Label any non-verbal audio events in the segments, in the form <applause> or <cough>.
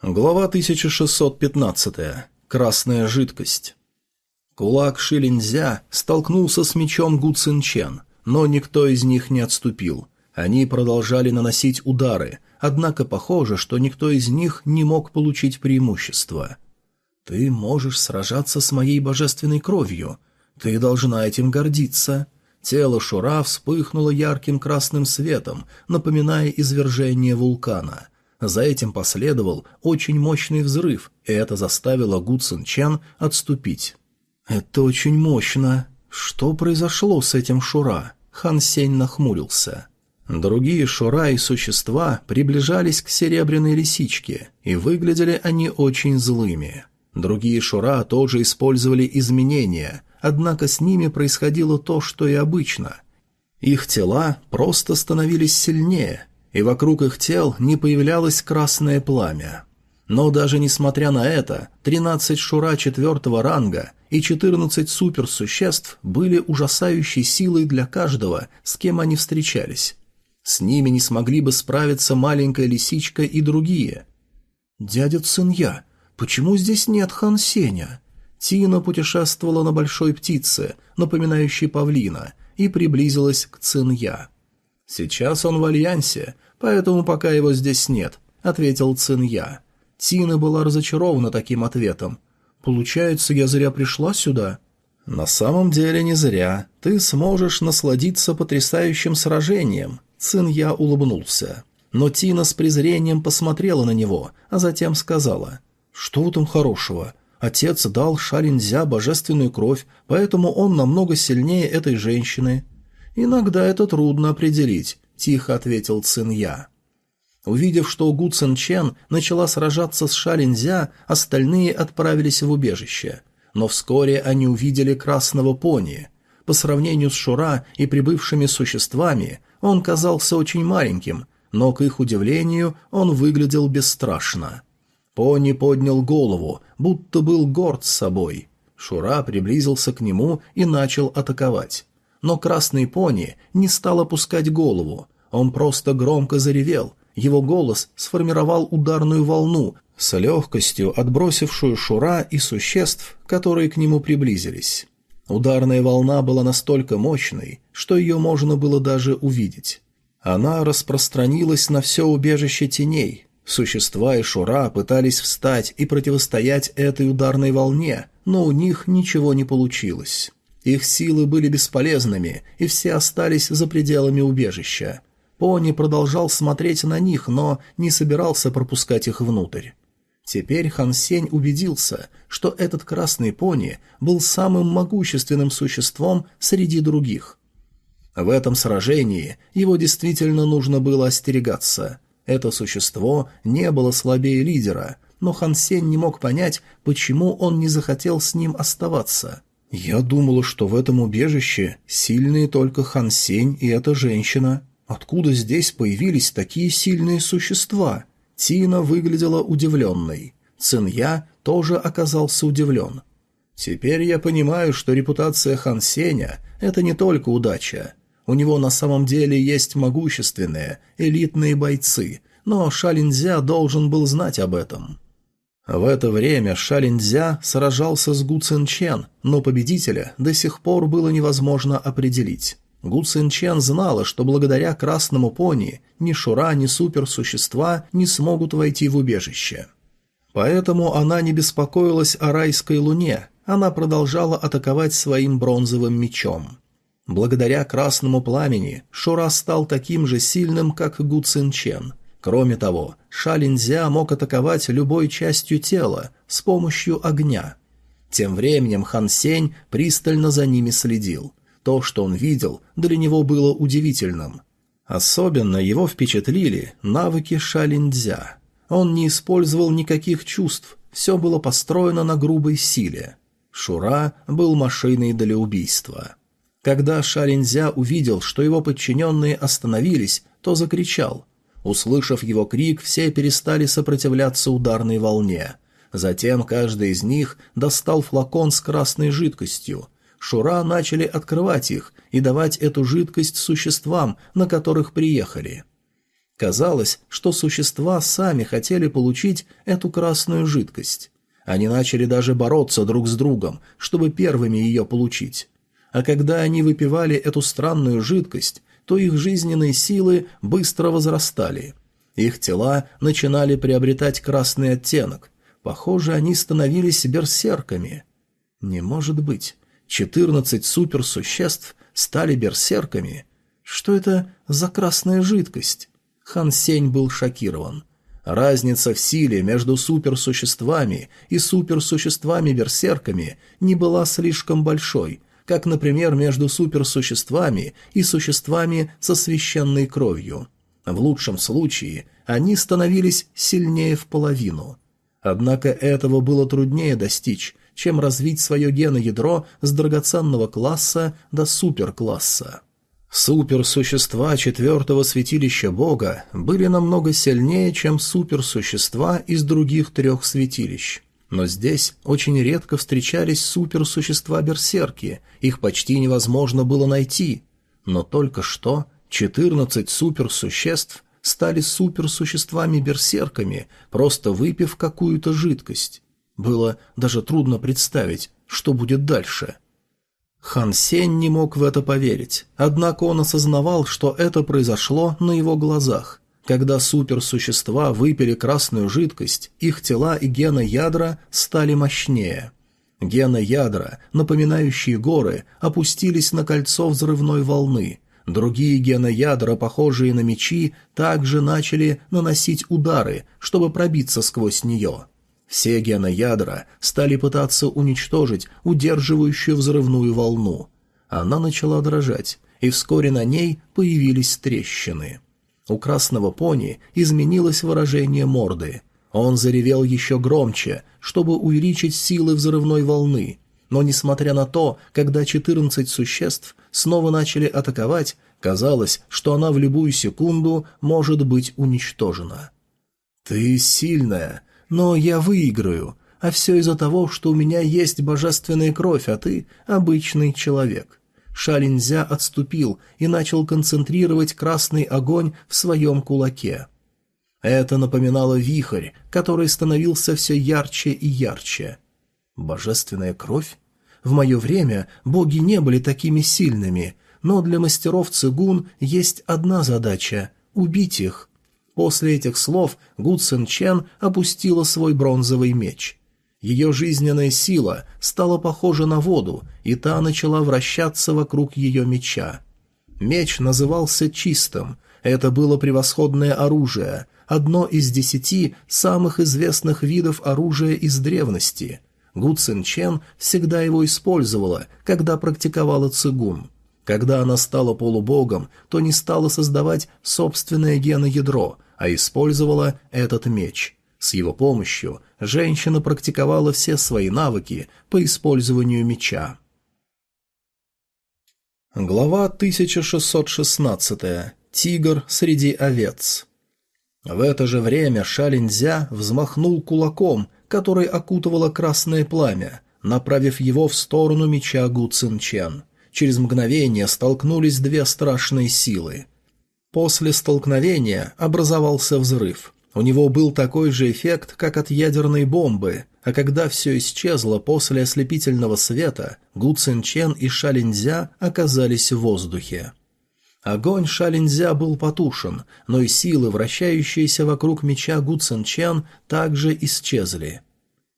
Глава 1615. Красная жидкость. Кулак Шилинзя столкнулся с мечом Гу Цинчен, но никто из них не отступил. Они продолжали наносить удары, однако похоже, что никто из них не мог получить преимущество. «Ты можешь сражаться с моей божественной кровью. Ты должна этим гордиться». Тело Шура вспыхнуло ярким красным светом, напоминая извержение вулкана – за этим последовал очень мощный взрыв, и это заставило Гу Цин Чен отступить. «Это очень мощно. Что произошло с этим Шура?» Хан Сень нахмурился. Другие Шура и существа приближались к серебряной лисичке, и выглядели они очень злыми. Другие Шура тоже использовали изменения, однако с ними происходило то, что и обычно. Их тела просто становились сильнее, и вокруг их тел не появлялось красное пламя. Но даже несмотря на это, 13 шура четвертого ранга и 14 суперсуществ были ужасающей силой для каждого, с кем они встречались. С ними не смогли бы справиться маленькая лисичка и другие. «Дядя Цинья, почему здесь нет Хан Сеня?» Тина путешествовала на большой птице, напоминающей павлина, и приблизилась к Цинья. Сейчас он в альянсе, поэтому пока его здесь нет», — ответил Цин Тина была разочарована таким ответом. «Получается, я зря пришла сюда?» «На самом деле не зря. Ты сможешь насладиться потрясающим сражением», — Цин улыбнулся. Но Тина с презрением посмотрела на него, а затем сказала. «Что там хорошего? Отец дал Шаринзя божественную кровь, поэтому он намного сильнее этой женщины. Иногда это трудно определить тихо ответил Цинья. Увидев, что Гу Цин начала сражаться с Шалинзя, остальные отправились в убежище. Но вскоре они увидели красного пони. По сравнению с Шура и прибывшими существами, он казался очень маленьким, но, к их удивлению, он выглядел бесстрашно. Пони поднял голову, будто был горд собой. Шура приблизился к нему и начал атаковать но красный пони не стал опускать голову. Он просто громко заревел. Его голос сформировал ударную волну, с легкостью отбросившую Шура и существ, которые к нему приблизились. Ударная волна была настолько мощной, что ее можно было даже увидеть. Она распространилась на все убежище теней. Существа и Шура пытались встать и противостоять этой ударной волне, но у них ничего не получилось. Их силы были бесполезными, и все остались за пределами убежища. Пони продолжал смотреть на них, но не собирался пропускать их внутрь. Теперь Хансень убедился, что этот красный пони был самым могущественным существом среди других. В этом сражении его действительно нужно было остерегаться. Это существо не было слабее лидера, но Хансень не мог понять, почему он не захотел с ним оставаться – я думала, что в этом убежище сильные только Хансень и эта женщина. Откуда здесь появились такие сильные существа? Тина выглядела удивленной. Цинья тоже оказался удивлен. Теперь я понимаю, что репутация Хансеня – это не только удача. У него на самом деле есть могущественные, элитные бойцы, но Шалинзя должен был знать об этом. А в это время Шалинзя сражался с Гу Цинчен, но победителя до сих пор было невозможно определить. Гу Цинчен знала, что благодаря красному пони ни Шура, ни суперсущества не смогут войти в убежище. Поэтому она не беспокоилась о райской луне, она продолжала атаковать своим бронзовым мечом. Благодаря красному пламени Шура стал таким же сильным, как Гу Цинчен – Кроме того, Шалинзя мог атаковать любой частью тела с помощью огня. Тем временем Хан Сень пристально за ними следил. То, что он видел, для него было удивительным. Особенно его впечатлили навыки Шалинзя. Он не использовал никаких чувств, все было построено на грубой силе. Шура был машиной для убийства. Когда Шалинзя увидел, что его подчиненные остановились, то закричал – Услышав его крик, все перестали сопротивляться ударной волне. Затем каждый из них достал флакон с красной жидкостью. Шура начали открывать их и давать эту жидкость существам, на которых приехали. Казалось, что существа сами хотели получить эту красную жидкость. Они начали даже бороться друг с другом, чтобы первыми ее получить. А когда они выпивали эту странную жидкость, то их жизненные силы быстро возрастали. Их тела начинали приобретать красный оттенок. Похоже, они становились берсерками. Не может быть. 14 суперсуществ стали берсерками. Что это за красная жидкость? Хан Сень был шокирован. Разница в силе между суперсуществами и суперсуществами-берсерками не была слишком большой – как, например, между суперсуществами и существами со священной кровью. В лучшем случае они становились сильнее в половину. Однако этого было труднее достичь, чем развить свое геноядро с драгоценного класса до суперкласса. Суперсущества четвертого святилища Бога были намного сильнее, чем суперсущества из других трех святилищ. Но здесь очень редко встречались суперсущества-берсерки, их почти невозможно было найти. Но только что 14 суперсуществ стали суперсуществами-берсерками, просто выпив какую-то жидкость. Было даже трудно представить, что будет дальше. Хан Сень не мог в это поверить, однако он осознавал, что это произошло на его глазах. Когда суперсущества выпили красную жидкость, их тела и гена ядра стали мощнее. Гена ядра, напоминающие горы, опустились на кольцо взрывной волны. Другие гена ядра, похожие на мечи, также начали наносить удары, чтобы пробиться сквозь нее. Все гена ядра стали пытаться уничтожить удерживающую взрывную волну. Она начала дрожать, и вскоре на ней появились трещины. У красного пони изменилось выражение морды. Он заревел еще громче, чтобы увеличить силы взрывной волны. Но несмотря на то, когда 14 существ снова начали атаковать, казалось, что она в любую секунду может быть уничтожена. «Ты сильная, но я выиграю, а все из-за того, что у меня есть божественная кровь, а ты – обычный человек». Шалинзя отступил и начал концентрировать красный огонь в своем кулаке. Это напоминало вихрь, который становился все ярче и ярче. Божественная кровь? В мое время боги не были такими сильными, но для мастеров цигун есть одна задача – убить их. После этих слов Гу Цин Чен опустила свой бронзовый меч. Ее жизненная сила стала похожа на воду, и та начала вращаться вокруг ее меча. Меч назывался «Чистым». Это было превосходное оружие, одно из десяти самых известных видов оружия из древности. Гу Цин Чен всегда его использовала, когда практиковала цигун. Когда она стала полубогом, то не стала создавать собственное геноядро, а использовала этот меч – с его помощью женщина практиковала все свои навыки по использованию меча. Глава 1616. Тигр среди овец. В это же время Шалинзя взмахнул кулаком, который окутывало красное пламя, направив его в сторону меча Гу Цинчен. Через мгновение столкнулись две страшные силы. После столкновения образовался взрыв – у него был такой же эффект, как от ядерной бомбы, а когда все исчезло после ослепительного света, Гу Цинчен и Шалинзя оказались в воздухе. Огонь Шалинзя был потушен, но и силы, вращающиеся вокруг меча Гу Цинчен, также исчезли.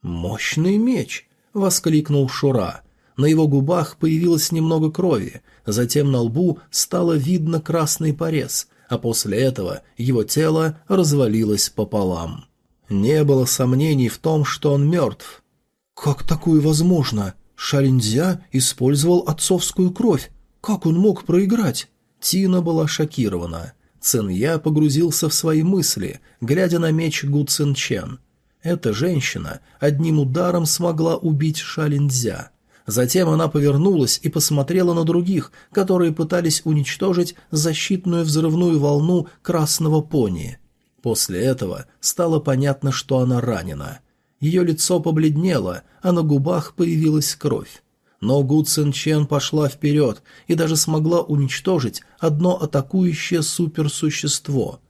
«Мощный меч!» — воскликнул Шура. На его губах появилось немного крови, затем на лбу стало видно красный порез — а после этого его тело развалилось пополам. Не было сомнений в том, что он мертв. «Как такое возможно? Шалинзя использовал отцовскую кровь. Как он мог проиграть?» Тина была шокирована. Цинья погрузился в свои мысли, глядя на меч Гу Цинчен. Эта женщина одним ударом смогла убить Шалиндзя. Затем она повернулась и посмотрела на других, которые пытались уничтожить защитную взрывную волну красного пони. После этого стало понятно, что она ранена. Ее лицо побледнело, а на губах появилась кровь. Но Гу Цин Чен пошла вперед и даже смогла уничтожить одно атакующее суперсущество.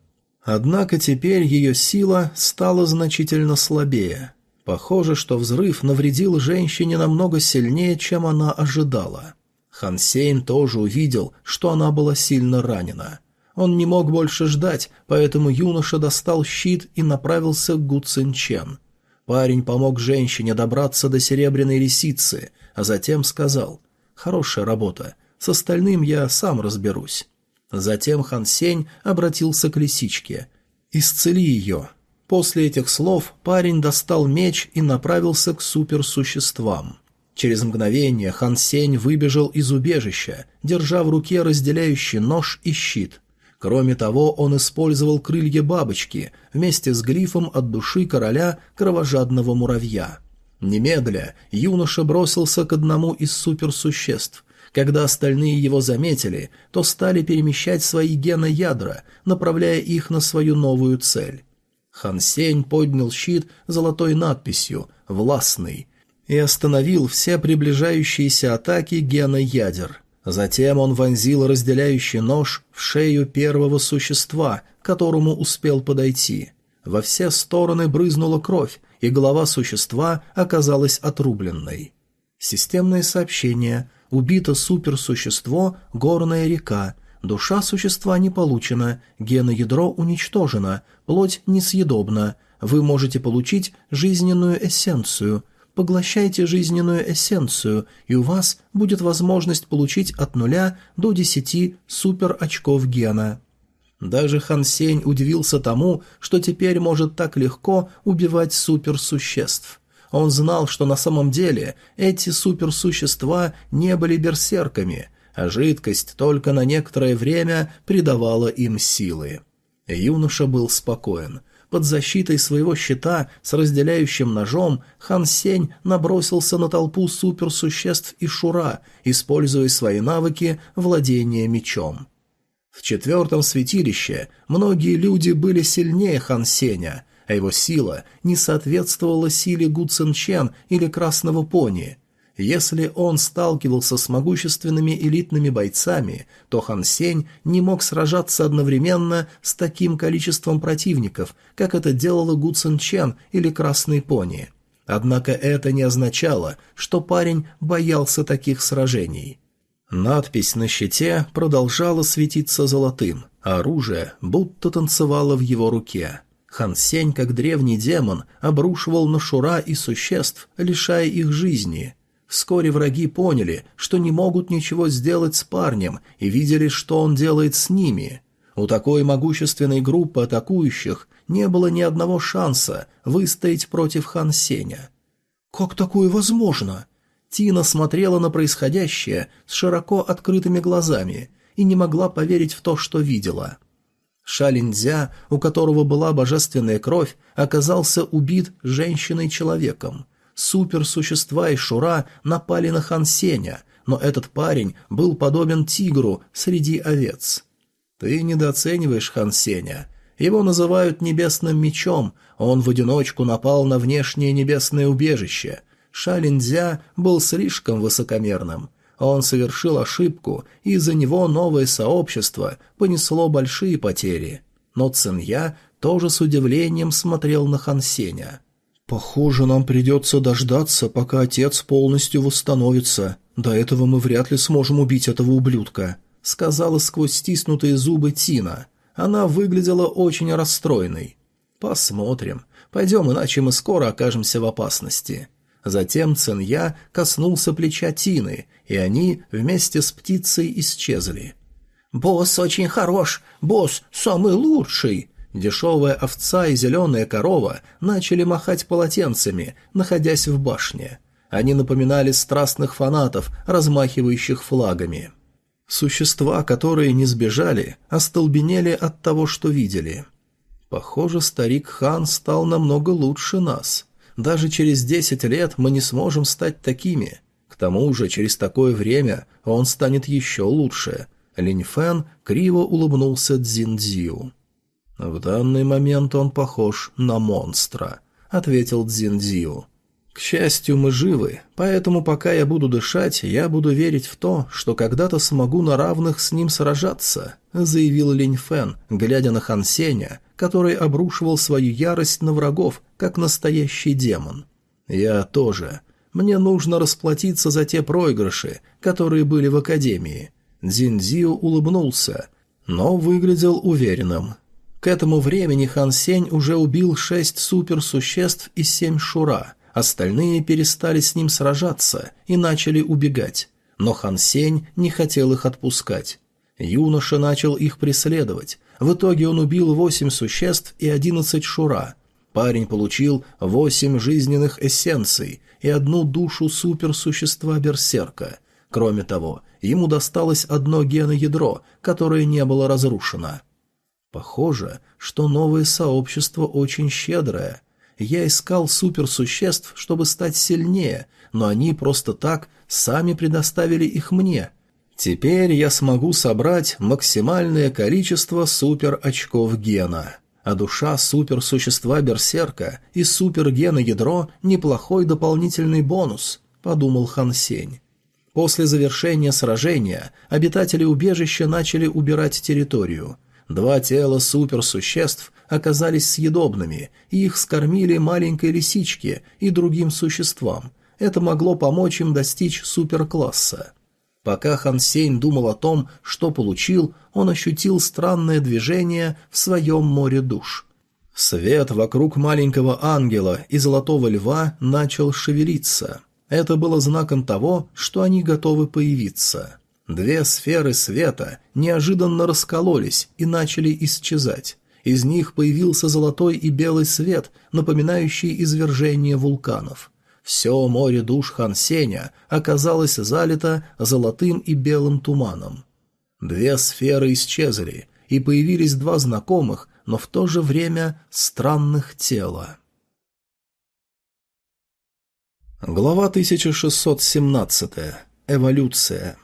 Однако теперь ее сила стала значительно слабее – Похоже, что взрыв навредил женщине намного сильнее, чем она ожидала. Хан Сейн тоже увидел, что она была сильно ранена. Он не мог больше ждать, поэтому юноша достал щит и направился к Гу Цин Чен. Парень помог женщине добраться до серебряной лисицы, а затем сказал «Хорошая работа, с остальным я сам разберусь». Затем Хан Сень обратился к лисичке. «Исцели ее, После этих слов парень достал меч и направился к суперсуществам. Через мгновение Хан Сень выбежал из убежища, держа в руке разделяющий нож и щит. Кроме того, он использовал крылья бабочки вместе с грифом от души короля кровожадного муравья. Немедля юноша бросился к одному из суперсуществ. Когда остальные его заметили, то стали перемещать свои гены ядра, направляя их на свою новую цель. Хан Сень поднял щит золотой надписью «Властный» и остановил все приближающиеся атаки гена ядер. Затем он вонзил разделяющий нож в шею первого существа, к которому успел подойти. Во все стороны брызнула кровь, и голова существа оказалась отрубленной. Системное сообщение. Убито суперсущество «Горная река». Душа существа не получена, геноядро уничтожено, Плоть несъедобна. Вы можете получить жизненную эссенцию. Поглощайте жизненную эссенцию, и у вас будет возможность получить от нуля до десяти супер-очков гена. Даже Хан Сень удивился тому, что теперь может так легко убивать суперсуществ. Он знал, что на самом деле эти суперсущества не были берсерками, а жидкость только на некоторое время придавала им силы. Юноша был спокоен. Под защитой своего щита с разделяющим ножом Хан Сень набросился на толпу суперсуществ и Шура, используя свои навыки владения мечом. В четвертом святилище многие люди были сильнее Хан Сеня, а его сила не соответствовала силе Гу Цинчен или Красного Пони, если он сталкивался с могущественными элитными бойцами, то Хан Сень не мог сражаться одновременно с таким количеством противников, как это делала Гу Цин Чен или Красный Пони. Однако это не означало, что парень боялся таких сражений. Надпись на щите продолжала светиться золотым, а оружие будто танцевало в его руке. Хан Сень, как древний демон, обрушивал на Шура и существ, лишая их жизни – Вскоре враги поняли, что не могут ничего сделать с парнем, и видели, что он делает с ними. У такой могущественной группы атакующих не было ни одного шанса выстоять против Хан Сеня. «Как такое возможно?» Тина смотрела на происходящее с широко открытыми глазами и не могла поверить в то, что видела. Шалиндзя, у которого была божественная кровь, оказался убит женщиной-человеком – суперсущества и Шура напали на Хан Сеня, но этот парень был подобен тигру среди овец. «Ты недооцениваешь Хан Сеня. Его называют небесным мечом, он в одиночку напал на внешнее небесное убежище. Шалиндзя был слишком высокомерным». Он совершил ошибку, и из-за него новое сообщество понесло большие потери. Но Цинья тоже с удивлением смотрел на Хансеня. «Похоже, нам придется дождаться, пока отец полностью восстановится. До этого мы вряд ли сможем убить этого ублюдка», — сказала сквозь стиснутые зубы Тина. Она выглядела очень расстроенной. «Посмотрим. Пойдем, иначе мы скоро окажемся в опасности». Затем Цинья коснулся плеча Тины, и они вместе с птицей исчезли. «Босс очень хорош! Босс самый лучший!» Дешевая овца и зеленая корова начали махать полотенцами, находясь в башне. Они напоминали страстных фанатов, размахивающих флагами. Существа, которые не сбежали, остолбенели от того, что видели. Похоже, старик Хан стал намного лучше нас. Даже через десять лет мы не сможем стать такими. К тому же, через такое время он станет еще лучше. Линь Фэн криво улыбнулся Дзин Дзю. «В данный момент он похож на монстра», — ответил Дзиндзио. «К счастью, мы живы, поэтому пока я буду дышать, я буду верить в то, что когда-то смогу на равных с ним сражаться», — заявил Линь Фэн, глядя на Хан Сеня, который обрушивал свою ярость на врагов, как настоящий демон. «Я тоже. Мне нужно расплатиться за те проигрыши, которые были в Академии». Дзиндзио улыбнулся, но выглядел уверенным. К этому времени Хан Сень уже убил шесть суперсуществ и семь шура. Остальные перестали с ним сражаться и начали убегать. Но Хан Сень не хотел их отпускать. Юноша начал их преследовать. В итоге он убил восемь существ и одиннадцать шура. Парень получил восемь жизненных эссенций и одну душу суперсущества Берсерка. Кроме того, ему досталось одно геноядро, которое не было разрушено – Похоже, что новое сообщество очень щедрое. Я искал суперсуществ, чтобы стать сильнее, но они просто так сами предоставили их мне. Теперь я смогу собрать максимальное количество суперочков гена. А душа суперсущества Берсерка и супергена ядро – неплохой дополнительный бонус, подумал Хан Сень. После завершения сражения обитатели убежища начали убирать территорию – Два тела суперсуществ оказались съедобными, и их скормили маленькой лисичке и другим существам. Это могло помочь им достичь суперкласса. Пока Хан Сень думал о том, что получил, он ощутил странное движение в своем море душ. Свет вокруг маленького ангела и золотого льва начал шевелиться. Это было знаком того, что они готовы появиться. Две сферы света неожиданно раскололись и начали исчезать. Из них появился золотой и белый свет, напоминающий извержение вулканов. Все море душ Хансеня оказалось залито золотым и белым туманом. Две сферы исчезли, и появились два знакомых, но в то же время странных тела. Глава 1617. Эволюция.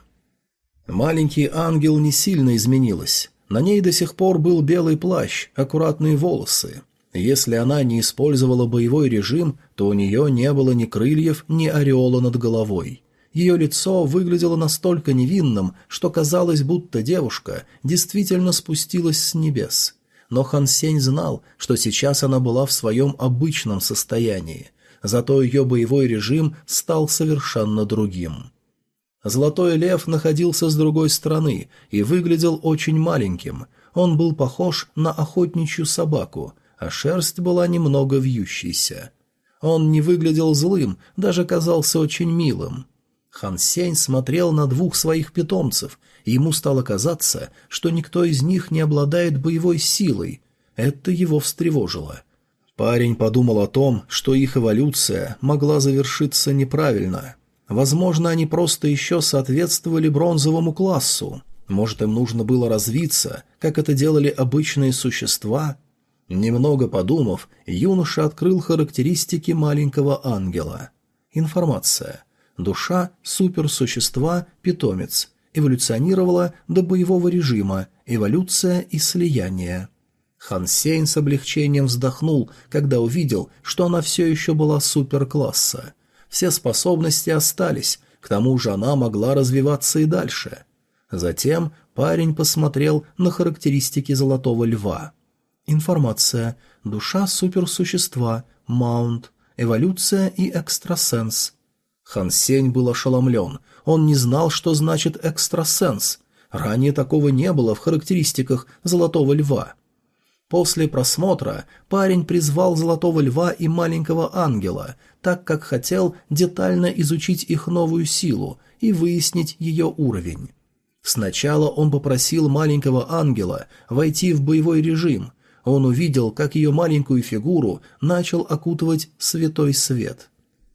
Маленький ангел не сильно изменилась. На ней до сих пор был белый плащ, аккуратные волосы. Если она не использовала боевой режим, то у нее не было ни крыльев, ни ореола над головой. Ее лицо выглядело настолько невинным, что казалось, будто девушка действительно спустилась с небес. Но Хан Сень знал, что сейчас она была в своем обычном состоянии, зато ее боевой режим стал совершенно другим. Золотой лев находился с другой стороны и выглядел очень маленьким. Он был похож на охотничью собаку, а шерсть была немного вьющейся. Он не выглядел злым, даже казался очень милым. Хан Сень смотрел на двух своих питомцев, и ему стало казаться, что никто из них не обладает боевой силой. Это его встревожило. Парень подумал о том, что их эволюция могла завершиться неправильно, Возможно, они просто еще соответствовали бронзовому классу. Может, им нужно было развиться, как это делали обычные существа? Немного подумав, юноша открыл характеристики маленького ангела. Информация. Душа суперсущества питомец эволюционировала до боевого режима эволюция и слияние. Хан Сень с облегчением вздохнул, когда увидел, что она все еще была суперкласса все способности остались, к тому же она могла развиваться и дальше. Затем парень посмотрел на характеристики Золотого Льва. Информация. Душа суперсущества. Маунт. Эволюция и экстрасенс. Хансень был ошеломлен. Он не знал, что значит экстрасенс. Ранее такого не было в характеристиках Золотого Льва. После просмотра парень призвал Золотого Льва и Маленького Ангела, так как хотел детально изучить их новую силу и выяснить ее уровень. Сначала он попросил Маленького Ангела войти в боевой режим. Он увидел, как ее маленькую фигуру начал окутывать святой свет.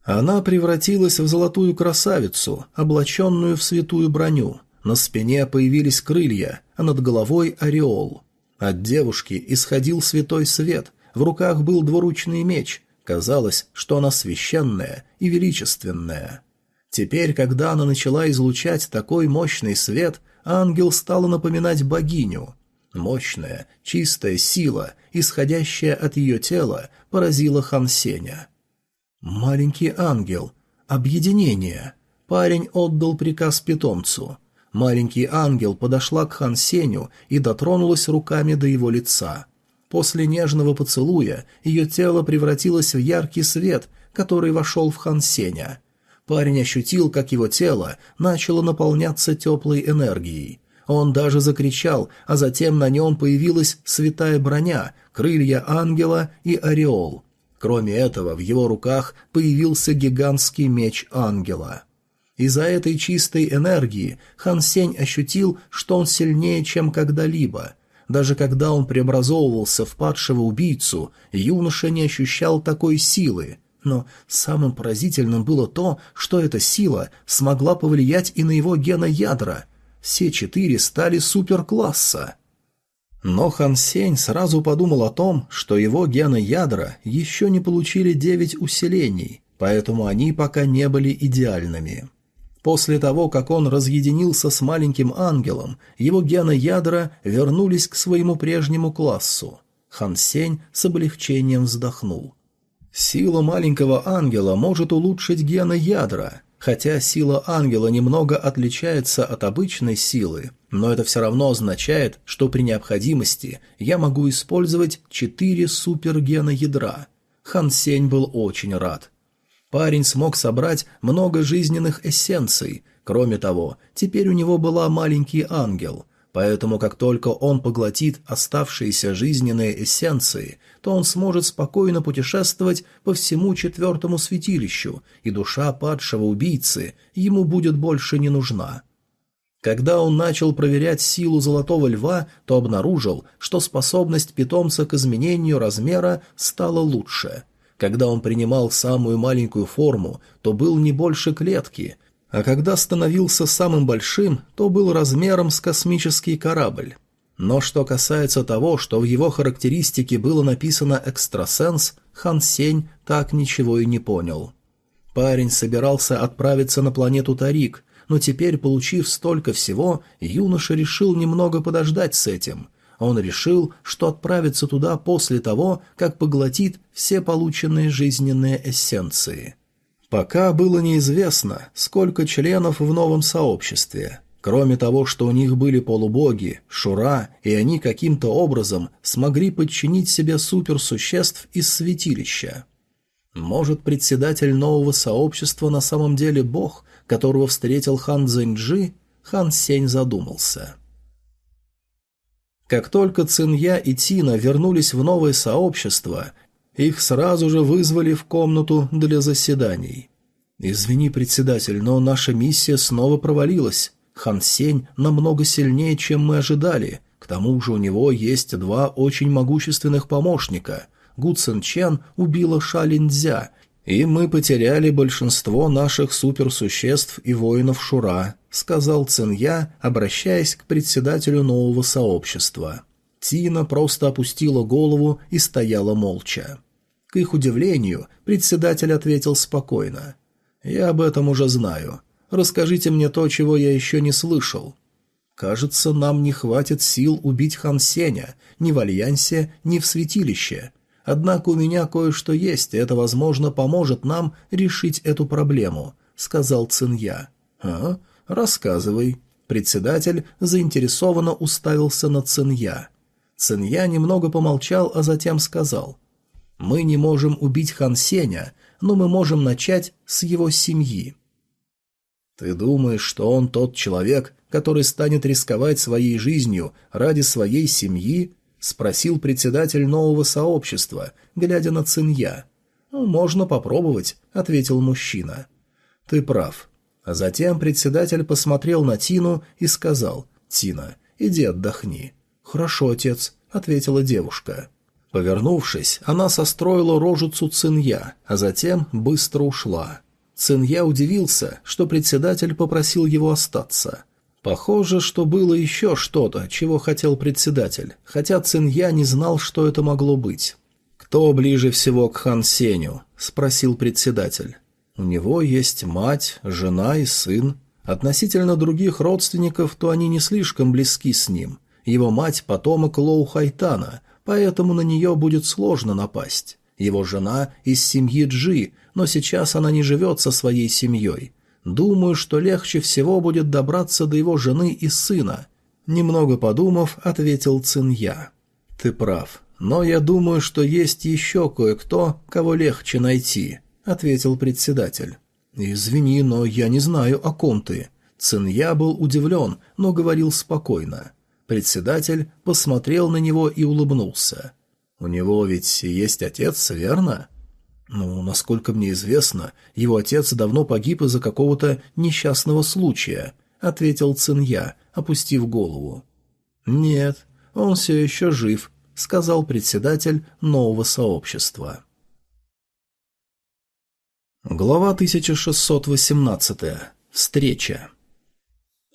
Она превратилась в золотую красавицу, облаченную в святую броню. На спине появились крылья, а над головой – ореол – от девушки исходил святой свет, в руках был двуручный меч. Казалось, что она священная и величественная. Теперь, когда она начала излучать такой мощный свет, ангел стала напоминать богиню. Мощная, чистая сила, исходящая от ее тела, поразила Хан Сеня. «Маленький ангел. Объединение». Парень отдал приказ питомцу. Маленький ангел подошла к Хан Сеню и дотронулась руками до его лица. После нежного поцелуя ее тело превратилось в яркий свет, который вошел в Хан Сеня. Парень ощутил, как его тело начало наполняться теплой энергией. Он даже закричал, а затем на нем появилась святая броня, крылья ангела и ореол. Кроме этого, в его руках появился гигантский меч ангела. Из-за этой чистой энергии Хан Сень ощутил, что он сильнее, чем когда-либо. Даже когда он преобразовывался в падшего убийцу, юноша не ощущал такой силы. Но самым поразительным было то, что эта сила смогла повлиять и на его геноядра. Все четыре стали суперкласса. Но Хан Сень сразу подумал о том, что его геноядра еще не получили девять усилений, поэтому они пока не были идеальными. После того, как он разъединился с маленьким ангелом, его геноядра вернулись к своему прежнему классу. Хансень с облегчением вздохнул. Сила маленького ангела может улучшить геноядра. Хотя сила ангела немного отличается от обычной силы, но это все равно означает, что при необходимости я могу использовать четыре супергена ядра. Хан был очень рад. Парень смог собрать много жизненных эссенций. Кроме того, теперь у него была маленький ангел. Поэтому, как только он поглотит оставшиеся жизненные эссенции, то он сможет спокойно путешествовать по всему четвертому святилищу, и душа падшего убийцы ему будет больше не нужна. Когда он начал проверять силу золотого льва, то обнаружил, что способность питомца к изменению размера стала лучше – когда он принимал самую маленькую форму, то был не больше клетки, а когда становился самым большим, то был размером с космический корабль. Но что касается того, что в его характеристике было написано «экстрасенс», Хан Сень так ничего и не понял. Парень собирался отправиться на планету Тарик, но теперь, получив столько всего, юноша решил немного подождать с этим – он решил, что отправится туда после того, как поглотит все полученные жизненные эссенции. Пока было неизвестно, сколько членов в новом сообществе. Кроме того, что у них были полубоги, шура, и они каким-то образом смогли подчинить себе суперсуществ из святилища. Может, председатель нового сообщества на самом деле бог, которого встретил хан Цзэньджи? Хан Сень задумался. Как только Цинья и Тина вернулись в новое сообщество, их сразу же вызвали в комнату для заседаний. «Извини, председатель, но наша миссия снова провалилась. Хан Сень намного сильнее, чем мы ожидали. К тому же у него есть два очень могущественных помощника. Гу Цин Чен убила Ша Линдзя – «И мы потеряли большинство наших суперсуществ и воинов Шура», — сказал Цинья, обращаясь к председателю нового сообщества. Тина просто опустила голову и стояла молча. К их удивлению, председатель ответил спокойно. «Я об этом уже знаю. Расскажите мне то, чего я еще не слышал». «Кажется, нам не хватит сил убить Хан Сеня, ни в Альянсе, ни в Святилище. Однако у меня кое-что есть, и это, возможно, поможет нам решить эту проблему», — сказал Цинья. «А? Рассказывай». Председатель заинтересованно уставился на Цинья. Цинья немного помолчал, а затем сказал. «Мы не можем убить Хан Сеня, но мы можем начать с его семьи». «Ты думаешь, что он тот человек, который станет рисковать своей жизнью ради своей семьи?» — спросил председатель нового сообщества, глядя на Цинья. «Можно попробовать», — ответил мужчина. «Ты прав». А затем председатель посмотрел на Тину и сказал, «Тина, иди отдохни». «Хорошо, отец», — ответила девушка. Повернувшись, она состроила рожицу Цинья, а затем быстро ушла. Цинья удивился, что председатель попросил его остаться — Похоже, что было еще что-то, чего хотел председатель, хотя Цинья не знал, что это могло быть. «Кто ближе всего к Хан Сеню?» – спросил председатель. «У него есть мать, жена и сын. Относительно других родственников, то они не слишком близки с ним. Его мать – потомок Лоу Хайтана, поэтому на нее будет сложно напасть. Его жена из семьи Джи, но сейчас она не живет со своей семьей. Думаю, что легче всего будет добраться до его жены и сына. Немного подумав, ответил Цинья. Ты прав, но я думаю, что есть еще кое-кто, кого легче найти, ответил председатель. Извини, но я не знаю, о ком ты. Цинья был удивлен, но говорил спокойно. Председатель посмотрел на него и улыбнулся. У него ведь есть отец, верно? Ну, насколько мне известно, его отец давно погиб из-за какого-то несчастного случая, ответил Цинья, опустив голову. Нет, он все еще жив, сказал председатель нового сообщества. Глава 1618. Встреча.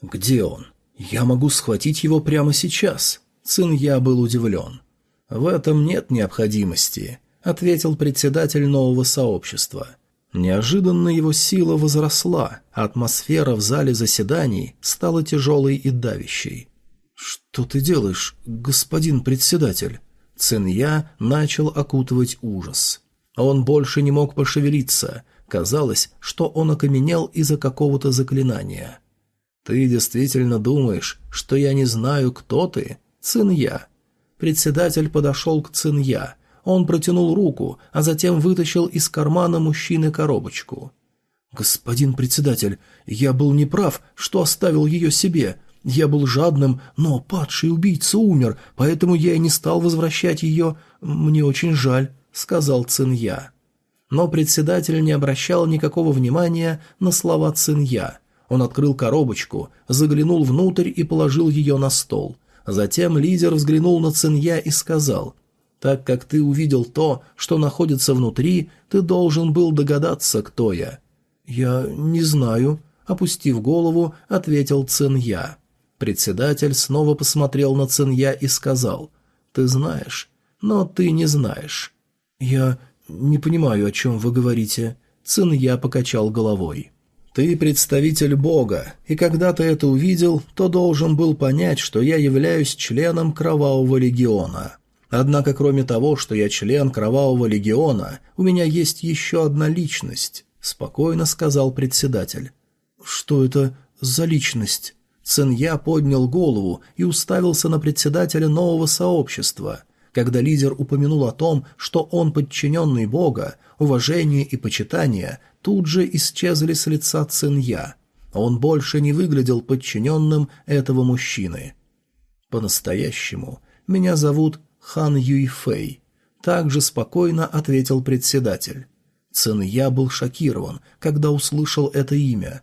Где он? Я могу схватить его прямо сейчас. Цинья был удивлен. В этом нет необходимости ответил председатель нового сообщества. Неожиданно его сила возросла, а атмосфера в зале заседаний стала тяжелой и давящей. «Что ты делаешь, господин председатель?» Цинья начал окутывать ужас. Он больше не мог пошевелиться. Казалось, что он окаменел из-за какого-то заклинания. «Ты действительно думаешь, что я не знаю, кто ты?» «Цинья». Председатель подошел к Цинья, он протянул руку, а затем вытащил из кармана мужчины коробочку. «Господин председатель, я был неправ, что оставил ее себе. Я был жадным, но падший убийца умер, поэтому я и не стал возвращать ее. Мне очень жаль», — сказал Цинья. Но председатель не обращал никакого внимания на слова Цинья. Он открыл коробочку, заглянул внутрь и положил ее на стол. Затем лидер взглянул на Цинья и сказал — так как ты увидел то, что находится внутри, ты должен был догадаться, кто я». «Я не знаю», — опустив голову, ответил Цинья. Председатель снова посмотрел на Цинья и сказал, «Ты знаешь, но ты не знаешь». «Я не понимаю, о чем вы говорите», — Цинья покачал головой. «Ты представитель Бога, и когда ты это увидел, то должен был понять, что я являюсь членом Кровавого Легиона». Однако, кроме того, что я член Кровавого Легиона, у меня есть еще одна личность», — спокойно сказал председатель. «Что это за личность?» Цинья поднял голову и уставился на председателя нового сообщества. Когда лидер упомянул о том, что он подчиненный Бога, уважение и почитание тут же исчезли с лица Цинья. Он больше не выглядел подчиненным этого мужчины. «По-настоящему. Меня зовут Хан Юйфэй. Также спокойно ответил председатель. Цинья был шокирован, когда услышал это имя.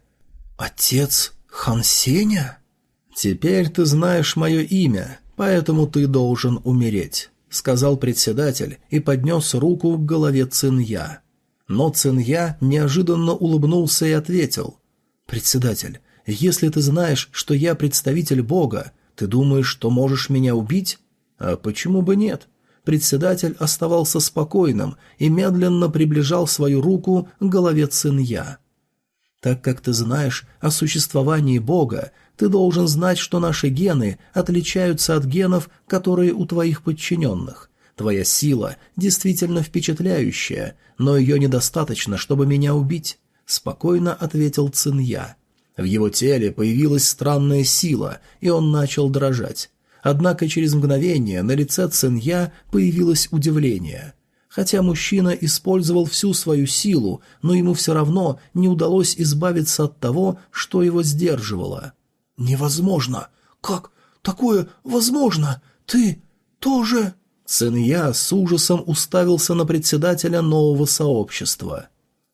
«Отец Хан Сеня?» «Теперь ты знаешь мое имя, поэтому ты должен умереть», — сказал председатель и поднес руку к голове Цинья. Но Цинья неожиданно улыбнулся и ответил. «Председатель, если ты знаешь, что я представитель Бога, ты думаешь, что можешь меня убить?» А почему бы нет? Председатель оставался спокойным и медленно приближал свою руку к голове Цинья. Так как ты знаешь о существовании Бога, ты должен знать, что наши гены отличаются от генов, которые у твоих подчиненных. Твоя сила действительно впечатляющая, но ее недостаточно, чтобы меня убить», — спокойно ответил Цинья. В его теле появилась странная сила, и он начал дрожать. Однако через мгновение на лице Цинья появилось удивление. Хотя мужчина использовал всю свою силу, но ему все равно не удалось избавиться от того, что его сдерживало. «Невозможно! Как? Такое возможно? Ты тоже...» Цинья с ужасом уставился на председателя нового сообщества.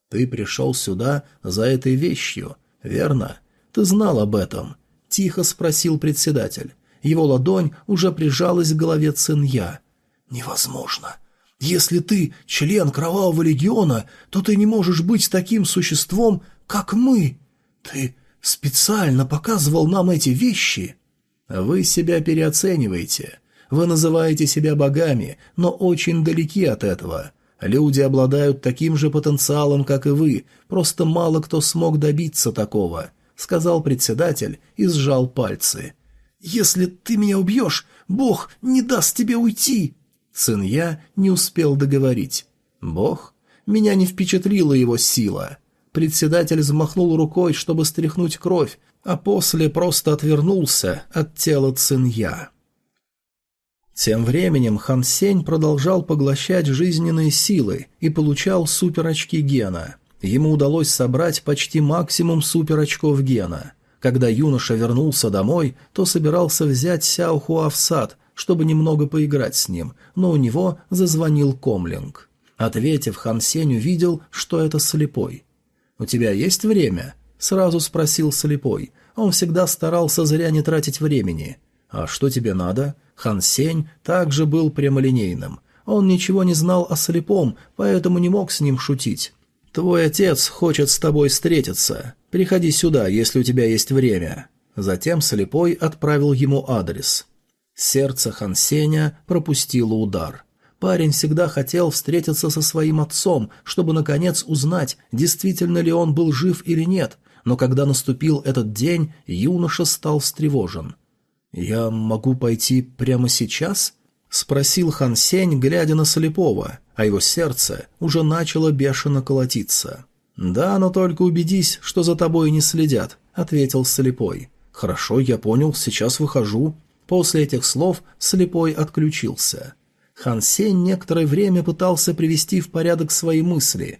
«Ты пришел сюда за этой вещью, верно? Ты знал об этом?» — тихо спросил председатель. Его ладонь уже прижалась к голове Цинья. «Невозможно. Если ты член Кровавого Легиона, то ты не можешь быть таким существом, как мы. Ты специально показывал нам эти вещи». «Вы себя переоцениваете. Вы называете себя богами, но очень далеки от этого». Люди обладают таким же потенциалом, как и вы, просто мало кто смог добиться такого», — сказал председатель и сжал пальцы. «Если ты меня убьешь, Бог не даст тебе уйти!» Цинья не успел договорить. «Бог? Меня не впечатлила его сила!» Председатель взмахнул рукой, чтобы стряхнуть кровь, а после просто отвернулся от тела Цинья. Тем временем Хан Сень продолжал поглощать жизненные силы и получал суперочки гена. Ему удалось собрать почти максимум суперочков гена – когда юноша вернулся домой, то собирался взять Сяохуа в сад, чтобы немного поиграть с ним, но у него зазвонил комлинг. Ответив, Хан Сень увидел, что это слепой. «У тебя есть время?» — сразу спросил слепой. Он всегда старался зря не тратить времени. «А что тебе надо?» Хан Сень также был прямолинейным. Он ничего не знал о слепом, поэтому не мог с ним шутить. «Твой отец хочет с тобой встретиться». Приходи сюда, если у тебя есть время». Затем слепой отправил ему адрес. Сердце Хансеня пропустило удар. Парень всегда хотел встретиться со своим отцом, чтобы, наконец, узнать, действительно ли он был жив или нет, но когда наступил этот день, юноша стал встревожен. «Я могу пойти прямо сейчас?» — спросил Хан Сень, глядя на слепого, а его сердце уже начало бешено колотиться. «Да, но только убедись, что за тобой не следят», — ответил слепой. «Хорошо, я понял, сейчас выхожу». После этих слов слепой отключился. Хан Сень некоторое время пытался привести в порядок свои мысли,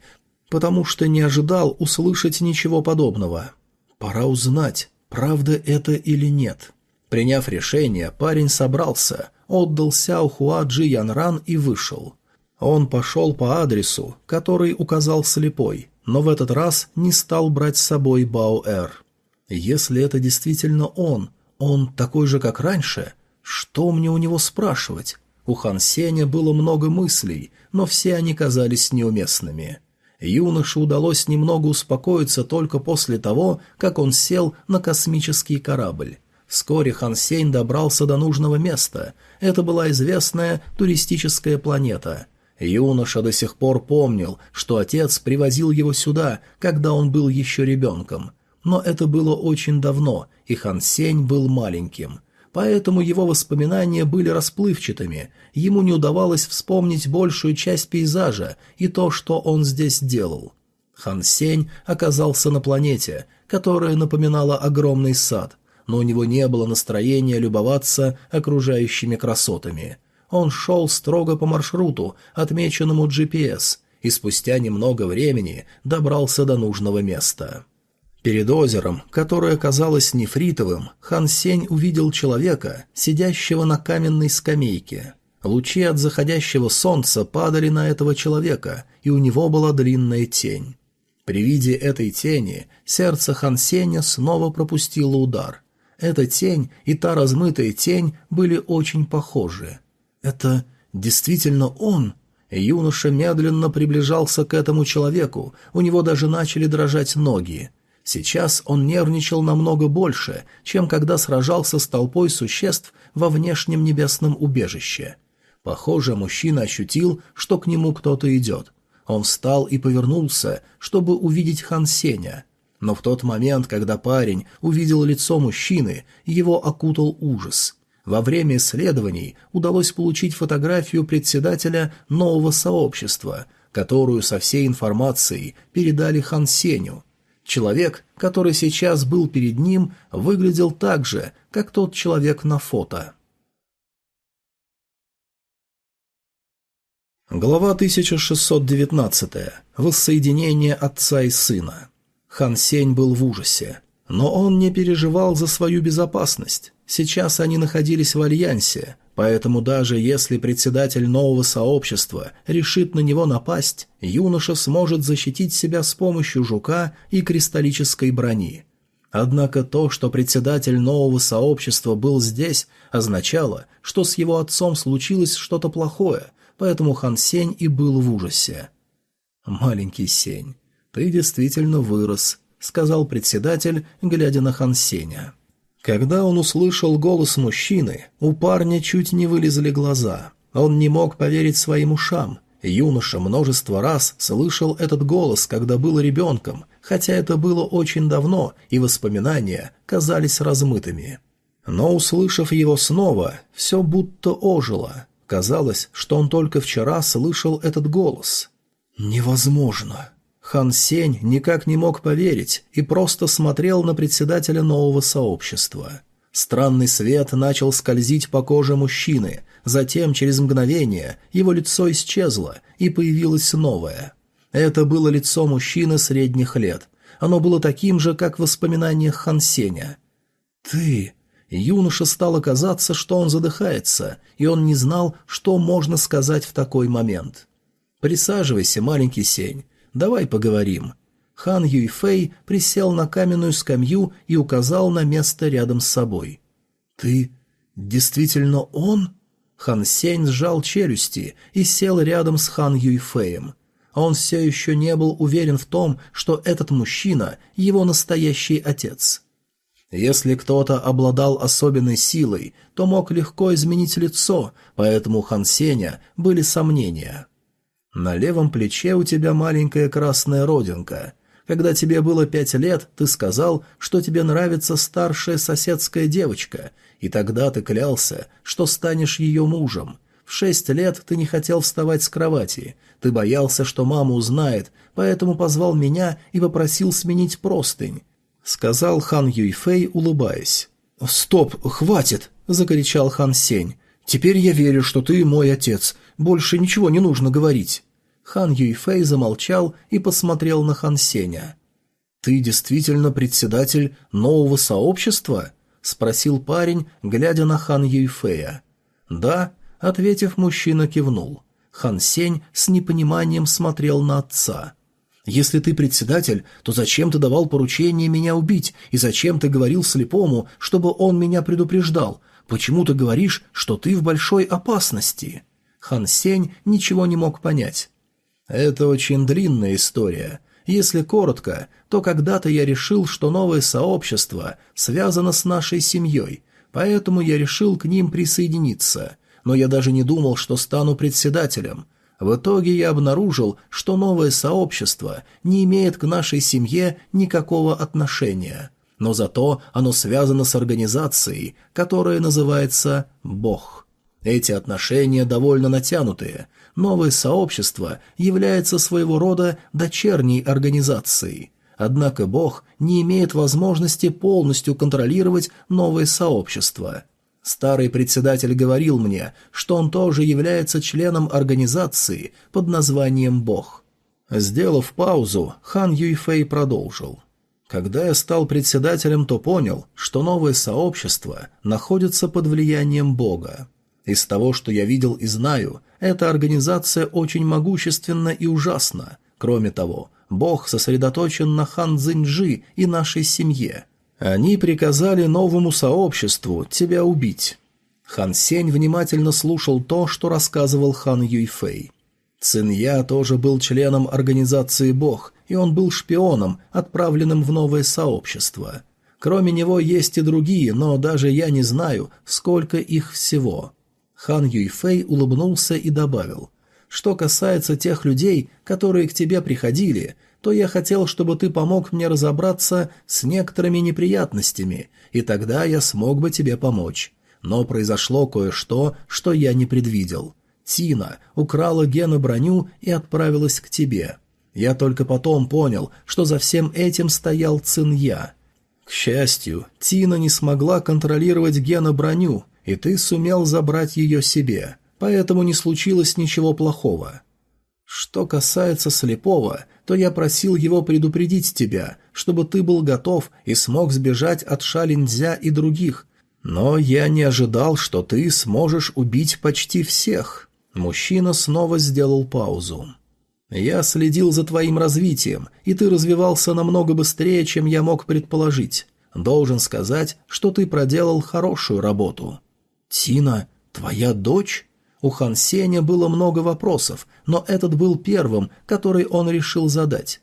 потому что не ожидал услышать ничего подобного. «Пора узнать, правда это или нет». Приняв решение, парень собрался, отдал Сяо Хуа Джи Янран и вышел. Он пошел по адресу, который указал слепой, но в этот раз не стал брать с собой Баоэр. Если это действительно он, он такой же, как раньше, что мне у него спрашивать? У Хан Сеня было много мыслей, но все они казались неуместными. Юноше удалось немного успокоиться только после того, как он сел на космический корабль. Вскоре Хан Сень добрался до нужного места. Это была известная туристическая планета – Юноша до сих пор помнил, что отец привозил его сюда, когда он был еще ребенком. Но это было очень давно, и Хан Сень был маленьким. Поэтому его воспоминания были расплывчатыми, ему не удавалось вспомнить большую часть пейзажа и то, что он здесь делал. Хан Сень оказался на планете, которая напоминала огромный сад, но у него не было настроения любоваться окружающими красотами – он шел строго по маршруту, отмеченному GPS, и спустя немного времени добрался до нужного места. Перед озером, которое казалось нефритовым, Хан Сень увидел человека, сидящего на каменной скамейке. Лучи от заходящего солнца падали на этого человека, и у него была длинная тень. При виде этой тени сердце Хан Сеня снова пропустило удар. Эта тень и та размытая тень были очень похожи. «Это действительно он?» Юноша медленно приближался к этому человеку, у него даже начали дрожать ноги. Сейчас он нервничал намного больше, чем когда сражался с толпой существ во внешнем небесном убежище. Похоже, мужчина ощутил, что к нему кто-то идет. Он встал и повернулся, чтобы увидеть Хан Сеня. Но в тот момент, когда парень увидел лицо мужчины, его окутал ужас – во время исследований удалось получить фотографию председателя нового сообщества, которую со всей информацией передали Хан Сеню. Человек, который сейчас был перед ним, выглядел так же, как тот человек на фото. Глава 1619. Воссоединение отца и сына. Хан Сень был в ужасе, но он не переживал за свою безопасность. Сейчас они находились в альянсе, поэтому даже если председатель нового сообщества решит на него напасть, юноша сможет защитить себя с помощью жука и кристаллической брони. Однако то, что председатель нового сообщества был здесь, означало, что с его отцом случилось что-то плохое, поэтому Хан Сень и был в ужасе. «Маленький Сень, ты действительно вырос», — сказал председатель, глядя на Хан Сеня. Когда он услышал голос мужчины, у парня чуть не вылезли глаза. Он не мог поверить своим ушам. Юноша множество раз слышал этот голос, когда был ребенком, хотя это было очень давно, и воспоминания казались размытыми. Но, услышав его снова, все будто ожило. Казалось, что он только вчера слышал этот голос. «Невозможно!» Хан Сень никак не мог поверить и просто смотрел на председателя нового сообщества. Странный свет начал скользить по коже мужчины, затем через мгновение его лицо исчезло и появилось новое. Это было лицо мужчины средних лет. Оно было таким же, как в воспоминаниях Хан Сеня. «Ты...» юноша, стало казаться, что он задыхается, и он не знал, что можно сказать в такой момент. «Присаживайся, маленький Сень. Давай поговорим». Хан Юйфэй присел на каменную скамью и указал на место рядом с собой. «Ты действительно он?» Хан Сень сжал челюсти и сел рядом с Хан Юйфэем. Он все еще не был уверен в том, что этот мужчина – его настоящий отец. Если кто-то обладал особенной силой, то мог легко изменить лицо, поэтому у Хан Сеня были сомнения – на левом плече у тебя маленькая красная родинка. Когда тебе было пять лет, ты сказал, что тебе нравится старшая соседская девочка, и тогда ты клялся, что станешь ее мужем. В шесть лет ты не хотел вставать с кровати. Ты боялся, что мама узнает, поэтому позвал меня и попросил сменить простынь. Сказал хан Юйфэй, улыбаясь. «Стоп, хватит!» – закричал хан Сень. «Теперь я верю, что ты мой отец. Больше ничего не нужно говорить». Хан Юйфэй замолчал и посмотрел на Хан Сеня. «Ты действительно председатель нового сообщества?» — спросил парень, глядя на Хан Юйфэя. «Да», — ответив, мужчина кивнул. Хан Сень с непониманием смотрел на отца. «Если ты председатель, то зачем ты давал поручение меня убить, и зачем ты говорил слепому, чтобы он меня предупреждал? Почему ты говоришь, что ты в большой опасности?» Хан Сень ничего не мог понять. «Это очень длинная история. Если коротко, то когда-то я решил, что новое сообщество связано с нашей семьей, поэтому я решил к ним присоединиться. Но я даже не думал, что стану председателем». В итоге я обнаружил, что новое сообщество не имеет к нашей семье никакого отношения, но зато оно связано с организацией, которая называется «Бог». Эти отношения довольно натянутые. Новое сообщество является своего рода дочерней организацией. Однако Бог не имеет возможности полностью контролировать новое сообщество. Старый председатель говорил мне, что он тоже является членом организации под названием «Бог». Сделав паузу, хан Юйфэй продолжил. «Когда я стал председателем, то понял, что новое сообщество находится под влиянием Бога. Из того, что я видел и знаю, эта организация очень могущественна и ужасна. Кроме того, Бог сосредоточен на Хан Цзиньджи и нашей семье. Они приказали новому сообществу тебя убить». Хан Сень внимательно слушал то, что рассказывал Хан Юйфэй. Цинья тоже был членом организации «Бог», и он был шпионом, отправленным в новое сообщество. Кроме него есть и другие, но даже я не знаю, сколько их всего. Хан Юйфэй улыбнулся и добавил. «Что касается тех людей, которые к тебе приходили, то я хотел, чтобы ты помог мне разобраться с некоторыми неприятностями, и тогда я смог бы тебе помочь. Но произошло кое-что, что я не предвидел. Тина украла Гена броню и отправилась к тебе. Я только потом понял, что за всем этим стоял Цинья». К счастью, Тина не смогла контролировать Гена броню, и ты сумел забрать ее себе, поэтому не случилось ничего плохого. Что касается слепого, то я просил его предупредить тебя, чтобы ты был готов и смог сбежать от Шалиндзя и других, но я не ожидал, что ты сможешь убить почти всех». Мужчина снова сделал паузу. «Я следил за твоим развитием, и ты развивался намного быстрее, чем я мог предположить. Должен сказать, что ты проделал хорошую работу. «Тина, твоя дочь?» У Хан Сеня было много вопросов, но этот был первым, который он решил задать.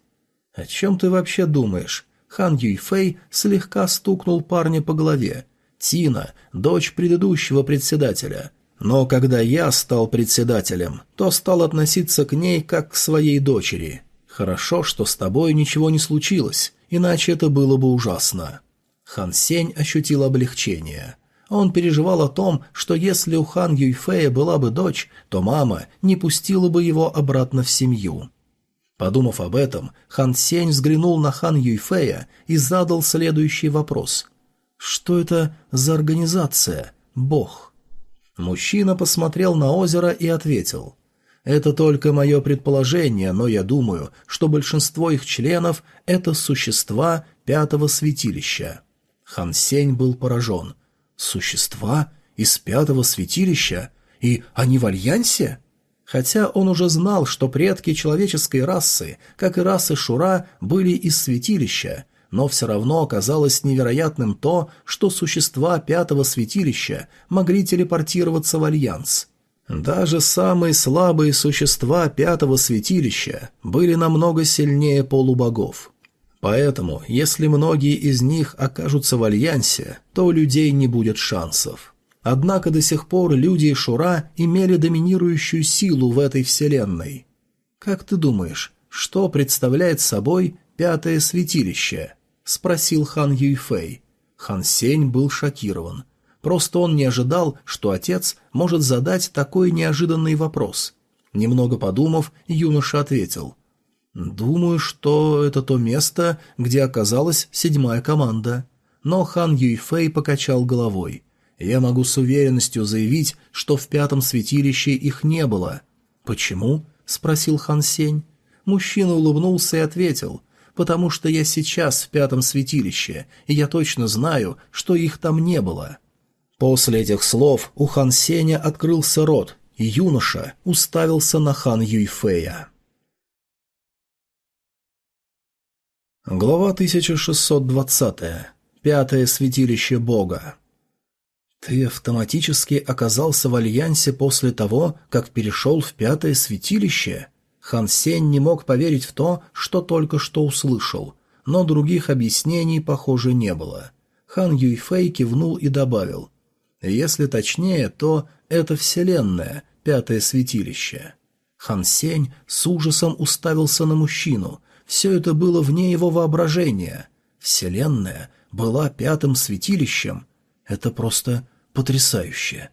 «О чем ты вообще думаешь?» Хан Юйфэй слегка стукнул парня по голове. «Тина, дочь предыдущего председателя. Но когда я стал председателем, то стал относиться к ней как к своей дочери. Хорошо, что с тобой ничего не случилось, иначе это было бы ужасно». Хан Сень ощутил облегчение – он переживал о том, что если у Хан Юйфея была бы дочь, то мама не пустила бы его обратно в семью. Подумав об этом, Хан Сень взглянул на Хан Юйфея и задал следующий вопрос. «Что это за организация? Бог?» Мужчина посмотрел на озеро и ответил. «Это только мое предположение, но я думаю, что большинство их членов – это существа Пятого Святилища». Хан Сень был поражен – Существа из пятого святилища? И они в альянсе? Хотя он уже знал, что предки человеческой расы, как и расы Шура, были из святилища, но все равно оказалось невероятным то, что существа пятого святилища могли телепортироваться в альянс. Даже самые слабые существа пятого святилища были намного сильнее полубогов. Поэтому, если многие из них окажутся в альянсе, то у людей не будет шансов. Однако до сих пор люди и Шура имели доминирующую силу в этой вселенной. «Как ты думаешь, что представляет собой пятое святилище?» – спросил хан Юйфэй. Хан Сень был шокирован. Просто он не ожидал, что отец может задать такой неожиданный вопрос. Немного подумав, юноша ответил – Думаю, что это то место, где оказалась седьмая команда. Но Хан Юйфэй покачал головой. Я могу с уверенностью заявить, что в пятом святилище их не было. Почему? спросил Хан Сень. Мужчина улыбнулся и ответил: потому что я сейчас в пятом святилище, и я точно знаю, что их там не было. После этих слов у Хан Сеня открылся рот, и юноша уставился на Хан Юйфэя. Глава 1620. Пятое святилище Бога. Ты автоматически оказался в альянсе после того, как перешел в пятое святилище? Хан Сень не мог поверить в то, что только что услышал, но других объяснений, похоже, не было. Хан Юйфэй кивнул и добавил. Если точнее, то это вселенная, пятое святилище. Хан Сень с ужасом уставился на мужчину – все это было вне его воображения. Вселенная была пятым святилищем. Это просто потрясающе.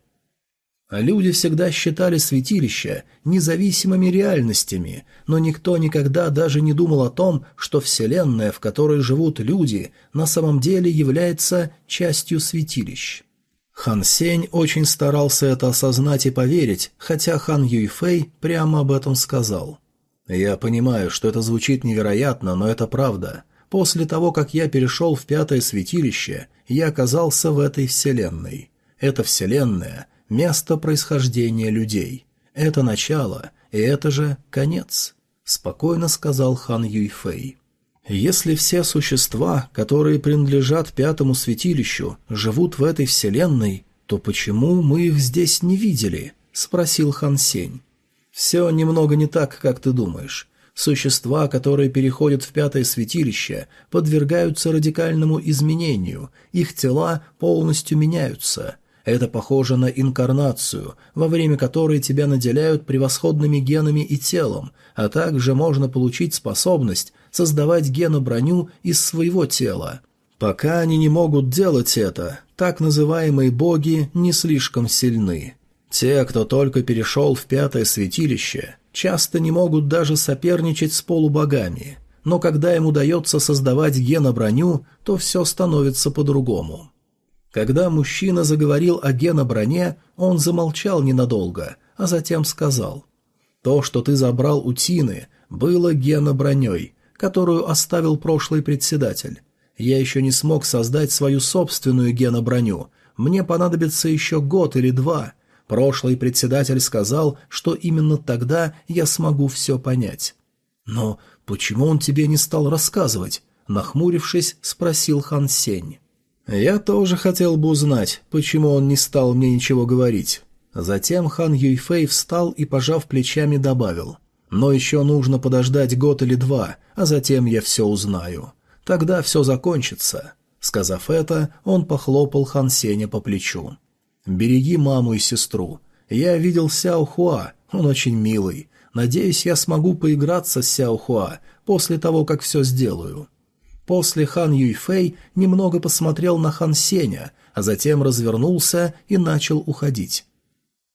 А люди всегда считали святилища независимыми реальностями, но никто никогда даже не думал о том, что Вселенная, в которой живут люди, на самом деле является частью святилищ. Хан Сень очень старался это осознать и поверить, хотя Хан Юйфэй прямо об этом сказал. Я понимаю, что это звучит невероятно, но это правда. После того, как я перешел в пятое святилище, я оказался в этой вселенной. Эта вселенная – место происхождения людей. Это начало, и это же конец», – спокойно сказал хан Юйфэй. «Если все существа, которые принадлежат пятому святилищу, живут в этой вселенной, то почему мы их здесь не видели?» – спросил хан Сень. Все немного не так, как ты думаешь. Существа, которые переходят в пятое святилище, подвергаются радикальному изменению, их тела полностью меняются. Это похоже на инкарнацию, во время которой тебя наделяют превосходными генами и телом, а также можно получить способность создавать геноброню из своего тела. Пока они не могут делать это, так называемые боги не слишком сильны. Те, кто только перешел в пятое святилище, часто не могут даже соперничать с полубогами, но когда им удается создавать геноброню, то все становится по-другому. Когда мужчина заговорил о геноброне, он замолчал ненадолго, а затем сказал «То, что ты забрал у Тины, было геноброней, которую оставил прошлый председатель. Я еще не смог создать свою собственную геноброню, мне понадобится еще год или два» Прошлый председатель сказал, что именно тогда я смогу все понять. «Но почему он тебе не стал рассказывать?» — нахмурившись, спросил Хан Сень. «Я тоже хотел бы узнать, почему он не стал мне ничего говорить». Затем Хан Юйфэй встал и, пожав плечами, добавил. «Но еще нужно подождать год или два, а затем я все узнаю. Тогда все закончится». Сказав это, он похлопал Хан Сеня по плечу. «Береги маму и сестру. Я видел Сяо Хуа, он очень милый. Надеюсь, я смогу поиграться с Сяо Хуа после того, как все сделаю». После Хан Юйфэй немного посмотрел на Хан Сеня, а затем развернулся и начал уходить.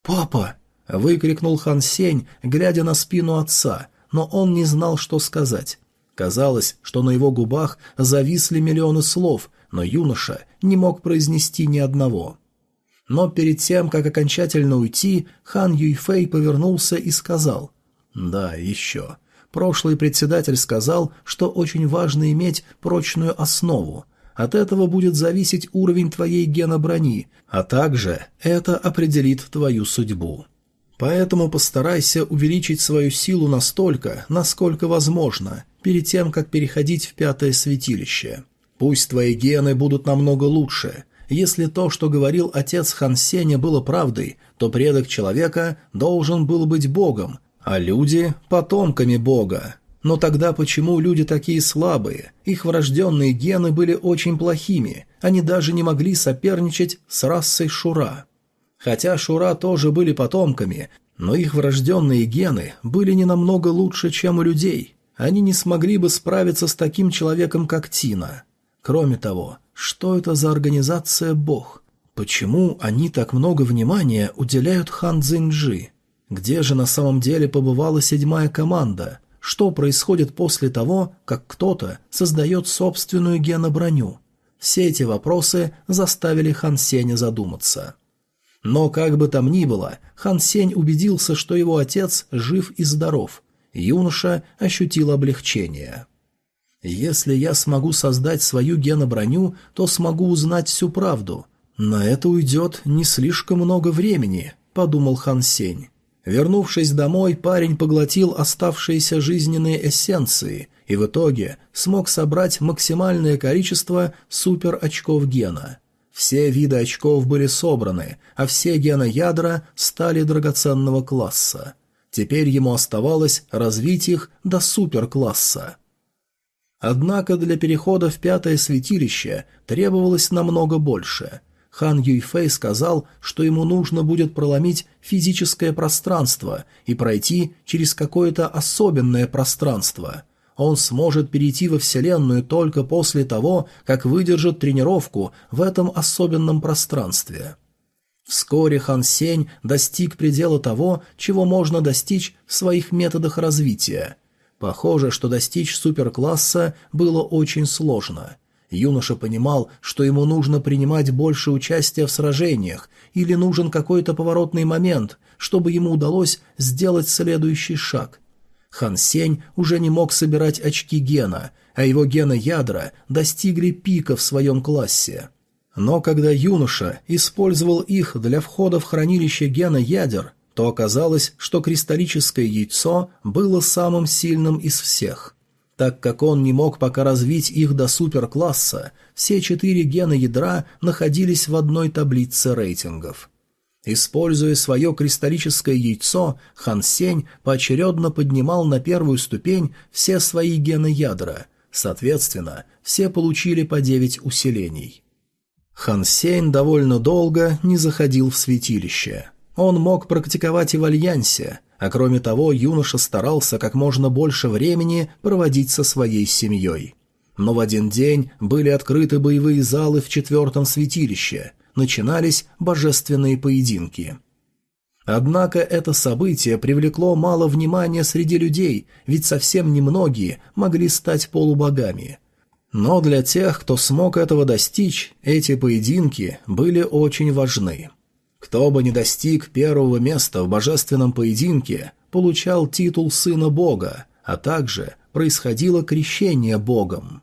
«Папа!» — выкрикнул Хан Сень, глядя на спину отца, но он не знал, что сказать. Казалось, что на его губах зависли миллионы слов, но юноша не мог произнести ни одного. Но перед тем, как окончательно уйти, хан Юйфэй повернулся и сказал «Да, еще». Прошлый председатель сказал, что очень важно иметь прочную основу. От этого будет зависеть уровень твоей геноброни, а также это определит твою судьбу. Поэтому постарайся увеличить свою силу настолько, насколько возможно, перед тем, как переходить в пятое святилище. Пусть твои гены будут намного лучше, если то, что говорил отец Хан Сеня, было правдой, то предок человека должен был быть богом, а люди – потомками бога. Но тогда почему люди такие слабые? Их врожденные гены были очень плохими, они даже не могли соперничать с расой Шура. Хотя Шура тоже были потомками, но их врожденные гены были не намного лучше, чем у людей. Они не смогли бы справиться с таким человеком, как Тина. Кроме того, что это за организация «Бог»? Почему они так много внимания уделяют Хан Цзиньджи? Где же на самом деле побывала седьмая команда? Что происходит после того, как кто-то создает собственную геноброню? Все эти вопросы заставили Хан Сеня задуматься. Но как бы там ни было, Хан Сень убедился, что его отец жив и здоров. Юноша ощутил облегчение. Если я смогу создать свою геноброню, то смогу узнать всю правду. На это уйдет не слишком много времени, подумал Хан Сень. Вернувшись домой, парень поглотил оставшиеся жизненные эссенции и в итоге смог собрать максимальное количество супер-очков гена. Все виды очков были собраны, а все геноядра стали драгоценного класса. Теперь ему оставалось развить их до супер-класса. Однако для перехода в пятое святилище требовалось намного больше. Хан Юйфэй сказал, что ему нужно будет проломить физическое пространство и пройти через какое-то особенное пространство. Он сможет перейти во Вселенную только после того, как выдержит тренировку в этом особенном пространстве. Вскоре Хан Сень достиг предела того, чего можно достичь в своих методах развития – Похоже, что достичь суперкласса было очень сложно. Юноша понимал, что ему нужно принимать больше участия в сражениях или нужен какой-то поворотный момент, чтобы ему удалось сделать следующий шаг. Хан Сень уже не мог собирать очки гена, а его гена ядра достигли пика в своем классе. Но когда юноша использовал их для входа в хранилище гена ядер, то оказалось, что кристаллическое яйцо было самым сильным из всех. Так как он не мог пока развить их до суперкласса, все четыре гена ядра находились в одной таблице рейтингов. Используя свое кристаллическое яйцо, Хан Сень поочередно поднимал на первую ступень все свои гены ядра, соответственно, все получили по девять усилений. Хан Сень довольно долго не заходил в святилище. Он мог практиковать и в альянсе, а кроме того юноша старался как можно больше времени проводить со своей семьей. Но в один день были открыты боевые залы в четвертом святилище, начинались божественные поединки. Однако это событие привлекло мало внимания среди людей, ведь совсем немногие могли стать полубогами. Но для тех, кто смог этого достичь, эти поединки были очень важны. Кто бы не достиг первого места в божественном поединке, получал титул сына бога, а также происходило крещение богом.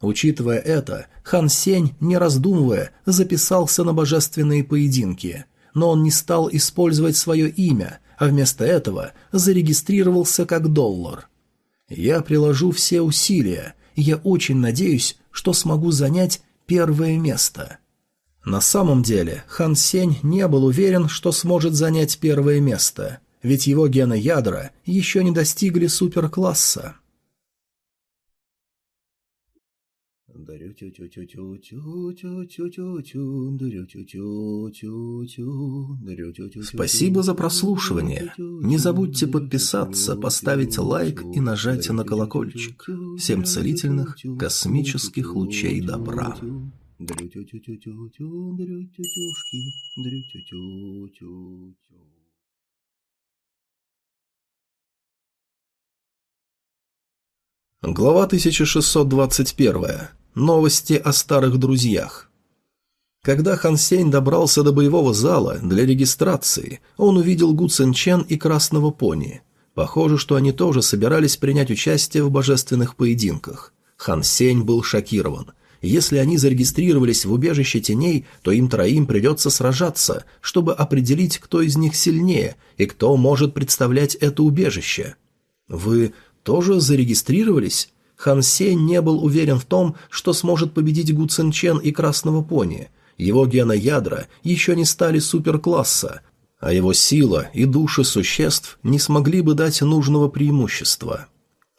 Учитывая это, Хан Сень, не раздумывая, записался на божественные поединки, но он не стал использовать свое имя, а вместо этого зарегистрировался как доллар. «Я приложу все усилия, и я очень надеюсь, что смогу занять первое место». На самом деле, Хан Сень не был уверен, что сможет занять первое место, ведь его гены ядра еще не достигли суперкласса. Спасибо за прослушивание. Не забудьте подписаться, поставить лайк и нажать на колокольчик. Всем целительных космических лучей добра. درو چو چو چو چو Глава 1621. Новости о старых друзьях. Когда Хан Сень добрался до боевого зала для регистрации, он увидел Гу Цен Чен и Красного Пони. Похоже, что они тоже собирались принять участие в божественных поединках. Хан Сень был шокирован – если они зарегистрировались в убежище теней, то им троим придется сражаться, чтобы определить, кто из них сильнее и кто может представлять это убежище. Вы тоже зарегистрировались? Хан Се не был уверен в том, что сможет победить Гу Цин Чен и Красного Пони. Его геноядра еще не стали суперкласса, а его сила и души существ не смогли бы дать нужного преимущества.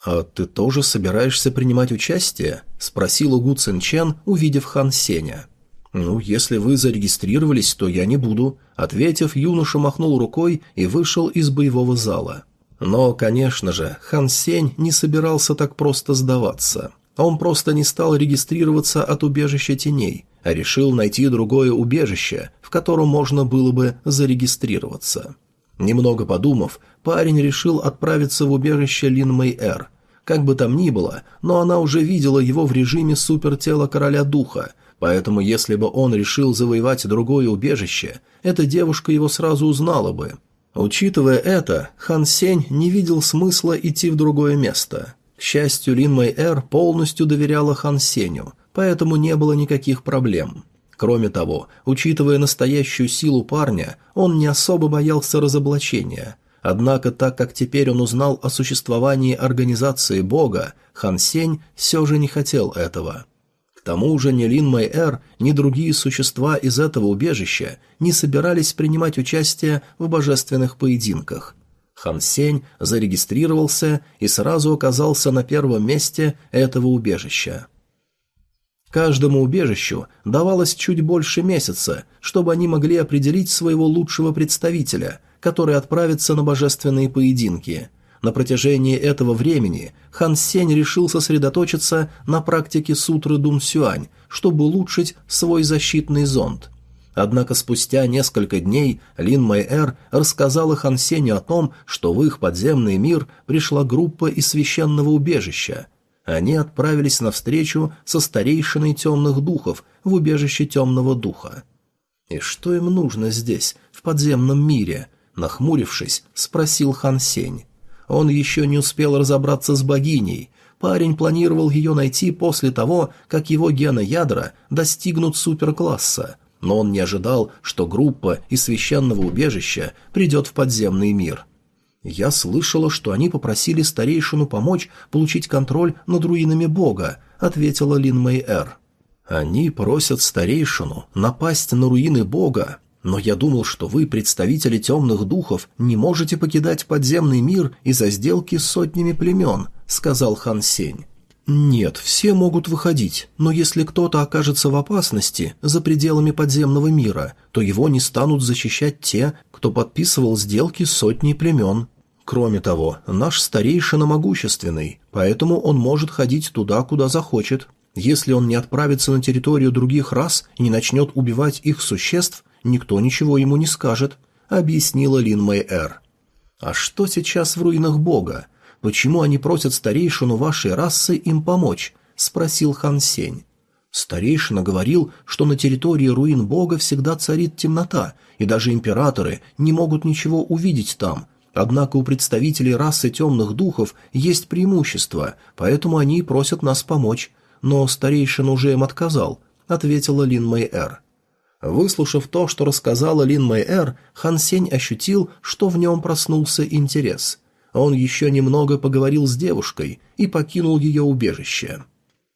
«А ты тоже собираешься принимать участие?» – спросила Гу Цин увидев Хан Сеня. «Ну, если вы зарегистрировались, то я не буду», – ответив, юноша махнул рукой и вышел из боевого зала. Но, конечно же, Хан Сень не собирался так просто сдаваться. Он просто не стал регистрироваться от убежища теней, а решил найти другое убежище, в котором можно было бы зарегистрироваться. Немного подумав, парень решил отправиться в убежище Лин Мэй Эр. Как бы там ни было, но она уже видела его в режиме супертела короля духа, поэтому если бы он решил завоевать другое убежище, эта девушка его сразу узнала бы. Учитывая это, Хан Сень не видел смысла идти в другое место. К счастью, Лин Мэй Эр полностью доверяла Хан Сенью, поэтому не было никаких проблем. Кроме того, учитывая настоящую силу парня, он не особо боялся разоблачения. Однако, так как теперь он узнал о существовании организации Бога, Хан Сень все же не хотел этого. К тому же ни Лин Мэй Эр, ни другие существа из этого убежища не собирались принимать участие в божественных поединках. Хан Сень зарегистрировался и сразу оказался на первом месте этого убежища. Каждому убежищу давалось чуть больше месяца, чтобы они могли определить своего лучшего представителя, который отправится на божественные поединки. На протяжении этого времени Хан Сень решил сосредоточиться на практике сутры Дун Сюань, чтобы улучшить свой защитный зонд. Однако спустя несколько дней Лин Мэйэр рассказала Хан Сеню о том, что в их подземный мир пришла группа из священного убежища – они отправились навстречу со старейшиной темных духов в убежище темного духа. «И что им нужно здесь, в подземном мире?» — нахмурившись, спросил Хан Сень. Он еще не успел разобраться с богиней. Парень планировал ее найти после того, как его геноядра достигнут суперкласса, но он не ожидал, что группа из священного убежища придет в подземный мир — я слышала, что они попросили старейшину помочь получить контроль над руинами бога, ответила Лин Мэй Эр. Они просят старейшину напасть на руины бога, но я думал, что вы, представители темных духов, не можете покидать подземный мир из-за сделки с сотнями племен, сказал Хан Сень. Нет, все могут выходить, но если кто-то окажется в опасности за пределами подземного мира, то его не станут защищать те, кто подписывал сделки сотни племен. Кроме того, наш старейшина могущественный, поэтому он может ходить туда, куда захочет. Если он не отправится на территорию других рас и не начнет убивать их существ, никто ничего ему не скажет», — объяснила Лин Мэй Эр. «А что сейчас в руинах Бога? почему они просят старейшину вашей расы им помочь?» — спросил Хан Сень. Старейшина говорил, что на территории руин бога всегда царит темнота, и даже императоры не могут ничего увидеть там. Однако у представителей расы темных духов есть преимущество, поэтому они просят нас помочь. Но старейшин уже им отказал, — ответила Лин Мэй Эр. Выслушав то, что рассказала Лин Мэй Эр, Хан Сень ощутил, что в нем проснулся интерес он еще немного поговорил с девушкой и покинул ее убежище.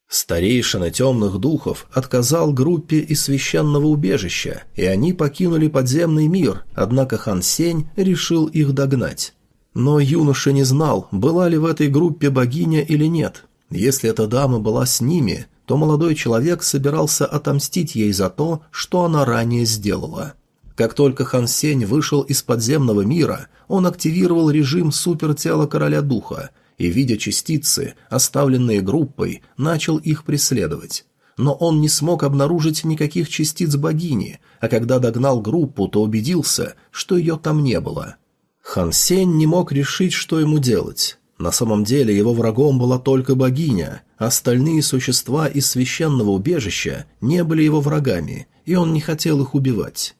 Старейшина темных духов отказал группе из священного убежища, и они покинули подземный мир, однако Хан Сень решил их догнать. Но юноша не знал, была ли в этой группе богиня или нет. Если эта дама была с ними, то молодой человек собирался отомстить ей за то, что она ранее сделала. Как только Хан Сень вышел из подземного мира, он активировал режим супертела короля духа и, видя частицы, оставленные группой, начал их преследовать. Но он не смог обнаружить никаких частиц богини, а когда догнал группу, то убедился, что ее там не было. Хан Сень не мог решить, что ему делать. На самом деле его врагом была только богиня, остальные существа из священного убежища не были его врагами, и он не хотел их убивать.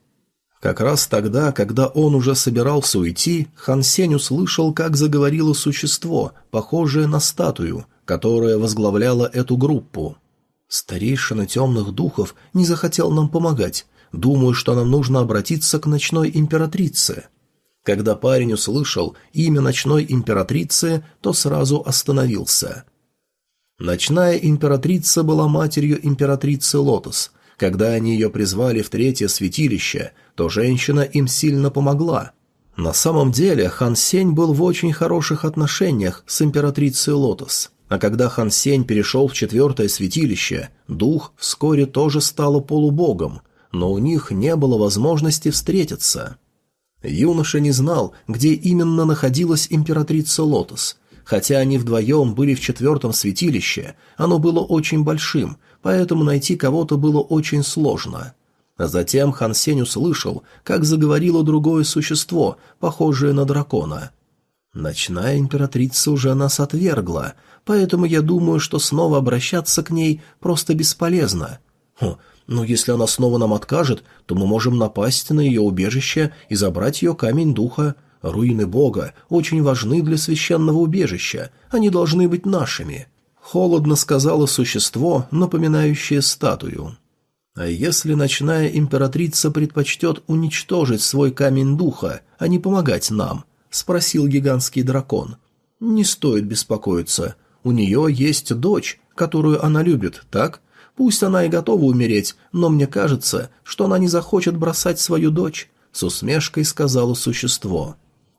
Как раз тогда, когда он уже собирался уйти, Хан Сень услышал, как заговорило существо, похожее на статую, которая возглавляла эту группу. «Старейшина темных духов не захотел нам помогать. Думаю, что нам нужно обратиться к ночной императрице». Когда парень услышал имя ночной императрицы, то сразу остановился. Ночная императрица была матерью императрицы Лотос – когда они ее призвали в третье святилище, то женщина им сильно помогла. На самом деле Хан Сень был в очень хороших отношениях с императрицей Лотос. А когда Хан Сень перешел в четвертое святилище, дух вскоре тоже стала полубогом, но у них не было возможности встретиться. Юноша не знал, где именно находилась императрица Лотос. Хотя они вдвоем были в четвертом святилище, оно было очень большим, поэтому найти кого-то было очень сложно. А затем Хан Сень услышал, как заговорило другое существо, похожее на дракона. «Ночная императрица уже нас отвергла, поэтому я думаю, что снова обращаться к ней просто бесполезно. Хм, но если она снова нам откажет, то мы можем напасть на ее убежище и забрать ее камень духа. Руины бога очень важны для священного убежища, они должны быть нашими» холодно сказала существо, напоминающее статую. А если ночная императрица предпочтет уничтожить свой камень духа, а не помогать нам? Спросил гигантский дракон. Не стоит беспокоиться. У нее есть дочь, которую она любит, так? Пусть она и готова умереть, но мне кажется, что она не захочет бросать свою дочь, с усмешкой сказала существо.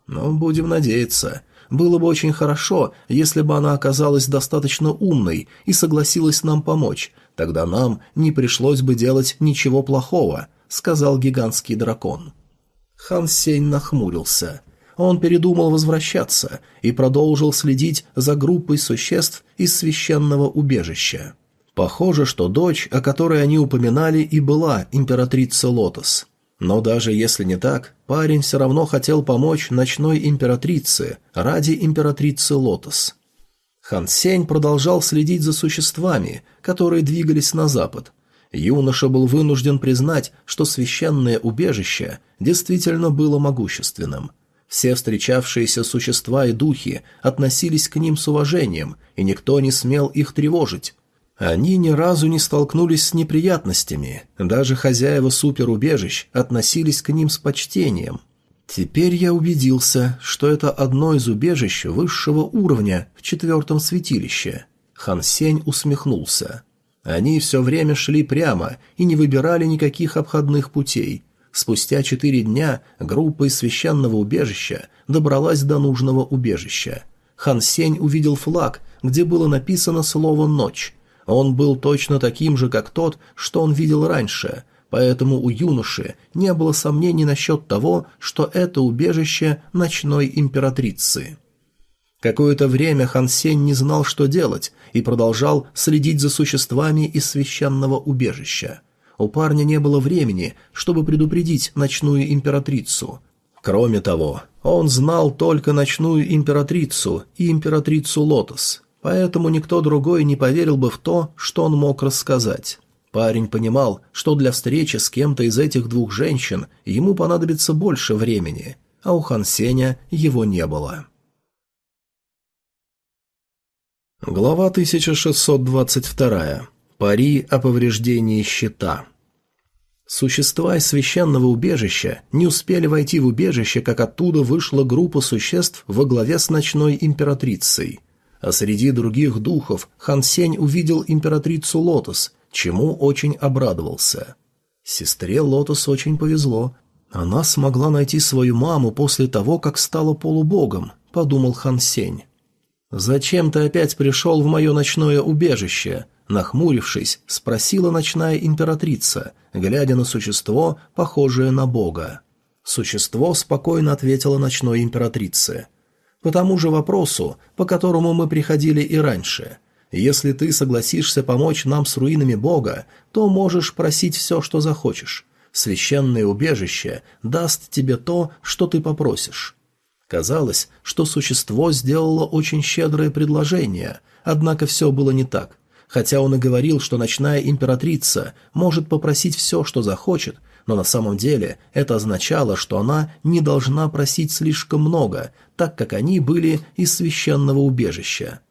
Но будем надеяться. Было бы очень хорошо, если бы она оказалась достаточно умной и согласилась нам помочь, тогда нам не пришлось бы делать ничего плохого», — сказал гигантский дракон. Хан Сень нахмурился. Он передумал возвращаться и продолжил следить за группой существ из священного убежища. Похоже, что дочь, о которой они упоминали, и была императрица Лотос. Но даже если не так, парень все равно хотел помочь ночной императрице ради императрицы Лотос. Хан Сень продолжал следить за существами, которые двигались на запад. Юноша был вынужден признать, что священное убежище действительно было могущественным. Все встречавшиеся существа и духи относились к ним с уважением, и никто не смел их тревожить, они ни разу не столкнулись с неприятностями, даже хозяева суперубежищ относились к ним с почтением. Теперь я убедился, что это одно из убежищ высшего уровня в четвертом святилище. Хан Сень усмехнулся. Они все время шли прямо и не выбирали никаких обходных путей. Спустя четыре дня группа из священного убежища добралась до нужного убежища. Хан Сень увидел флаг, где было написано слово «Ночь», он был точно таким же, как тот, что он видел раньше, поэтому у юноши не было сомнений насчет того, что это убежище ночной императрицы. Какое-то время Хансен не знал, что делать, и продолжал следить за существами из священного убежища. У парня не было времени, чтобы предупредить ночную императрицу. Кроме того, он знал только ночную императрицу и императрицу Лотос – поэтому никто другой не поверил бы в то, что он мог рассказать. Парень понимал, что для встречи с кем-то из этих двух женщин ему понадобится больше времени, а у Хан Сеня его не было. Глава 1622. Пари о повреждении щита. Существа из священного убежища не успели войти в убежище, как оттуда вышла группа существ во главе с ночной императрицей – а среди других духов Хан Сень увидел императрицу Лотос, чему очень обрадовался. Сестре Лотос очень повезло. Она смогла найти свою маму после того, как стала полубогом, подумал Хан Сень. «Зачем ты опять пришел в мое ночное убежище?» Нахмурившись, спросила ночная императрица, глядя на существо, похожее на бога. Существо спокойно ответило ночной императрице – по тому же вопросу, по которому мы приходили и раньше. Если ты согласишься помочь нам с руинами Бога, то можешь просить все, что захочешь. Священное убежище даст тебе то, что ты попросишь». Казалось, что существо сделало очень щедрое предложение, однако все было не так. Хотя он и говорил, что ночная императрица может попросить все, что захочет, но на самом деле это означало, что она не должна просить слишком много, так как они были из священного убежища.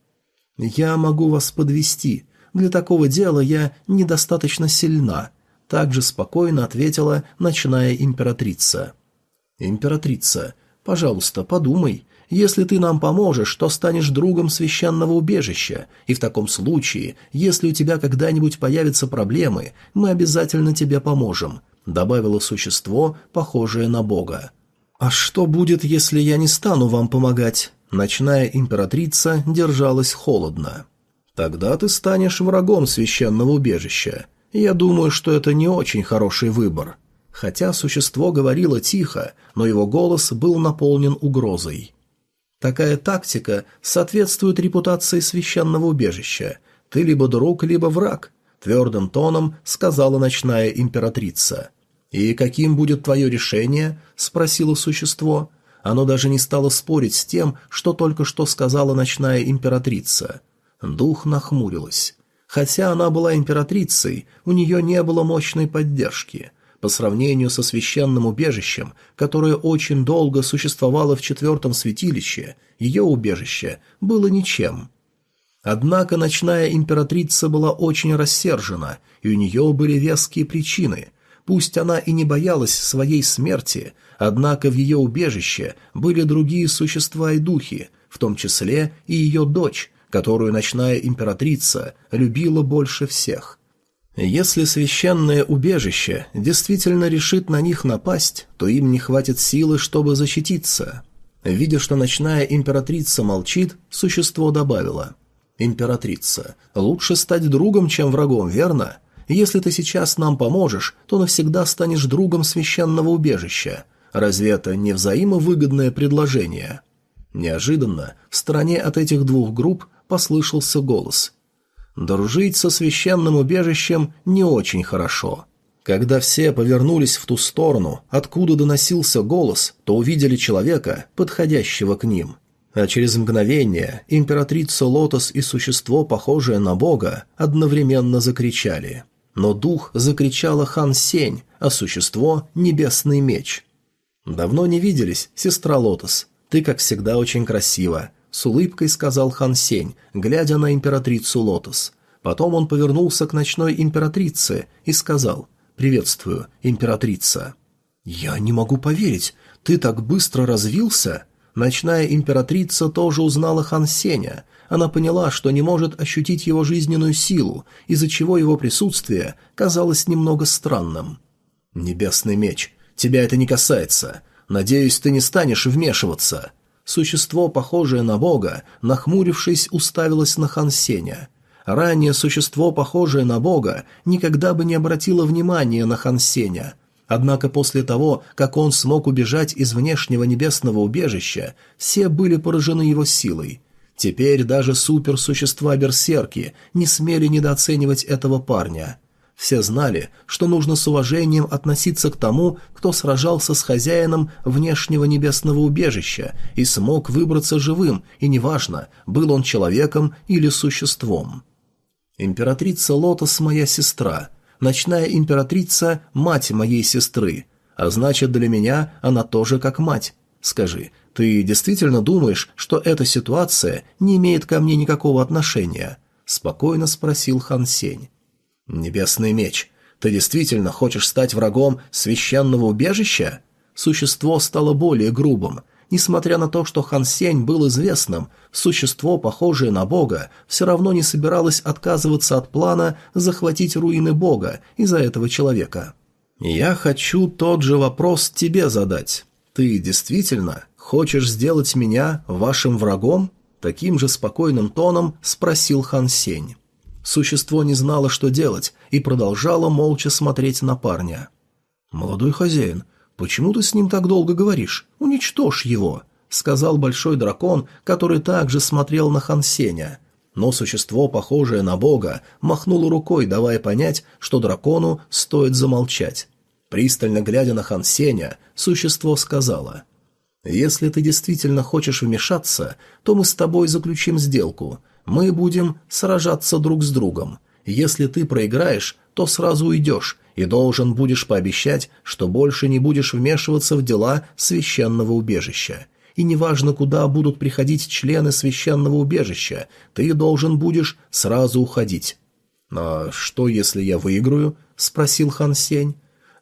«Я могу вас подвести. Для такого дела я недостаточно сильна», — также спокойно ответила ночная императрица. «Императрица, пожалуйста, подумай. Если ты нам поможешь, то станешь другом священного убежища, и в таком случае, если у тебя когда-нибудь появятся проблемы, мы обязательно тебе поможем. — добавило существо, похожее на бога. «А что будет, если я не стану вам помогать?» Ночная императрица держалась холодно. «Тогда ты станешь врагом священного убежища. Я думаю, что это не очень хороший выбор». Хотя существо говорило тихо, но его голос был наполнен угрозой. «Такая тактика соответствует репутации священного убежища. Ты либо друг, либо враг», — твердым тоном сказала ночная императрица. «И каким будет твое решение?» – спросило существо. Оно даже не стало спорить с тем, что только что сказала ночная императрица. Дух нахмурилась. Хотя она была императрицей, у нее не было мощной поддержки. По сравнению со священным убежищем, которое очень долго существовало в четвертом святилище, ее убежище было ничем. Однако ночная императрица была очень рассержена, и у нее были веские причины – Пусть она и не боялась своей смерти, однако в ее убежище были другие существа и духи, в том числе и ее дочь, которую ночная императрица любила больше всех. Если священное убежище действительно решит на них напасть, то им не хватит силы, чтобы защититься. Видя, что ночная императрица молчит, существо добавило. «Императрица, лучше стать другом, чем врагом, верно? Если ты сейчас нам поможешь, то навсегда станешь другом священного убежища. Разве это не взаимовыгодное предложение?» Неожиданно в стороне от этих двух групп послышался голос. «Дружить со священным убежищем не очень хорошо». Когда все повернулись в ту сторону, откуда доносился голос, то увидели человека, подходящего к ним. А через мгновение императрица Лотос и существо, похожее на бога, одновременно закричали – но дух закричала Хан Сень, а существо — небесный меч. «Давно не виделись, сестра Лотос. Ты, как всегда, очень красива», — с улыбкой сказал Хан Сень, глядя на императрицу Лотос. Потом он повернулся к ночной императрице и сказал «Приветствую, императрица». «Я не могу поверить, ты так быстро развился!» Ночная императрица тоже узнала Хан Сеня, она поняла, что не может ощутить его жизненную силу, из-за чего его присутствие казалось немного странным. «Небесный меч, тебя это не касается. Надеюсь, ты не станешь вмешиваться». Существо, похожее на бога, нахмурившись, уставилось на Хансеня. Ранее существо, похожее на бога, никогда бы не обратило внимания на Хансеня – Однако после того, как он смог убежать из внешнего небесного убежища, все были поражены его силой. Теперь даже суперсущества-берсерки не смели недооценивать этого парня. Все знали, что нужно с уважением относиться к тому, кто сражался с хозяином внешнего небесного убежища и смог выбраться живым, и неважно, был он человеком или существом. Императрица Лотос – моя сестра, ночная императрица – мать моей сестры, а значит, для меня она тоже как мать. Скажи, «Ты действительно думаешь, что эта ситуация не имеет ко мне никакого отношения?» — спокойно спросил Хан Сень. «Небесный меч, ты действительно хочешь стать врагом священного убежища?» Существо стало более грубым. Несмотря на то, что Хан Сень был известным, существо, похожее на бога, все равно не собиралось отказываться от плана захватить руины бога из-за этого человека. «Я хочу тот же вопрос тебе задать. Ты действительно «Хочешь сделать меня вашим врагом?» Таким же спокойным тоном спросил Хан Сень. Существо не знало, что делать, и продолжало молча смотреть на парня. «Молодой хозяин, почему ты с ним так долго говоришь? Уничтожь его!» — сказал большой дракон, который также смотрел на Хан Сеня. Но существо, похожее на бога, махнуло рукой, давая понять, что дракону стоит замолчать. Пристально глядя на Хан Сеня, существо сказала — если ты действительно хочешь вмешаться, то мы с тобой заключим сделку. Мы будем сражаться друг с другом. Если ты проиграешь, то сразу уйдешь и должен будешь пообещать, что больше не будешь вмешиваться в дела священного убежища. И неважно, куда будут приходить члены священного убежища, ты должен будешь сразу уходить». «А что, если я выиграю?» — спросил Хан Сень.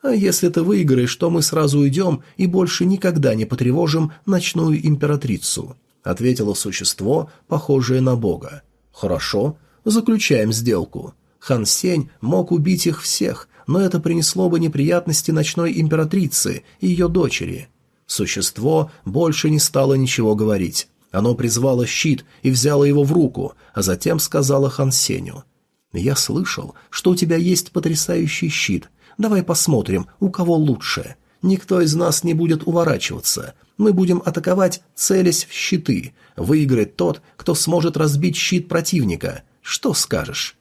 А если ты выиграешь, то мы сразу уйдем и больше никогда не потревожим ночную императрицу», — ответило существо, похожее на бога. «Хорошо, заключаем сделку. Хан Сень мог убить их всех, но это принесло бы неприятности ночной императрице и ее дочери». Существо больше не стало ничего говорить. Оно призвало щит и взяло его в руку, а затем сказала Хан Сеню. «Я слышал, что у тебя есть потрясающий щит, Давай посмотрим, у кого лучше. Никто из нас не будет уворачиваться. Мы будем атаковать, целясь в щиты. Выиграет тот, кто сможет разбить щит противника. Что скажешь?»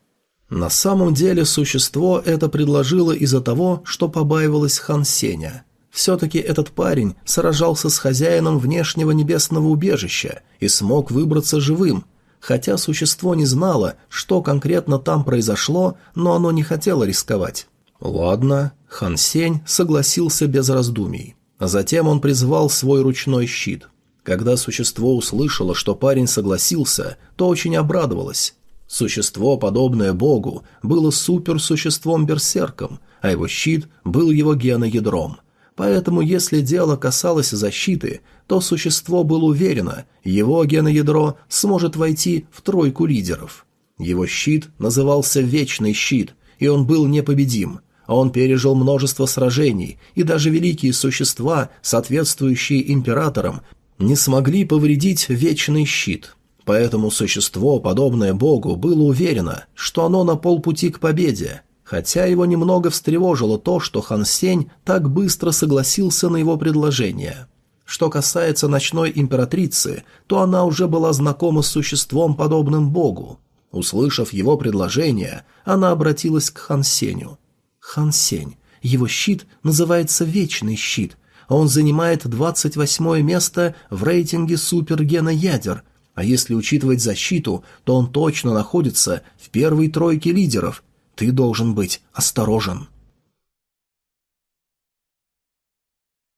На самом деле существо это предложило из-за того, что побаивалось Хан Сеня. Все-таки этот парень сражался с хозяином внешнего небесного убежища и смог выбраться живым, хотя существо не знало, что конкретно там произошло, но оно не хотело рисковать. «Ладно», — Хан Сень согласился без раздумий. А затем он призвал свой ручной щит. Когда существо услышало, что парень согласился, то очень обрадовалось. Существо, подобное богу, было суперсуществом-берсерком, а его щит был его геноядром. Поэтому, если дело касалось защиты, то существо было уверено, его геноядро сможет войти в тройку лидеров. Его щит назывался «Вечный щит», и он был непобедим – он пережил множество сражений, и даже великие существа, соответствующие императорам, не смогли повредить вечный щит. Поэтому существо, подобное богу, было уверено, что оно на полпути к победе, хотя его немного встревожило то, что Хан Сень так быстро согласился на его предложение. Что касается ночной императрицы, то она уже была знакома с существом, подобным богу. Услышав его предложение, она обратилась к Хан Сеню – Хан Сень. Его щит называется «Вечный щит». Он занимает 28 место в рейтинге супергена ядер, а если учитывать защиту, то он точно находится в первой тройке лидеров. Ты должен быть осторожен.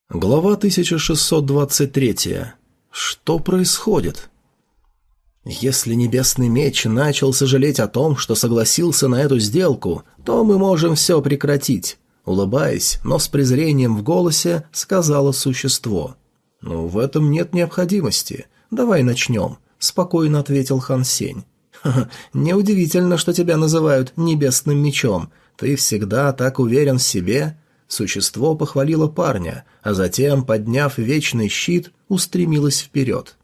Глава 1623. Что происходит? Если Небесный Меч начал сожалеть о том, что согласился на эту сделку, то мы можем все прекратить», — улыбаясь, но с презрением в голосе сказала существо. «Ну, в этом нет необходимости. Давай начнем», — спокойно ответил Хан Сень. «Ха -ха, «Неудивительно, что тебя называют Небесным Мечом. Ты всегда так уверен в себе». Существо похвалило парня, а затем, подняв вечный щит, устремилось вперед.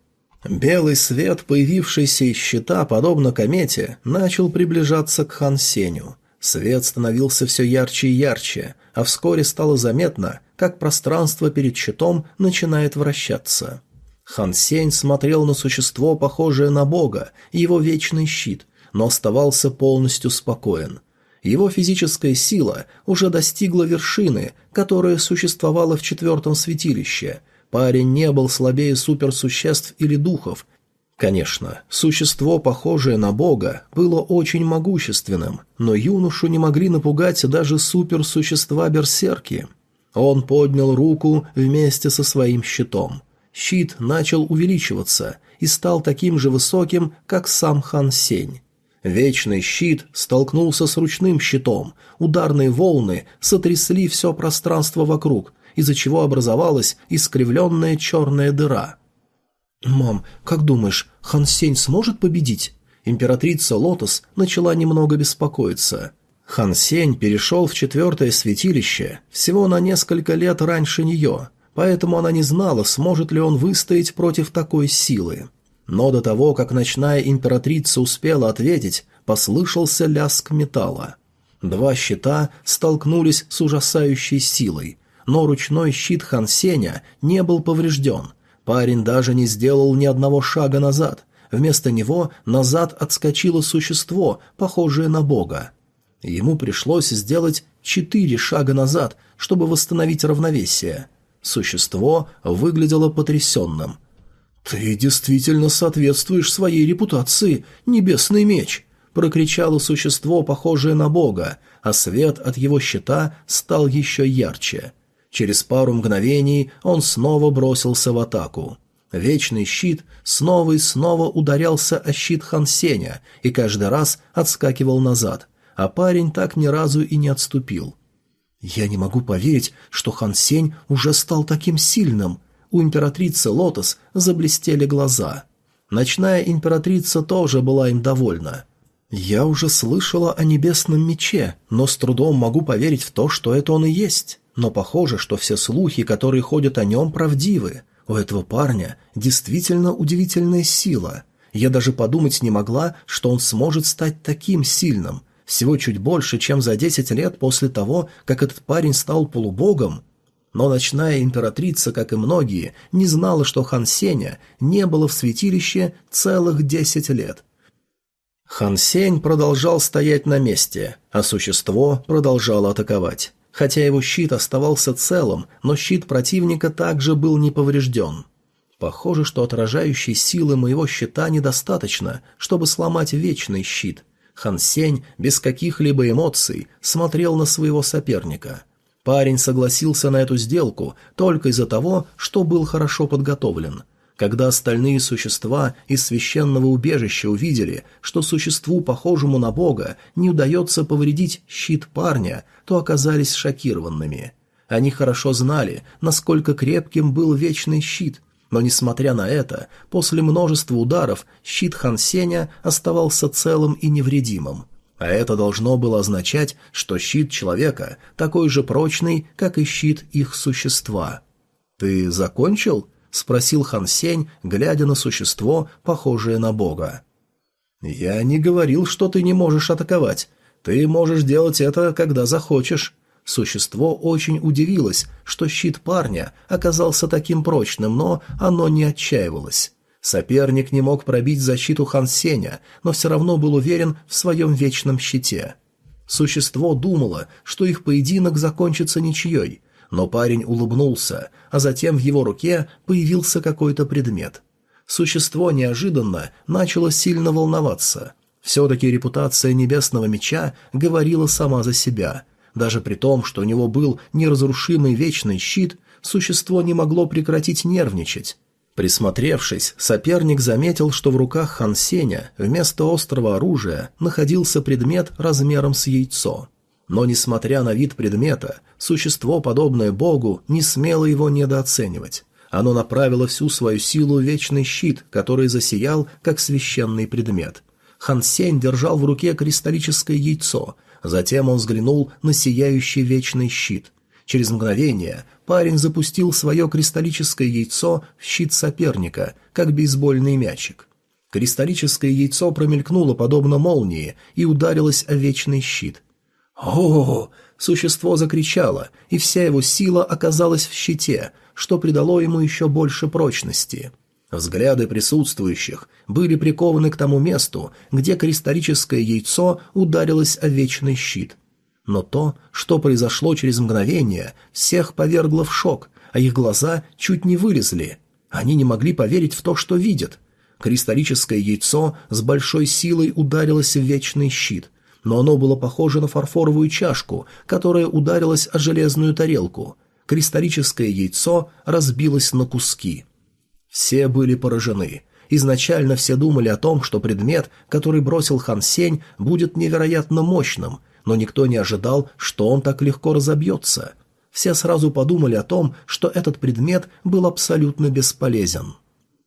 Белый свет, появившийся из щита, подобно комете, начал приближаться к Хан Сеню. Свет становился все ярче и ярче, а вскоре стало заметно, как пространство перед щитом начинает вращаться. Хан Сень смотрел на существо, похожее на бога, и его вечный щит, но оставался полностью спокоен. Его физическая сила уже достигла вершины, которая существовала в четвертом святилище – Парень не был слабее суперсуществ или духов. Конечно, существо, похожее на бога, было очень могущественным, но юношу не могли напугать даже суперсущества-берсерки. Он поднял руку вместе со своим щитом. Щит начал увеличиваться и стал таким же высоким, как сам Хан Сень. Вечный щит столкнулся с ручным щитом, ударные волны сотрясли все пространство вокруг – из-за чего образовалась искривленная черная дыра. «Мам, как думаешь, Хан Сень сможет победить?» Императрица Лотос начала немного беспокоиться. Хан Сень перешел в четвертое святилище всего на несколько лет раньше нее, поэтому она не знала, сможет ли он выстоять против такой силы. Но до того, как ночная императрица успела ответить, послышался лязг металла. Два щита столкнулись с ужасающей силой, но ручной щит Хан Сеня не был поврежден. Парень даже не сделал ни одного шага назад. Вместо него назад отскочило существо, похожее на бога. Ему пришлось сделать четыре шага назад, чтобы восстановить равновесие. Существо выглядело потрясенным. «Ты действительно соответствуешь своей репутации, небесный меч!» — прокричало существо, похожее на бога, а свет от его щита стал еще ярче. Через пару мгновений он снова бросился в атаку. Вечный щит снова и снова ударялся о щит Хансеня и каждый раз отскакивал назад, а парень так ни разу и не отступил. «Я не могу поверить, что Хансень уже стал таким сильным!» У императрицы Лотос заблестели глаза. Ночная императрица тоже была им довольна. «Я уже слышала о небесном мече, но с трудом могу поверить в то, что это он и есть». Но похоже, что все слухи, которые ходят о нем, правдивы. У этого парня действительно удивительная сила. Я даже подумать не могла, что он сможет стать таким сильным. Всего чуть больше, чем за 10 лет после того, как этот парень стал полубогом. Но ночная императрица, как и многие, не знала, что Хан Сеня не было в святилище целых 10 лет. Хан Сень продолжал стоять на месте, а существо продолжало атаковать. Хотя его щит оставался целым, но щит противника также был не поврежден. Похоже, что отражающей силы моего щита недостаточно, чтобы сломать вечный щит. Хан Сень без каких-либо эмоций смотрел на своего соперника. Парень согласился на эту сделку только из-за того, что был хорошо подготовлен – когда остальные существа из священного убежища увидели, что существу, похожему на бога, не удается повредить щит парня, то оказались шокированными. Они хорошо знали, насколько крепким был вечный щит, но, несмотря на это, после множества ударов щит Хансеня оставался целым и невредимым. А это должно было означать, что щит человека такой же прочный, как и щит их существа. «Ты закончил?» — спросил Хан Сень, глядя на существо, похожее на бога. «Я не говорил, что ты не можешь атаковать. Ты можешь делать это, когда захочешь». Существо очень удивилось, что щит парня оказался таким прочным, но оно не отчаивалось. Соперник не мог пробить защиту Хан Сеня, но все равно был уверен в своем вечном щите. Существо думало, что их поединок закончится ничьей, но парень улыбнулся, а затем в его руке появился какой-то предмет. Существо неожиданно начало сильно волноваться. Все-таки репутация Небесного Меча говорила сама за себя. Даже при том, что у него был неразрушимый вечный щит, существо не могло прекратить нервничать. Присмотревшись, соперник заметил, что в руках Хансеня вместо острого оружия находился предмет размером с яйцо – но, несмотря на вид предмета, существо, подобное Богу, не смело его недооценивать. Оно направило всю свою силу в вечный щит, который засиял, как священный предмет. Хан Сень держал в руке кристаллическое яйцо, затем он взглянул на сияющий вечный щит. Через мгновение парень запустил свое кристаллическое яйцо в щит соперника, как бейсбольный мячик. Кристаллическое яйцо промелькнуло подобно молнии и ударилось о вечный щит – о Существо закричало, и вся его сила оказалась в щите, что придало ему еще больше прочности. Взгляды присутствующих были прикованы к тому месту, где кристаллическое яйцо ударилось о вечный щит. Но то, что произошло через мгновение, всех повергло в шок, а их глаза чуть не вылезли. Они не могли поверить в то, что видят. Кристаллическое яйцо с большой силой ударилось в вечный щит, но оно было похоже на фарфоровую чашку, которая ударилась о железную тарелку. Кристаллическое яйцо разбилось на куски. Все были поражены. Изначально все думали о том, что предмет, который бросил Хан Сень, будет невероятно мощным, но никто не ожидал, что он так легко разобьется. Все сразу подумали о том, что этот предмет был абсолютно бесполезен.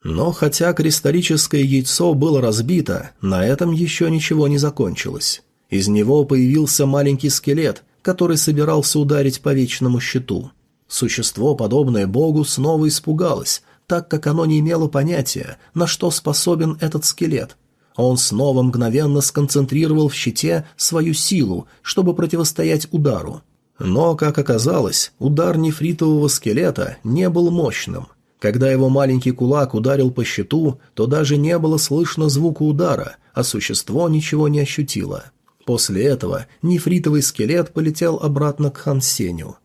Но хотя кристаллическое яйцо было разбито, на этом еще ничего не закончилось. Из него появился маленький скелет, который собирался ударить по вечному щиту. Существо, подобное богу, снова испугалось, так как оно не имело понятия, на что способен этот скелет. Он снова мгновенно сконцентрировал в щите свою силу, чтобы противостоять удару. Но, как оказалось, удар нефритового скелета не был мощным. Когда его маленький кулак ударил по щиту, то даже не было слышно звука удара, а существо ничего не ощутило. После этого нефритовый скелет полетел обратно к Хансеню.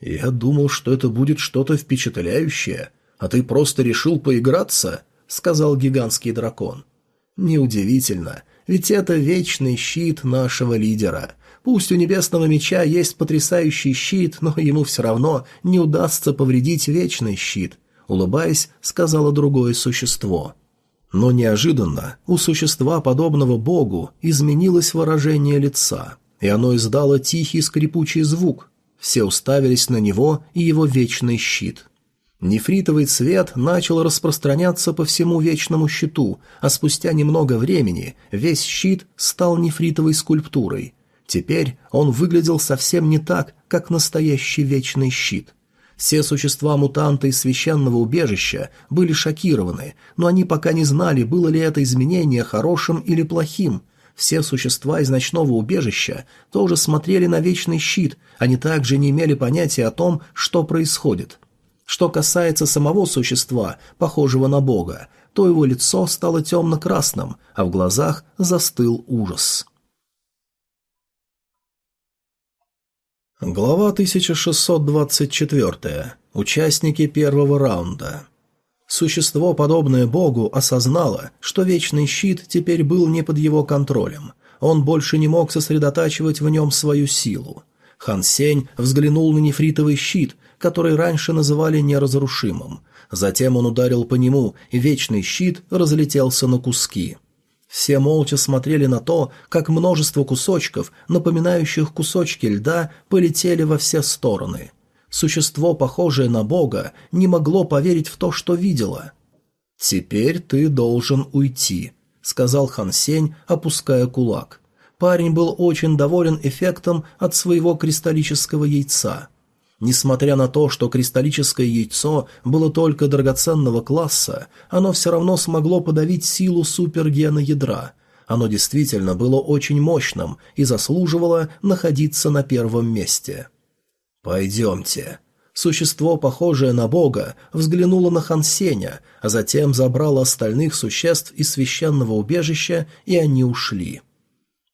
«Я думал, что это будет что-то впечатляющее, а ты просто решил поиграться?» — сказал гигантский дракон. «Неудивительно, ведь это вечный щит нашего лидера. Пусть у Небесного Меча есть потрясающий щит, но ему все равно не удастся повредить вечный щит», — улыбаясь, сказала другое существо. Но неожиданно у существа, подобного богу, изменилось выражение лица, и оно издало тихий скрипучий звук. Все уставились на него и его вечный щит. Нефритовый цвет начал распространяться по всему вечному щиту, а спустя немного времени весь щит стал нефритовой скульптурой. Теперь он выглядел совсем не так, как настоящий вечный щит. Все существа-мутанты из священного убежища были шокированы, но они пока не знали, было ли это изменение хорошим или плохим. Все существа из ночного убежища тоже смотрели на вечный щит, они также не имели понятия о том, что происходит. Что касается самого существа, похожего на бога, то его лицо стало темно-красным, а в глазах застыл ужас. Глава 1624. Участники первого раунда. Существо, подобное богу, осознало, что Вечный Щит теперь был не под его контролем. Он больше не мог сосредотачивать в нем свою силу. Хан Сень взглянул на нефритовый щит, который раньше называли неразрушимым. Затем он ударил по нему, и Вечный Щит разлетелся на куски – все молча смотрели на то, как множество кусочков, напоминающих кусочки льда, полетели во все стороны. Существо, похожее на бога, не могло поверить в то, что видело. «Теперь ты должен уйти», — сказал Хан Сень, опуская кулак. Парень был очень доволен эффектом от своего кристаллического яйца — Несмотря на то, что кристаллическое яйцо было только драгоценного класса, оно все равно смогло подавить силу супергена ядра. Оно действительно было очень мощным и заслуживало находиться на первом месте. «Пойдемте». Существо, похожее на бога, взглянуло на Хансеня, а затем забрало остальных существ из священного убежища, и они ушли.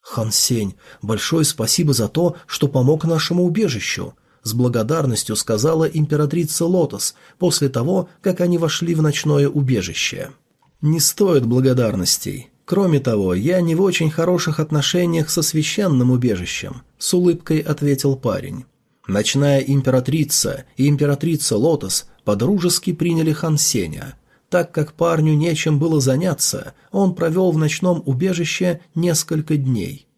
«Хансень, большое спасибо за то, что помог нашему убежищу», с благодарностью сказала императрица Лотос после того, как они вошли в ночное убежище. «Не стоит благодарностей. Кроме того, я не в очень хороших отношениях со священным убежищем», — с улыбкой ответил парень. Ночная императрица и императрица Лотос подружески приняли Хан Сеня. Так как парню нечем было заняться, он провел в ночном убежище несколько дней —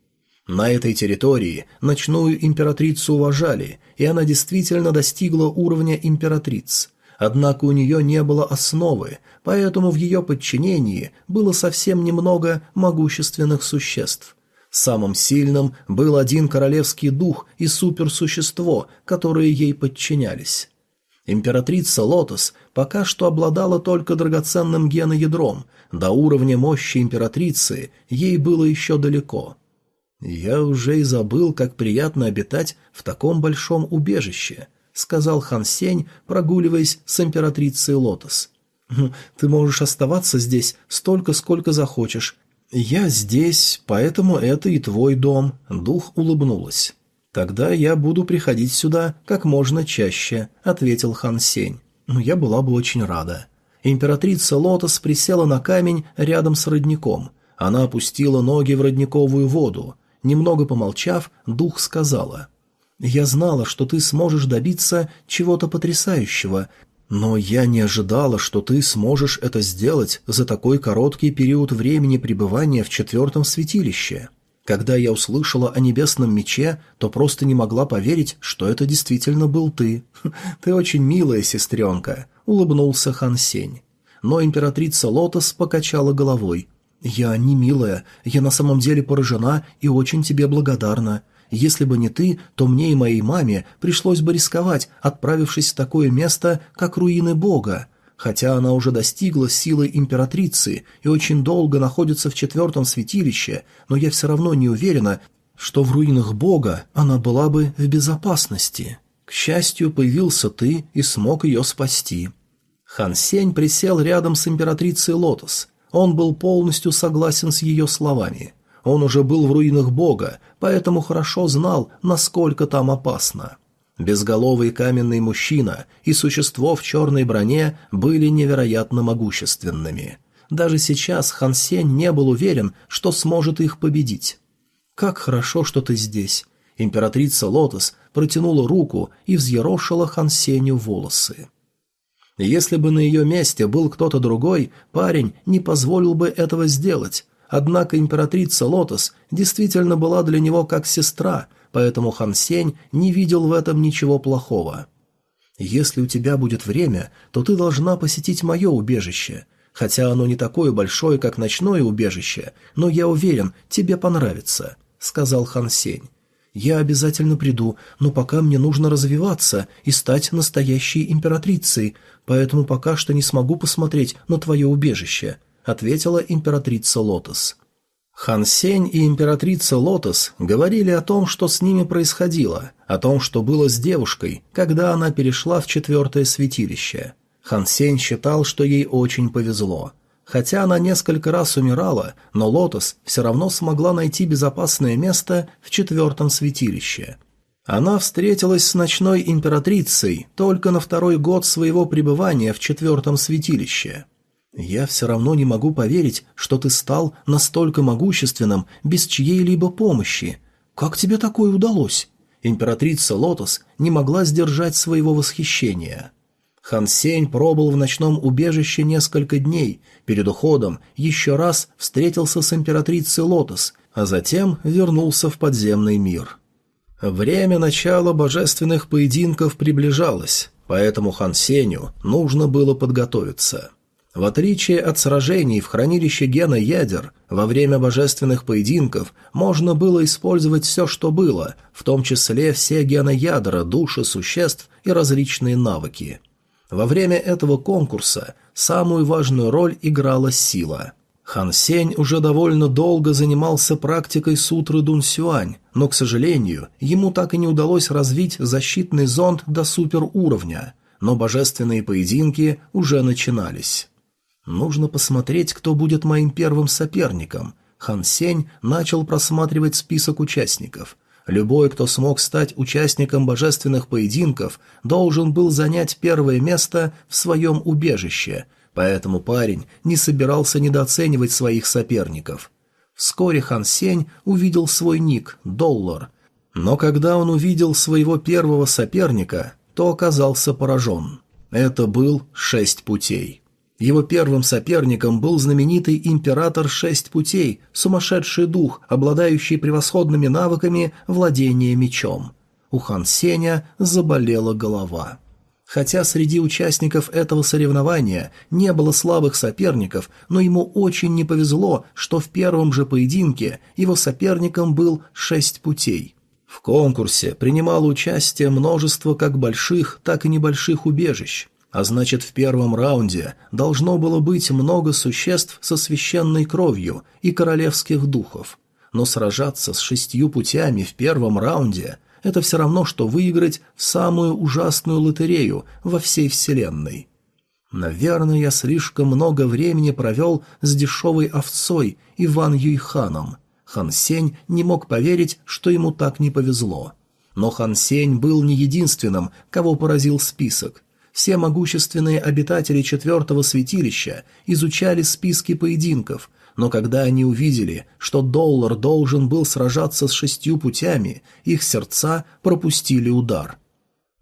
на этой территории ночную императрицу уважали, и она действительно достигла уровня императриц. Однако у нее не было основы, поэтому в ее подчинении было совсем немного могущественных существ. Самым сильным был один королевский дух и суперсущество, которые ей подчинялись. Императрица Лотос пока что обладала только драгоценным геноядром, до уровня мощи императрицы ей было еще далеко – «Я уже и забыл, как приятно обитать в таком большом убежище», — сказал Хан Сень, прогуливаясь с императрицей Лотос. «Хм, «Ты можешь оставаться здесь столько, сколько захочешь. Я здесь, поэтому это и твой дом», — дух улыбнулась. «Тогда я буду приходить сюда как можно чаще», — ответил Хан Сень. Я была бы очень рада». Императрица Лотос присела на камень рядом с родником. Она опустила ноги в родниковую воду. Немного помолчав, дух сказала. «Я знала, что ты сможешь добиться чего-то потрясающего, но я не ожидала, что ты сможешь это сделать за такой короткий период времени пребывания в четвертом святилище. Когда я услышала о небесном мече, то просто не могла поверить, что это действительно был ты. <laughs> Ты очень милая сестренка», — улыбнулся Хан Сень. Но императрица Лотос покачала головой. «Я не милая. Я на самом деле поражена и очень тебе благодарна. Если бы не ты, то мне и моей маме пришлось бы рисковать, отправившись в такое место, как руины Бога. Хотя она уже достигла силы императрицы и очень долго находится в четвертом святилище, но я все равно не уверена, что в руинах Бога она была бы в безопасности. К счастью, появился ты и смог ее спасти». Хан Сень присел рядом с императрицей Лотос – он был полностью согласен с ее словами. Он уже был в руинах бога, поэтому хорошо знал, насколько там опасно. Безголовый каменный мужчина и существо в черной броне были невероятно могущественными. Даже сейчас Хансень не был уверен, что сможет их победить. «Как хорошо, что ты здесь!» Императрица Лотос протянула руку и взъерошила Хан Сенью волосы. Если бы на ее месте был кто-то другой, парень не позволил бы этого сделать. Однако императрица Лотос действительно была для него как сестра, поэтому Хан Сень не видел в этом ничего плохого. «Если у тебя будет время, то ты должна посетить мое убежище. Хотя оно не такое большое, как ночное убежище, но я уверен, тебе понравится», — сказал Хан Сень. Я обязательно приду, но пока мне нужно развиваться и стать настоящей императрицей, поэтому пока что не смогу посмотреть на твое убежище», — ответила императрица Лотос. Хан Сень и императрица Лотос говорили о том, что с ними происходило, о том, что было с девушкой, когда она перешла в четвертое святилище. Хан Сень считал, что ей очень повезло — Хотя она несколько раз умирала, но Лотос все равно смогла найти безопасное место в четвертом святилище. Она встретилась с ночной императрицей только на второй год своего пребывания в четвертом святилище. «Я все равно не могу поверить, что ты стал настолько могущественным без чьей-либо помощи. Как тебе такое удалось?» Императрица Лотос не могла сдержать своего восхищения – Хан Сень пробыл в ночном убежище несколько дней. Перед уходом еще раз встретился с императрицей Лотос, а затем вернулся в подземный мир. Время начала божественных поединков приближалось, поэтому Хан Сенью нужно было подготовиться. В отличие от сражений в хранилище гена ядер, во время божественных поединков можно было использовать все, что было, в том числе все гены ядра, души, существ и различные навыки – во время этого конкурса самую важную роль играла сила. Хан Сень уже довольно долго занимался практикой сутры Дун Сюань, но, к сожалению, ему так и не удалось развить защитный зонд до суперуровня, но божественные поединки уже начинались. «Нужно посмотреть, кто будет моим первым соперником», Хан Сень начал просматривать список участников – Любой, кто смог стать участником божественных поединков, должен был занять первое место в своем убежище, поэтому парень не собирался недооценивать своих соперников. Вскоре Хан Сень увидел свой ник – Доллар. Но когда он увидел своего первого соперника, то оказался поражен. Это был шесть путей. Его первым соперником был знаменитый император Шесть Путей, сумасшедший дух, обладающий превосходными навыками владения мечом. У Хан Сеня заболела голова. Хотя среди участников этого соревнования не было слабых соперников, но ему очень не повезло, что в первом же поединке его соперником был Шесть Путей. В конкурсе принимало участие множество как больших, так и небольших убежищ а значит в первом раунде должно было быть много существ со священной кровью и королевских духов. Но сражаться с шестью путями в первом раунде – это все равно, что выиграть в самую ужасную лотерею во всей вселенной. Наверное, я слишком много времени провел с дешевой овцой Иван Юйханом. Хан Сень не мог поверить, что ему так не повезло. Но Хан Сень был не единственным, кого поразил список все могущественные обитатели четвертого святилища изучали списки поединков, но когда они увидели, что доллар должен был сражаться с шестью путями, их сердца пропустили удар.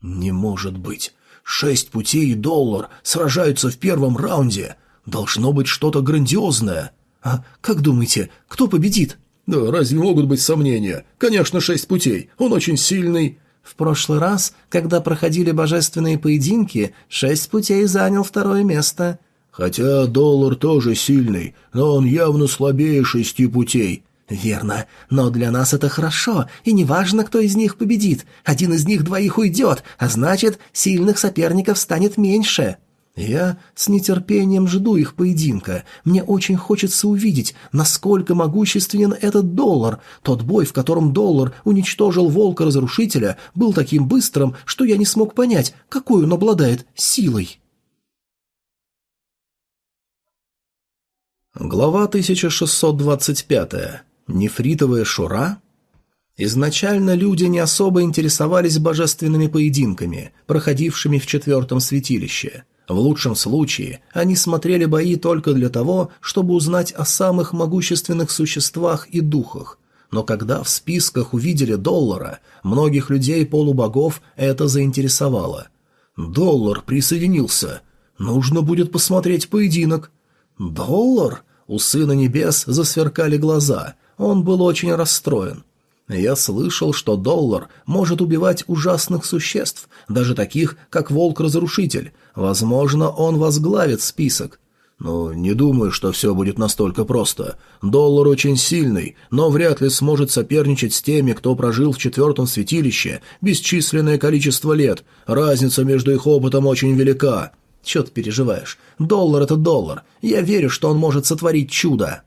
«Не может быть! Шесть путей и доллар сражаются в первом раунде! Должно быть что-то грандиозное! А как думаете, кто победит?» «Да разве могут быть сомнения? Конечно, шесть путей, он очень сильный!» В прошлый раз, когда проходили божественные поединки, шесть путей занял второе место. Хотя доллар тоже сильный, но он явно слабее шести путей. «Верно. Но для нас это хорошо, и неважно, кто из них победит. Один из них двоих уйдет, а значит, сильных соперников станет меньше». Я с нетерпением жду их поединка. Мне очень хочется увидеть, насколько могущественен этот доллар. Тот бой, в котором доллар уничтожил волка-разрушителя, был таким быстрым, что я не смог понять, какой он обладает силой. Глава 1625. Нефритовая шура? Изначально люди не особо интересовались божественными поединками, проходившими в четвертом святилище – в лучшем случае они смотрели бои только для того, чтобы узнать о самых могущественных существах и духах, но когда в списках увидели доллара, многих людей полубогов это заинтересовало. «Доллар присоединился. Нужно будет посмотреть поединок». «Доллар?» У сына небес засверкали глаза. Он был очень расстроен. Я слышал, что доллар может убивать ужасных существ, даже таких, как волк-разрушитель. Возможно, он возглавит список. Но не думаю, что все будет настолько просто. Доллар очень сильный, но вряд ли сможет соперничать с теми, кто прожил в четвертом святилище бесчисленное количество лет. Разница между их опытом очень велика. Чего ты переживаешь? Доллар — это доллар. Я верю, что он может сотворить чудо.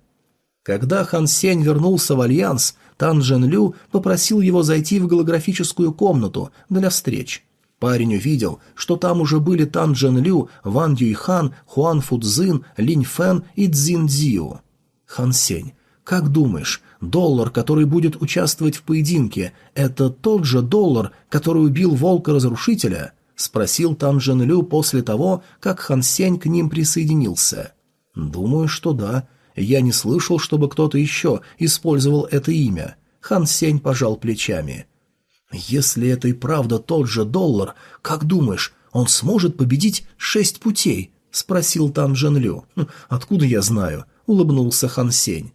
Когда Хан Сень вернулся в Альянс, Тан Джен Лю попросил его зайти в голографическую комнату для встреч. Парень увидел, что там уже были Тан Джен Лю, Ван Юйхан, Хуан Фудзин, Линь Фэн и Цзин Дзио. Хан Сень, как думаешь, доллар, который будет участвовать в поединке, это тот же доллар, который убил волка-разрушителя?» — спросил Тан Жен Лю после того, как Хан Сень к ним присоединился. «Думаю, что да», я не слышал, чтобы кто-то еще использовал это имя. Хан Сень пожал плечами. «Если это и правда тот же доллар, как думаешь, он сможет победить шесть путей?» — спросил Тан Джен Лю. «Хм, «Откуда я знаю?» — улыбнулся Хан Сень.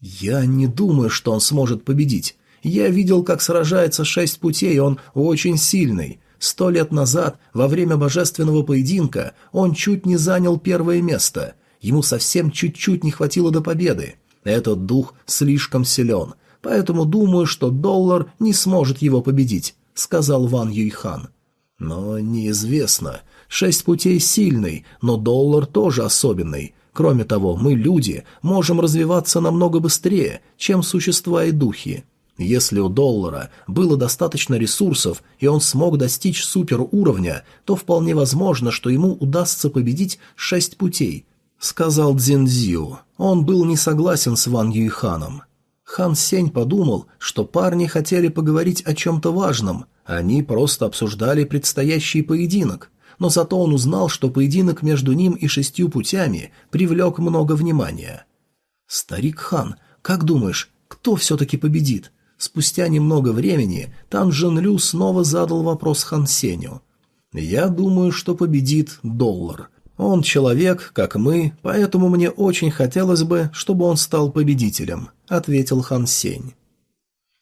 «Я не думаю, что он сможет победить. Я видел, как сражается шесть путей, он очень сильный. Сто лет назад, во время божественного поединка, он чуть не занял первое место. Ему совсем чуть-чуть не хватило до победы. Этот дух слишком силен, поэтому думаю, что доллар не сможет его победить», — сказал Ван Юйхан. «Но неизвестно. Шесть путей сильный, но доллар тоже особенный. Кроме того, мы, люди, можем развиваться намного быстрее, чем существа и духи». Если у доллара было достаточно ресурсов, и он смог достичь суперуровня, то вполне возможно, что ему удастся победить шесть путей, сказал Дзиндзю. Он был не согласен с Ван Юйханом. Хан Сень подумал, что парни хотели поговорить о чем-то важном, они просто обсуждали предстоящий поединок. Но зато он узнал, что поединок между ним и шестью путями привлек много внимания. «Старик Хан, как думаешь, кто все-таки победит?» Спустя немного времени Тан Жен Лю снова задал вопрос Хан Сенью. «Я думаю, что победит доллар», он человек, как мы, поэтому мне очень хотелось бы, чтобы он стал победителем», — ответил Хан Сень.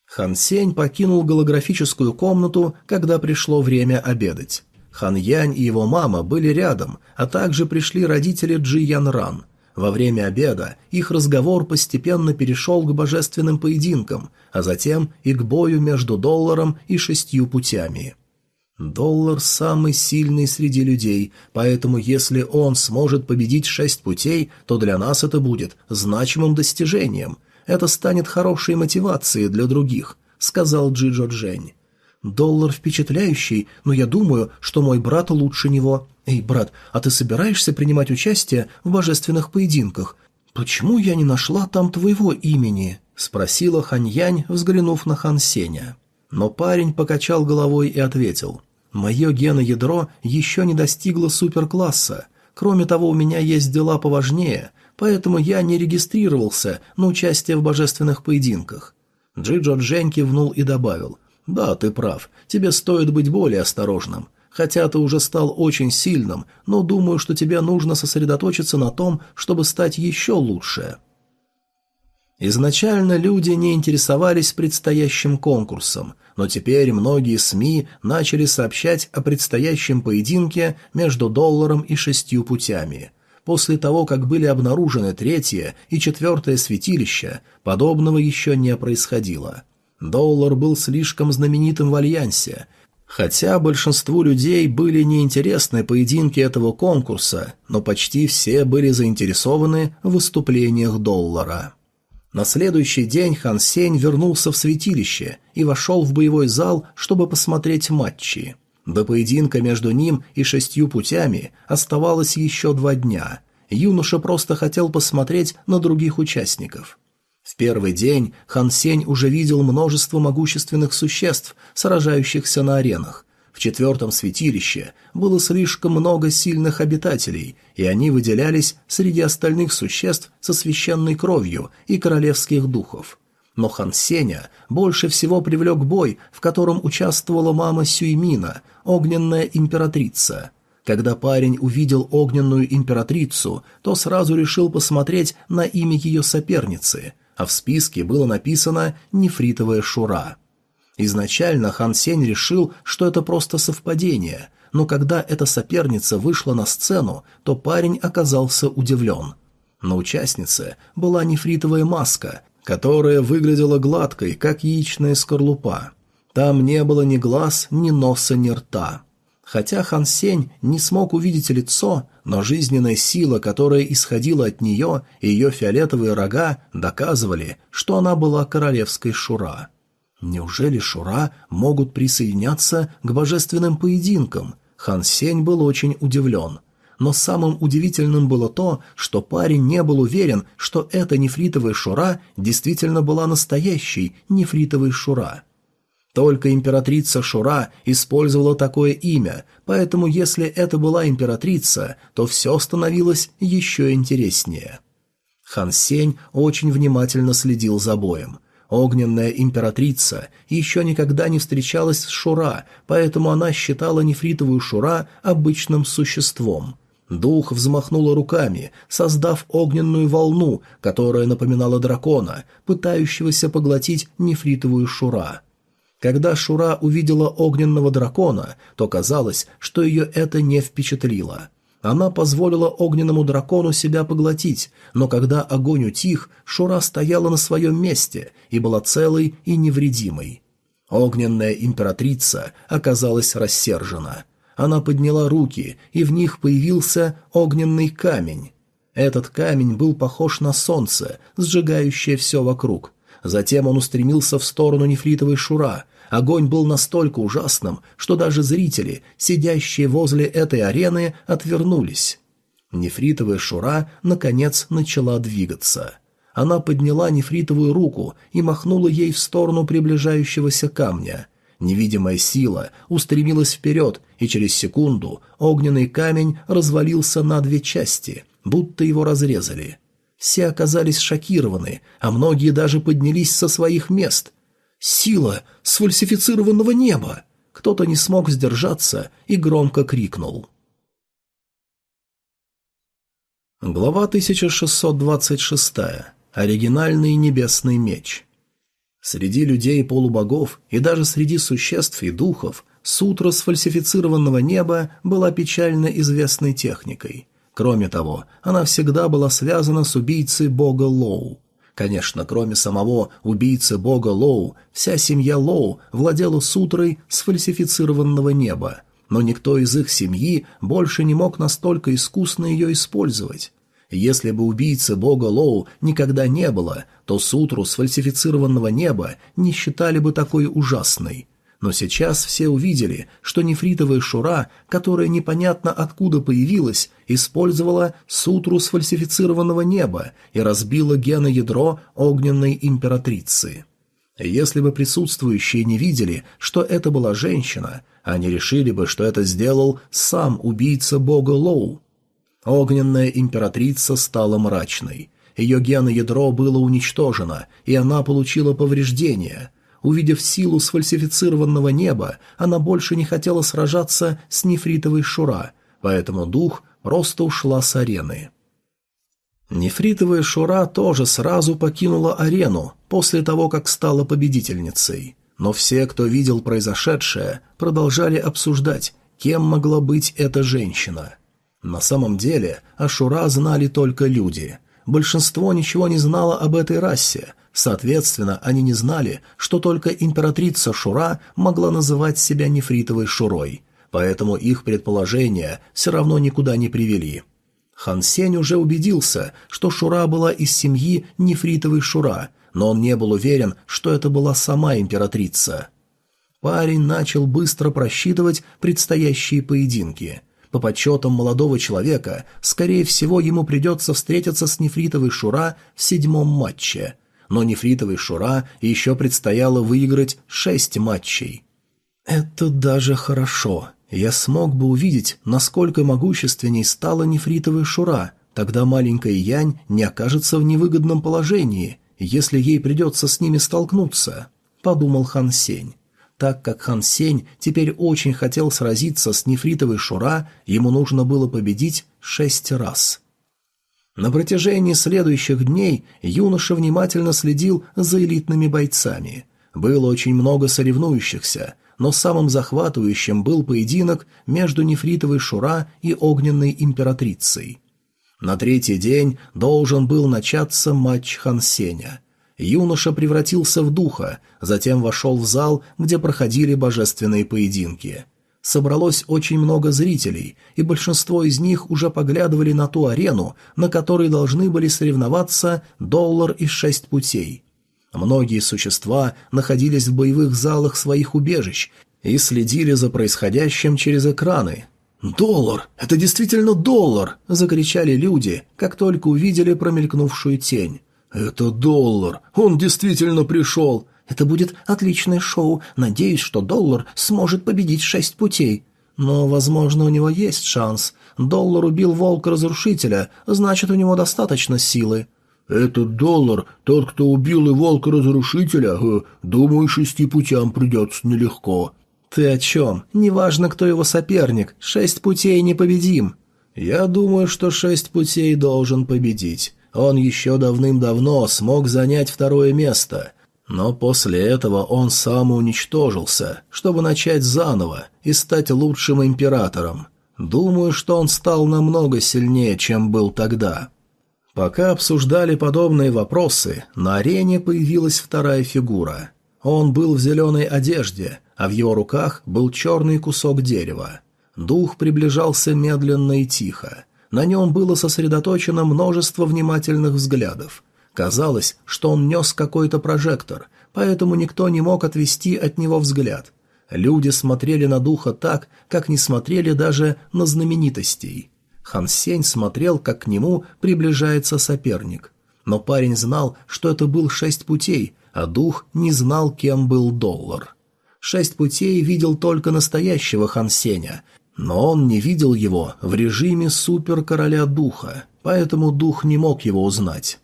Хан Сень покинул голографическую комнату, когда пришло время обедать. Хан Янь и его мама были рядом, а также пришли родители Джи Ян Ран. Во время обеда их разговор постепенно перешел к божественным поединкам, а затем и к бою между долларом и шестью путями. Доллар самый сильный среди людей, поэтому если он сможет победить шесть путей, то для нас это будет значимым достижением. Это станет хорошей мотивацией для других», — сказал Джиджо Джень. «Доллар впечатляющий, но я думаю, что мой брат лучше него». «Эй, брат, а ты собираешься принимать участие в божественных поединках? Почему я не нашла там твоего имени?» — спросила Ханьянь, взглянув на Хан Сеня но парень покачал головой и ответил. «Мое геноядро еще не достигло суперкласса. Кроме того, у меня есть дела поважнее, поэтому я не регистрировался на участие в божественных поединках». Джиджо Джен кивнул и добавил. «Да, ты прав. Тебе стоит быть более осторожным. Хотя ты уже стал очень сильным, но думаю, что тебе нужно сосредоточиться на том, чтобы стать еще лучше». Изначально люди не интересовались предстоящим конкурсом, но теперь многие СМИ начали сообщать о предстоящем поединке между долларом и шестью путями. После того, как были обнаружены третье и четвертое святилища, подобного еще не происходило. Доллар был слишком знаменитым в Альянсе. Хотя большинству людей были неинтересны поединки этого конкурса, но почти все были заинтересованы в выступлениях доллара. На следующий день Хан Сень вернулся в святилище и вошел в боевой зал, чтобы посмотреть матчи. До поединка между ним и шестью путями оставалось еще два дня. Юноша просто хотел посмотреть на других участников. В первый день Хан Сень уже видел множество могущественных существ, сражающихся на аренах, в четвертом святилище было слишком много сильных обитателей, и они выделялись среди остальных существ со священной кровью и королевских духов. Но Хан Сеня больше всего привлек бой, в котором участвовала мама Сюймина, огненная императрица. Когда парень увидел огненную императрицу, то сразу решил посмотреть на имя ее соперницы, а в списке было написано «Нефритовая Шура». Изначально Хан Сень решил, что это просто совпадение, но когда эта соперница вышла на сцену, то парень оказался удивлен. На участнице была нефритовая маска, которая выглядела гладкой, как яичная скорлупа. Там не было ни глаз, ни носа, ни рта. Хотя Хан Сень не смог увидеть лицо, но жизненная сила, которая исходила от нее, и ее фиолетовые рога доказывали, что она была королевской Шура. Неужели Шура могут присоединяться к божественным поединкам? Хан Сень был очень удивлен. Но самым удивительным было то, что парень не был уверен, что эта нефритовая Шура действительно была настоящей нефритовой Шура. Только императрица Шура использовала такое имя, поэтому если это была императрица, то все становилось еще интереснее. Хан Сень очень внимательно следил за боем. Огненная императрица еще никогда не встречалась с Шура, поэтому она считала нефритовую Шура обычным существом. Дух взмахнула руками, создав огненную волну, которая напоминала дракона, пытающегося поглотить нефритовую Шура. Когда Шура увидела огненного дракона, то казалось, что ее это не впечатлило – она позволила огненному дракону себя поглотить, но когда огонь утих, Шура стояла на своем месте и была целой и невредимой. Огненная императрица оказалась рассержена. Она подняла руки, и в них появился огненный камень. Этот камень был похож на солнце, сжигающее все вокруг. Затем он устремился в сторону нефритовой Шура, Огонь был настолько ужасным, что даже зрители, сидящие возле этой арены, отвернулись. Нефритовая шура, наконец, начала двигаться. Она подняла нефритовую руку и махнула ей в сторону приближающегося камня. Невидимая сила устремилась вперед, и через секунду огненный камень развалился на две части, будто его разрезали. Все оказались шокированы, а многие даже поднялись со своих мест. Сила сфальсифицированного неба! Кто-то не смог сдержаться и громко крикнул. Глава 1626. Оригинальный небесный меч. Среди людей полубогов и даже среди существ и духов сутра сфальсифицированного неба была печально известной техникой. Кроме того, она всегда была связана с убийцей бога Лоу. Конечно, кроме самого убийцы бога Лоу, вся семья Лоу владела сутрой сфальсифицированного неба, но никто из их семьи больше не мог настолько искусно ее использовать. Если бы убийцы бога Лоу никогда не было, то сутру сфальсифицированного неба не считали бы такой ужасной – но сейчас все увидели, что нефритовая шура, которая непонятно откуда появилась, использовала сутру сфальсифицированного неба и разбила геноядро огненной императрицы. Если бы присутствующие не видели, что это была женщина, они решили бы, что это сделал сам убийца бога Лоу. Огненная императрица стала мрачной. Ее геноядро было уничтожено, и она получила повреждения – Увидев силу сфальсифицированного неба, она больше не хотела сражаться с нефритовой Шура, поэтому дух просто ушла с арены. Нефритовая Шура тоже сразу покинула арену после того, как стала победительницей. Но все, кто видел произошедшее, продолжали обсуждать, кем могла быть эта женщина. На самом деле о Шура знали только люди. Большинство ничего не знало об этой расе, Соответственно, они не знали, что только императрица Шура могла называть себя нефритовой Шурой, поэтому их предположения все равно никуда не привели. Хан Сень уже убедился, что Шура была из семьи нефритовой Шура, но он не был уверен, что это была сама императрица. Парень начал быстро просчитывать предстоящие поединки – по подсчетам молодого человека, скорее всего, ему придется встретиться с нефритовой Шура в седьмом матче но нефритовой Шура еще предстояло выиграть шесть матчей. «Это даже хорошо. Я смог бы увидеть, насколько могущественней стала нефритовая Шура. Тогда маленькая Янь не окажется в невыгодном положении, если ей придется с ними столкнуться», — подумал Хан Сень. Так как Хан Сень теперь очень хотел сразиться с нефритовой Шура, ему нужно было победить шесть раз — на протяжении следующих дней юноша внимательно следил за элитными бойцами. Было очень много соревнующихся, но самым захватывающим был поединок между нефритовой Шура и огненной императрицей. На третий день должен был начаться матч Хансеня. Юноша превратился в духа, затем вошел в зал, где проходили божественные поединки – собралось очень много зрителей, и большинство из них уже поглядывали на ту арену, на которой должны были соревноваться доллар и шесть путей. Многие существа находились в боевых залах своих убежищ и следили за происходящим через экраны. «Доллар! Это действительно доллар!» – закричали люди, как только увидели промелькнувшую тень. «Это доллар! Он действительно пришел!» Это будет отличное шоу. Надеюсь, что Доллар сможет победить шесть путей. Но, возможно, у него есть шанс. Доллар убил волка-разрушителя, значит, у него достаточно силы. «Этот доллар, тот, кто убил и волка-разрушителя, э, думаю, шести путям придется нелегко». «Ты о чем? Неважно, кто его соперник, шесть путей непобедим». «Я думаю, что шесть путей должен победить. Он еще давным-давно смог занять второе место. Но после этого он самоуничтожился, чтобы начать заново и стать лучшим императором. Думаю, что он стал намного сильнее, чем был тогда. Пока обсуждали подобные вопросы, на арене появилась вторая фигура. Он был в зеленой одежде, а в его руках был черный кусок дерева. Дух приближался медленно и тихо. На нем было сосредоточено множество внимательных взглядов – Казалось, что он нес какой-то прожектор, поэтому никто не мог отвести от него взгляд. Люди смотрели на духа так, как не смотрели даже на знаменитостей. Хан Сень смотрел, как к нему приближается соперник. Но парень знал, что это был шесть путей, а дух не знал, кем был доллар. Шесть путей видел только настоящего Хан Сеня, но он не видел его в режиме суперкороля духа, поэтому дух не мог его узнать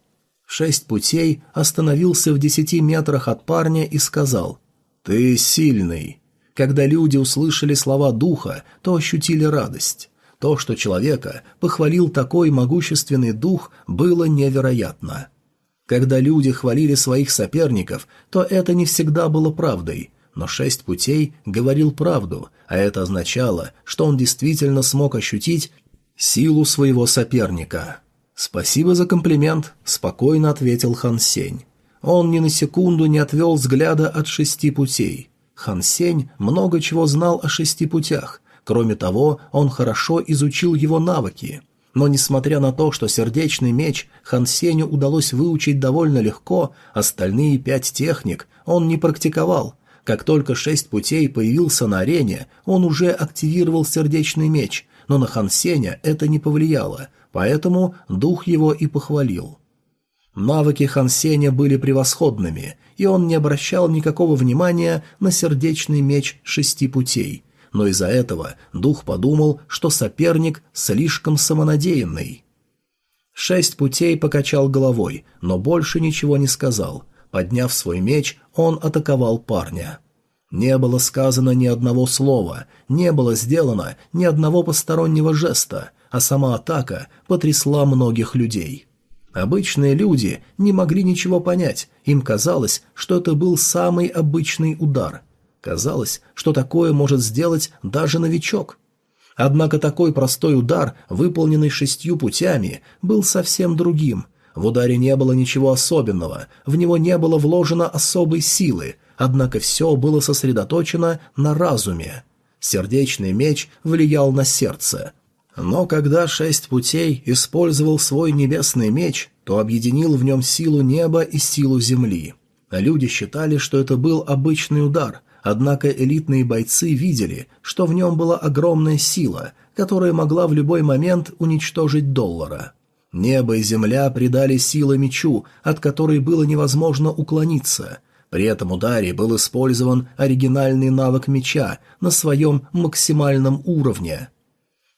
шесть путей остановился в десяти метрах от парня и сказал «Ты сильный». Когда люди услышали слова духа, то ощутили радость. То, что человека похвалил такой могущественный дух, было невероятно. Когда люди хвалили своих соперников, то это не всегда было правдой, но шесть путей говорил правду, а это означало, что он действительно смог ощутить силу своего соперника. «Спасибо за комплимент», – спокойно ответил Хан Сень. Он ни на секунду не отвел взгляда от шести путей. Хан Сень много чего знал о шести путях. Кроме того, он хорошо изучил его навыки. Но несмотря на то, что сердечный меч Хан Сеню удалось выучить довольно легко, остальные пять техник он не практиковал. Как только шесть путей появился на арене, он уже активировал сердечный меч, но на Хан Сеня это не повлияло – поэтому дух его и похвалил. Навыки Хан Сеня были превосходными, и он не обращал никакого внимания на сердечный меч шести путей, но из-за этого дух подумал, что соперник слишком самонадеянный. Шесть путей покачал головой, но больше ничего не сказал. Подняв свой меч, он атаковал парня. Не было сказано ни одного слова, не было сделано ни одного постороннего жеста, а сама атака потрясла многих людей. Обычные люди не могли ничего понять, им казалось, что это был самый обычный удар. Казалось, что такое может сделать даже новичок. Однако такой простой удар, выполненный шестью путями, был совсем другим. В ударе не было ничего особенного, в него не было вложено особой силы, однако все было сосредоточено на разуме. Сердечный меч влиял на сердце – но когда шесть путей использовал свой небесный меч, то объединил в нем силу неба и силу земли. Люди считали, что это был обычный удар, однако элитные бойцы видели, что в нем была огромная сила, которая могла в любой момент уничтожить доллара. Небо и земля придали силы мечу, от которой было невозможно уклониться. При этом ударе был использован оригинальный навык меча на своем максимальном уровне –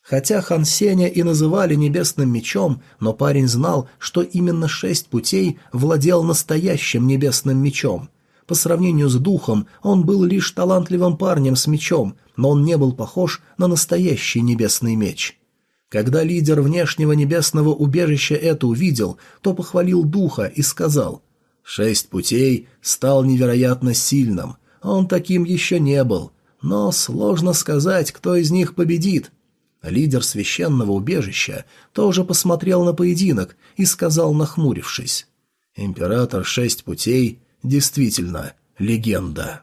Хотя Хан Сеня и называли небесным мечом, но парень знал, что именно шесть путей владел настоящим небесным мечом. По сравнению с духом, он был лишь талантливым парнем с мечом, но он не был похож на настоящий небесный меч. Когда лидер внешнего небесного убежища это увидел, то похвалил духа и сказал «Шесть путей стал невероятно сильным, он таким еще не был, но сложно сказать, кто из них победит». А лидер священного убежища тоже посмотрел на поединок и сказал, нахмурившись. «Император Шесть Путей действительно легенда».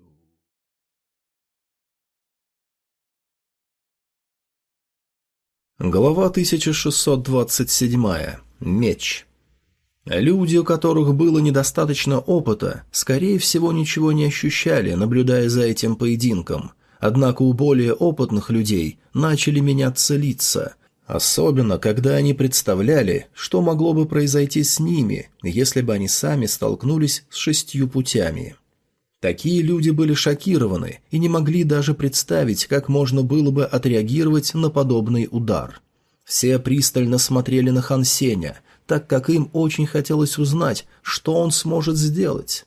Глава 1627. Меч. Люди, у которых было недостаточно опыта, скорее всего ничего не ощущали, наблюдая за этим поединком. Однако у более опытных людей начали меняться лица, особенно когда они представляли, что могло бы произойти с ними, если бы они сами столкнулись с шестью путями. Такие люди были шокированы и не могли даже представить, как можно было бы отреагировать на подобный удар. Все пристально смотрели на Хан Сеня, так как им очень хотелось узнать, что он сможет сделать.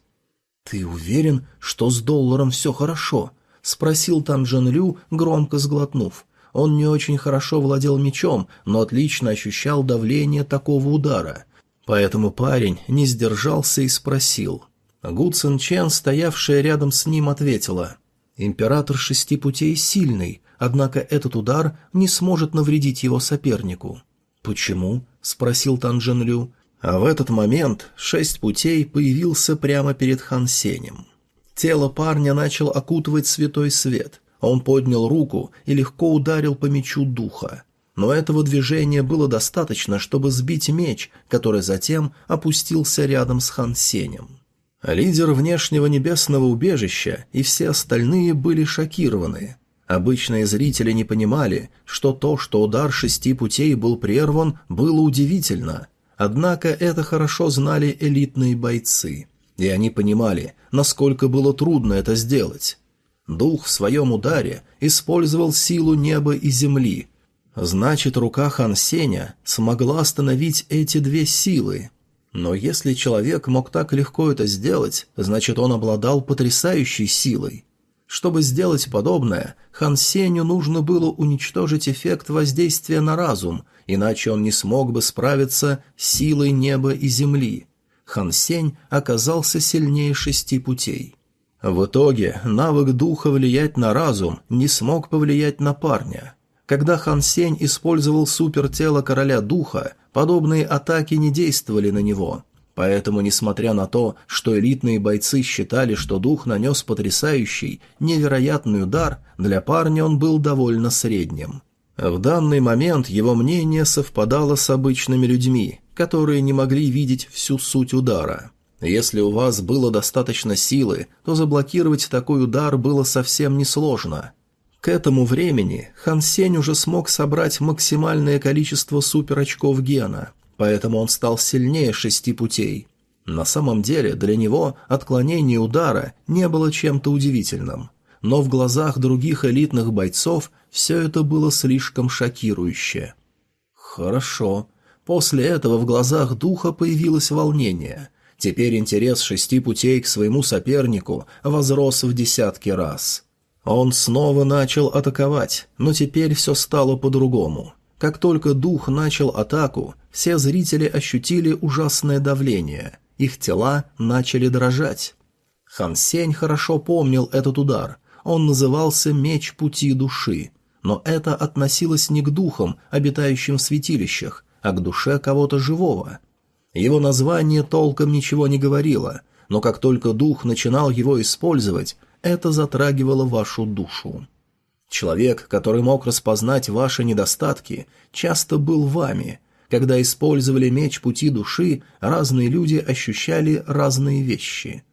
«Ты уверен, что с долларом все хорошо?» — спросил Тан Джен Лю, громко сглотнув. Он не очень хорошо владел мечом, но отлично ощущал давление такого удара. Поэтому парень не сдержался и спросил — Гу Цин Чен, стоявшая рядом с ним, ответила. «Император шести путей сильный, однако этот удар не сможет навредить его сопернику». «Почему?» — спросил Тан Лю. А в этот момент шесть путей появился прямо перед Хан Сенем. Тело парня начал окутывать святой свет. Он поднял руку и легко ударил по мечу духа. Но этого движения было достаточно, чтобы сбить меч, который затем опустился рядом с Хан Сенем. Лидер внешнего небесного убежища и все остальные были шокированы. Обычные зрители не понимали, что то, что удар шести путей был прерван, было удивительно. Однако это хорошо знали элитные бойцы, и они понимали, насколько было трудно это сделать. Дух в своем ударе использовал силу неба и земли. Значит, рука Хан Сеня смогла остановить эти две силы, но если человек мог так легко это сделать, значит он обладал потрясающей силой. Чтобы сделать подобное, Хан Сенью нужно было уничтожить эффект воздействия на разум, иначе он не смог бы справиться с силой неба и земли. Хан Сень оказался сильнее шести путей. В итоге навык духа влиять на разум не смог повлиять на парня. Когда Хан Сень использовал супертело короля духа, подобные атаки не действовали на него. Поэтому, несмотря на то, что элитные бойцы считали, что дух нанес потрясающий, невероятный удар, для парня он был довольно средним. В данный момент его мнение совпадало с обычными людьми, которые не могли видеть всю суть удара. Если у вас было достаточно силы, то заблокировать такой удар было совсем несложно – к этому времени Хан Сень уже смог собрать максимальное количество суперочков гена, поэтому он стал сильнее шести путей. На самом деле для него отклонение удара не было чем-то удивительным, но в глазах других элитных бойцов все это было слишком шокирующе. «Хорошо», После этого в глазах духа появилось волнение. Теперь интерес шести путей к своему сопернику возрос в десятки раз. Он снова начал атаковать, но теперь все стало по-другому. Как только дух начал атаку, все зрители ощутили ужасное давление. Их тела начали дрожать. Хан Сень хорошо помнил этот удар. Он назывался «Меч пути души». Но это относилось не к духам, обитающим в святилищах, а к душе кого-то живого. Его название толком ничего не говорило, но как только дух начинал его использовать, это затрагивало вашу душу. Человек, который мог распознать ваши недостатки, часто был вами. Когда использовали меч пути души, разные люди ощущали разные вещи.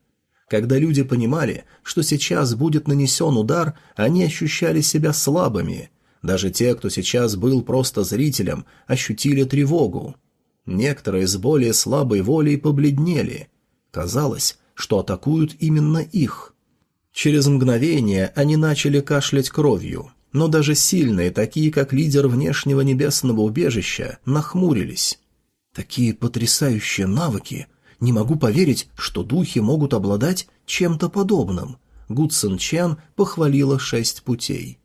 Когда люди понимали, что сейчас будет нанесен удар, они ощущали себя слабыми. Даже те, кто сейчас был просто зрителем, ощутили тревогу. Некоторые с более слабой волей побледнели. Казалось, что атакуют именно их – Через мгновение они начали кашлять кровью, но даже сильные, такие как лидер внешнего небесного убежища, нахмурились. «Такие потрясающие навыки! Не могу поверить, что духи могут обладать чем-то подобным!» Гудсон Чан похвалила шесть путей.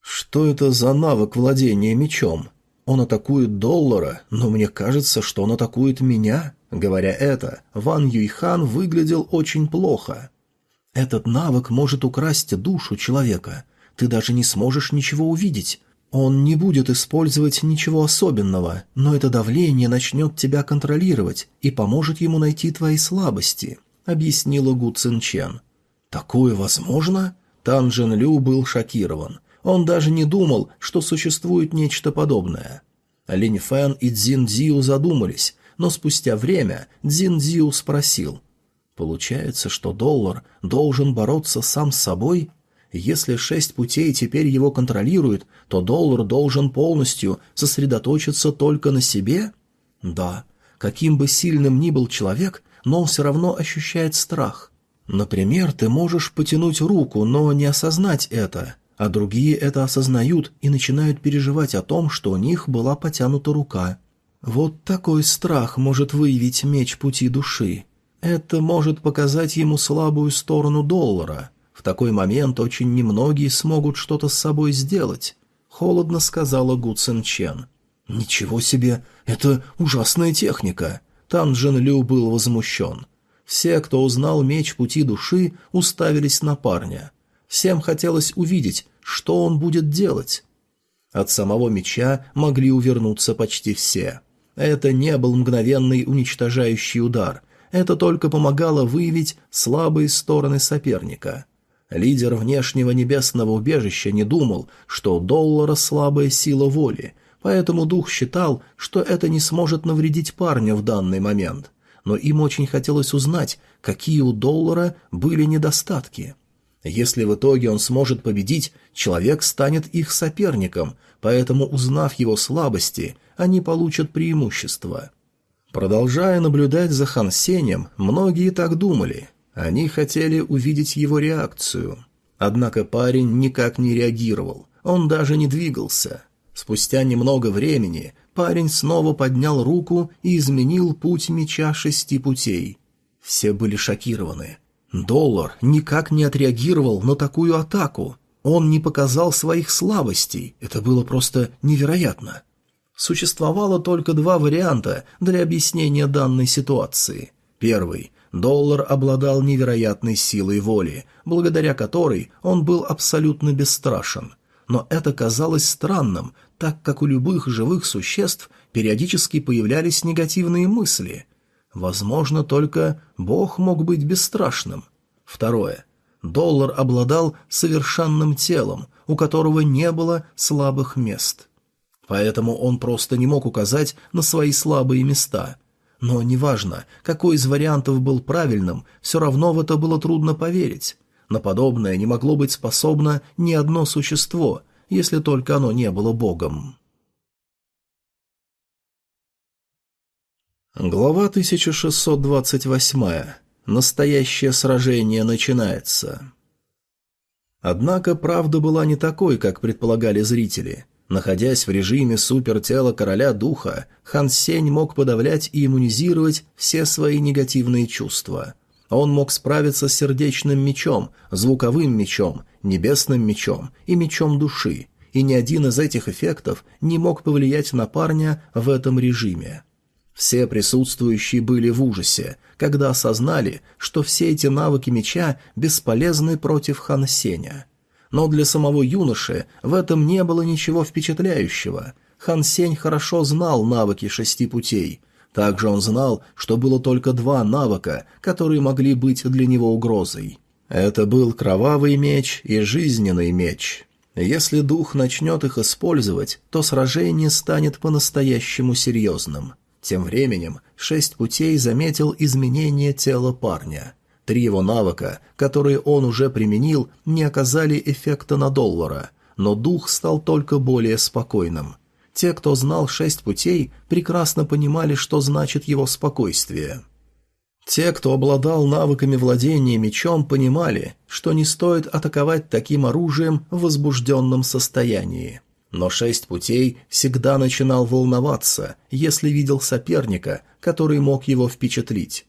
«Что это за навык владения мечом? Он атакует доллара, но мне кажется, что он атакует меня». Говоря это, Ван Юйхан выглядел очень плохо – этот навык может украсть душу человека. Ты даже не сможешь ничего увидеть. Он не будет использовать ничего особенного, но это давление начнет тебя контролировать и поможет ему найти твои слабости», — объяснила Гу Цинчен. «Такое возможно?» Тан Джен Лю был шокирован. Он даже не думал, что существует нечто подобное. Линь Фэн и Цзин Дзю задумались, но спустя время Цзин Дзю спросил, Получается, что доллар должен бороться сам с собой? Если шесть путей теперь его контролируют, то доллар должен полностью сосредоточиться только на себе? Да, каким бы сильным ни был человек, но он все равно ощущает страх. Например, ты можешь потянуть руку, но не осознать это, а другие это осознают и начинают переживать о том, что у них была потянута рука. Вот такой страх может выявить меч пути души. Это может показать ему слабую сторону доллара. В такой момент очень немногие смогут что-то с собой сделать», — холодно сказала Гу Цин Чен. «Ничего себе! Это ужасная техника!» Тан Джин Лю был возмущен. Все, кто узнал меч пути души, уставились на парня. Всем хотелось увидеть, что он будет делать. От самого меча могли увернуться почти все. Это не был мгновенный уничтожающий удар, это только помогало выявить слабые стороны соперника. Лидер внешнего небесного убежища не думал, что у Доллара слабая сила воли, поэтому дух считал, что это не сможет навредить парню в данный момент. Но им очень хотелось узнать, какие у Доллара были недостатки. Если в итоге он сможет победить, человек станет их соперником, поэтому, узнав его слабости, они получат преимущество. Продолжая наблюдать за Хан Сенем, многие так думали. Они хотели увидеть его реакцию. Однако парень никак не реагировал, он даже не двигался. Спустя немного времени парень снова поднял руку и изменил путь меча шести путей. Все были шокированы. Доллар никак не отреагировал на такую атаку. Он не показал своих слабостей, это было просто невероятно. Существовало только два варианта для объяснения данной ситуации. Первый. Доллар обладал невероятной силой воли, благодаря которой он был абсолютно бесстрашен. Но это казалось странным, так как у любых живых существ периодически появлялись негативные мысли. Возможно, только Бог мог быть бесстрашным. Второе. Доллар обладал совершенным телом, у которого не было слабых мест. Поэтому он просто не мог указать на свои слабые места. Но неважно, какой из вариантов был правильным, все равно в это было трудно поверить. На подобное не могло быть способно ни одно существо, если только оно не было богом. Глава 1628. Настоящее сражение начинается. Однако правда была не такой, как предполагали зрители – Находясь в режиме супертела короля духа, Хан Сень мог подавлять и иммунизировать все свои негативные чувства. Он мог справиться с сердечным мечом, звуковым мечом, небесным мечом и мечом души, и ни один из этих эффектов не мог повлиять на парня в этом режиме. Все присутствующие были в ужасе, когда осознали, что все эти навыки меча бесполезны против Хан Сеня – но для самого юноши в этом не было ничего впечатляющего. Хан Сень хорошо знал навыки шести путей. Также он знал, что было только два навыка, которые могли быть для него угрозой. Это был кровавый меч и жизненный меч. Если дух начнет их использовать, то сражение станет по-настоящему серьезным. Тем временем шесть путей заметил изменение тела парня – Три его навыка, которые он уже применил, не оказали эффекта на доллара, но дух стал только более спокойным. Те, кто знал шесть путей, прекрасно понимали, что значит его спокойствие. Те, кто обладал навыками владения мечом, понимали, что не стоит атаковать таким оружием в возбужденном состоянии. Но шесть путей всегда начинал волноваться, если видел соперника, который мог его впечатлить.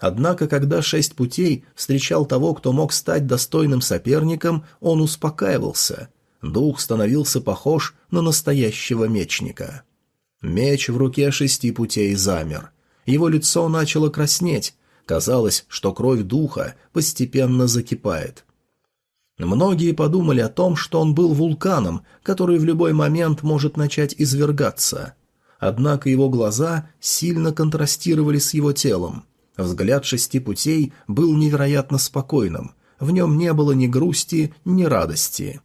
Однако, когда шесть путей встречал того, кто мог стать достойным соперником, он успокаивался. Дух становился похож на настоящего мечника. Меч в руке шести путей замер. Его лицо начало краснеть. Казалось, что кровь духа постепенно закипает. Многие подумали о том, что он был вулканом, который в любой момент может начать извергаться. Однако его глаза сильно контрастировали с его телом – Взгляд шести путей был невероятно спокойным, в нем не было ни грусти, ни радости.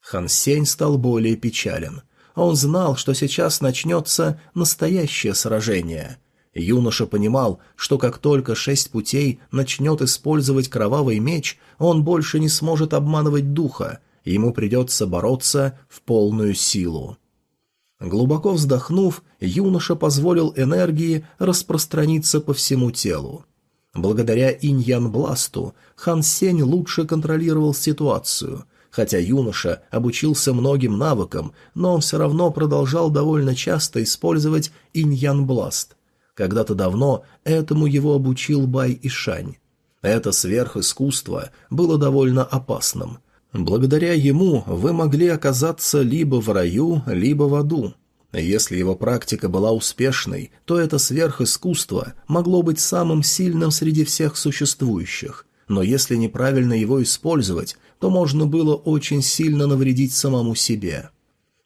Хан Сень стал более печален. Он знал, что сейчас начнется настоящее сражение. Юноша понимал, что как только шесть путей начнет использовать кровавый меч, он больше не сможет обманывать духа, ему придется бороться в полную силу. Глубоко вздохнув, юноша позволил энергии распространиться по всему телу. Благодаря инь-ян-бласту Хан Сень лучше контролировал ситуацию. Хотя юноша обучился многим навыкам, но он все равно продолжал довольно часто использовать инь-ян-бласт. Когда-то давно этому его обучил Бай Ишань. Это сверхискусство было довольно опасным – Благодаря ему вы могли оказаться либо в раю, либо в аду. Если его практика была успешной, то это сверхискусство могло быть самым сильным среди всех существующих, но если неправильно его использовать, то можно было очень сильно навредить самому себе.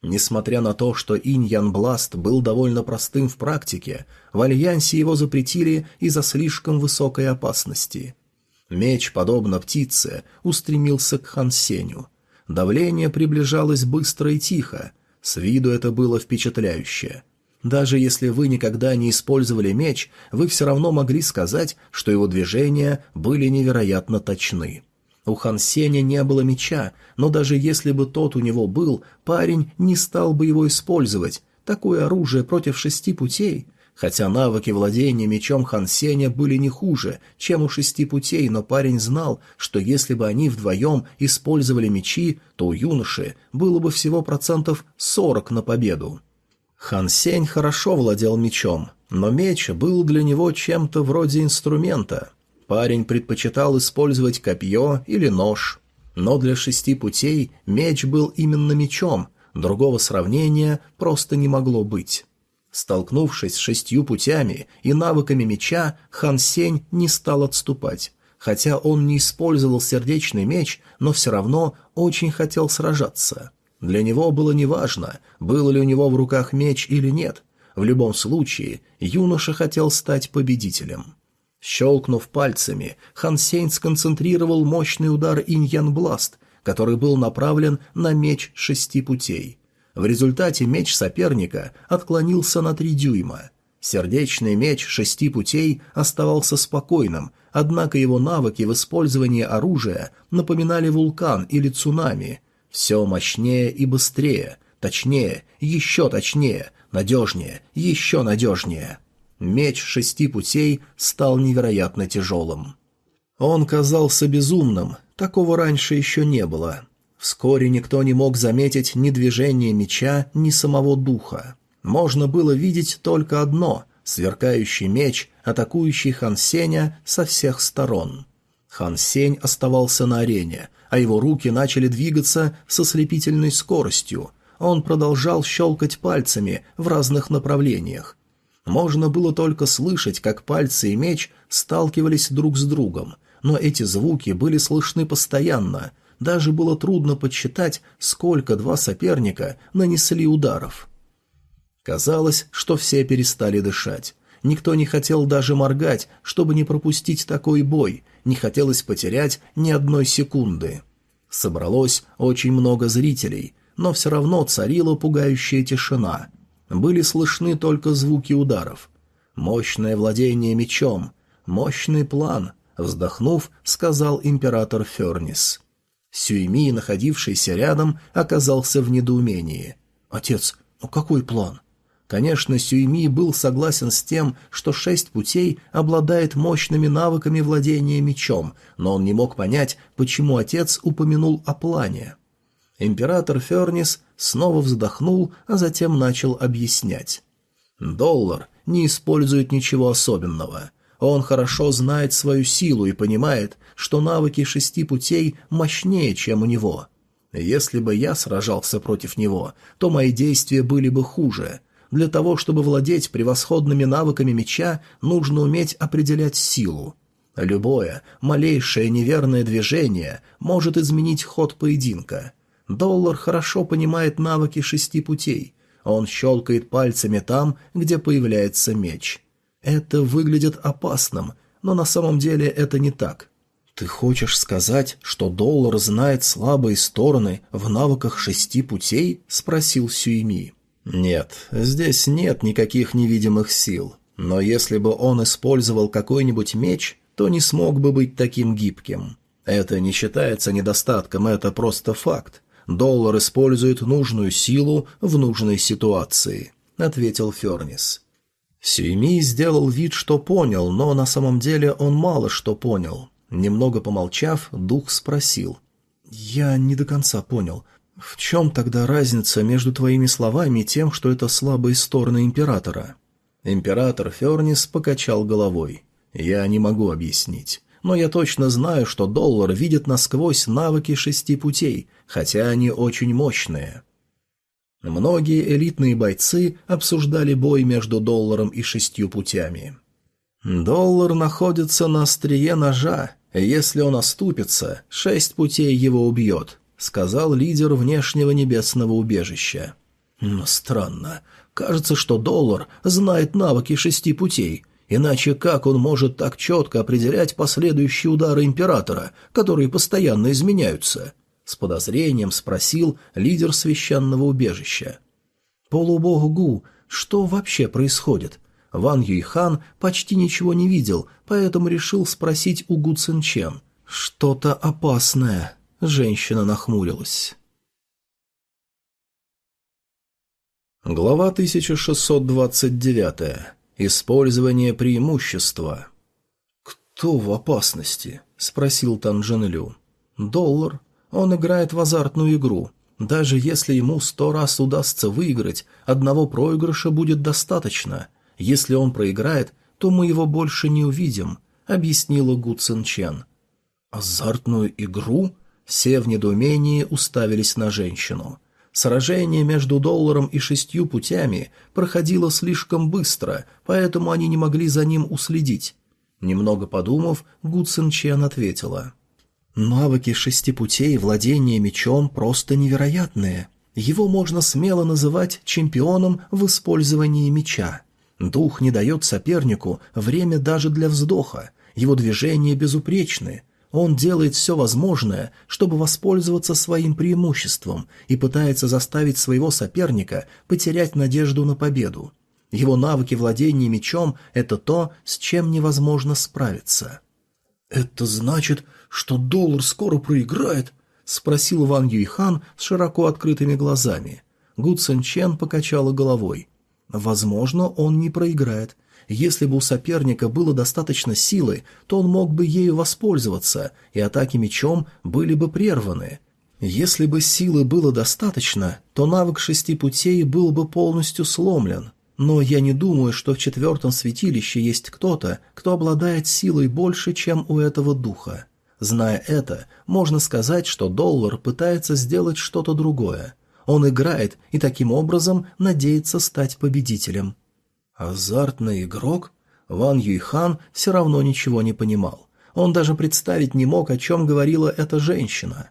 Несмотря на то, что Иньян Бласт был довольно простым в практике, в Альянсе его запретили из-за слишком высокой опасности – Меч, подобно птице, устремился к Хансеню. Давление приближалось быстро и тихо. С виду это было впечатляюще. Даже если вы никогда не использовали меч, вы все равно могли сказать, что его движения были невероятно точны. У Хансеня не было меча, но даже если бы тот у него был, парень не стал бы его использовать. Такое оружие против шести путей Хотя навыки владения мечом Хан Сеня были не хуже, чем у шести путей, но парень знал, что если бы они вдвоем использовали мечи, то у юноши было бы всего процентов 40 на победу. Хан Сень хорошо владел мечом, но меч был для него чем-то вроде инструмента. Парень предпочитал использовать копье или нож. Но для шести путей меч был именно мечом, другого сравнения просто не могло быть. Столкнувшись с шестью путями и навыками меча, Хан Сень не стал отступать. Хотя он не использовал сердечный меч, но все равно очень хотел сражаться. Для него было неважно, был ли у него в руках меч или нет. В любом случае, юноша хотел стать победителем. Щелкнув пальцами, Хан Сень сконцентрировал мощный удар иньян-бласт, который был направлен на меч шести путей. В результате меч соперника отклонился на три дюйма. Сердечный меч шести путей оставался спокойным, однако его навыки в использовании оружия напоминали вулкан или цунами. Все мощнее и быстрее, точнее, еще точнее, надежнее, еще надежнее. Меч шести путей стал невероятно тяжелым. Он казался безумным, такого раньше еще не было, Вскоре никто не мог заметить ни движения меча, ни самого духа. Можно было видеть только одно — сверкающий меч, атакующий Хан Сеня со всех сторон. Хан Сень оставался на арене, а его руки начали двигаться со слепительной скоростью. Он продолжал щелкать пальцами в разных направлениях. Можно было только слышать, как пальцы и меч сталкивались друг с другом, но эти звуки были слышны постоянно — даже было трудно подсчитать, сколько два соперника нанесли ударов. Казалось, что все перестали дышать. Никто не хотел даже моргать, чтобы не пропустить такой бой, не хотелось потерять ни одной секунды. Собралось очень много зрителей, но все равно царила пугающая тишина. Были слышны только звуки ударов. Мощное владение мечом, мощный план, вздохнув, сказал император Фернис. Сюэми, находившийся рядом, оказался в недоумении. «Отец, ну какой план?» Конечно, Сюйми был согласен с тем, что шесть путей обладает мощными навыками владения мечом, но он не мог понять, почему отец упомянул о плане. Император Фернис снова вздохнул, а затем начал объяснять. «Доллар не использует ничего особенного. Он хорошо знает свою силу и понимает, что навыки шести путей мощнее, чем у него. Если бы я сражался против него, то мои действия были бы хуже. Для того, чтобы владеть превосходными навыками меча, нужно уметь определять силу. Любое, малейшее неверное движение может изменить ход поединка. Доллар хорошо понимает навыки шести путей. Он щелкает пальцами там, где появляется меч. Это выглядит опасным, но на самом деле это не так. «Ты хочешь сказать, что доллар знает слабые стороны в навыках шести путей?» – спросил Сюйми. «Нет, здесь нет никаких невидимых сил. Но если бы он использовал какой-нибудь меч, то не смог бы быть таким гибким. Это не считается недостатком, это просто факт. Доллар использует нужную силу в нужной ситуации», – ответил Фернис. Сюйми сделал вид, что понял, но на самом деле он мало что понял. Немного помолчав, дух спросил. «Я не до конца понял. В чем тогда разница между твоими словами и тем, что это слабые стороны Императора?» Император Фернис покачал головой. «Я не могу объяснить. Но я точно знаю, что доллар видит насквозь навыки шести путей, хотя они очень мощные». Многие элитные бойцы обсуждали бой между долларом и шестью путями. «Доллар находится на острие ножа», если он оступится, шесть путей его убьет», — сказал лидер внешнего небесного убежища. Но странно. Кажется, что доллар знает навыки шести путей. Иначе как он может так четко определять последующие удары императора, которые постоянно изменяются? С подозрением спросил лидер священного убежища. «Полубог Гу, что вообще происходит? Ван Юйхан почти ничего не видел, поэтому решил спросить у Гу Цинчен. «Что-то опасное», — женщина нахмурилась. Глава 1629. Использование преимущества. «Кто в опасности?» — спросил Тан Джен Лю. «Доллар. Он играет в азартную игру. Даже если ему сто раз удастся выиграть, одного проигрыша будет достаточно. Если он проиграет, то мы его больше не увидим», — объяснила Гу Цин Чен. «Азартную игру?» Все в недоумении уставились на женщину. Сражение между долларом и шестью путями проходило слишком быстро, поэтому они не могли за ним уследить. Немного подумав, Гу Цин Чен ответила. «Навыки шести путей владения мечом просто невероятные. Его можно смело называть чемпионом в использовании меча. Дух не дает сопернику время даже для вздоха, его движения безупречны. Он делает все возможное, чтобы воспользоваться своим преимуществом и пытается заставить своего соперника потерять надежду на победу. Его навыки владения мечом – это то, с чем невозможно справиться. «Это значит, что доллар скоро проиграет?» – спросил Ван Юйхан с широко открытыми глазами. Гу Цин Чен покачала головой. Возможно, он не проиграет. Если бы у соперника было достаточно силы, то он мог бы ею воспользоваться, и атаки мечом были бы прерваны. Если бы силы было достаточно, то навык шести путей был бы полностью сломлен. Но я не думаю, что в четвертом святилище есть кто-то, кто обладает силой больше, чем у этого духа. Зная это, можно сказать, что доллар пытается сделать что-то другое. Он играет и таким образом надеется стать победителем. Азартный игрок? Ван Юйхан все равно ничего не понимал. Он даже представить не мог, о чем говорила эта женщина.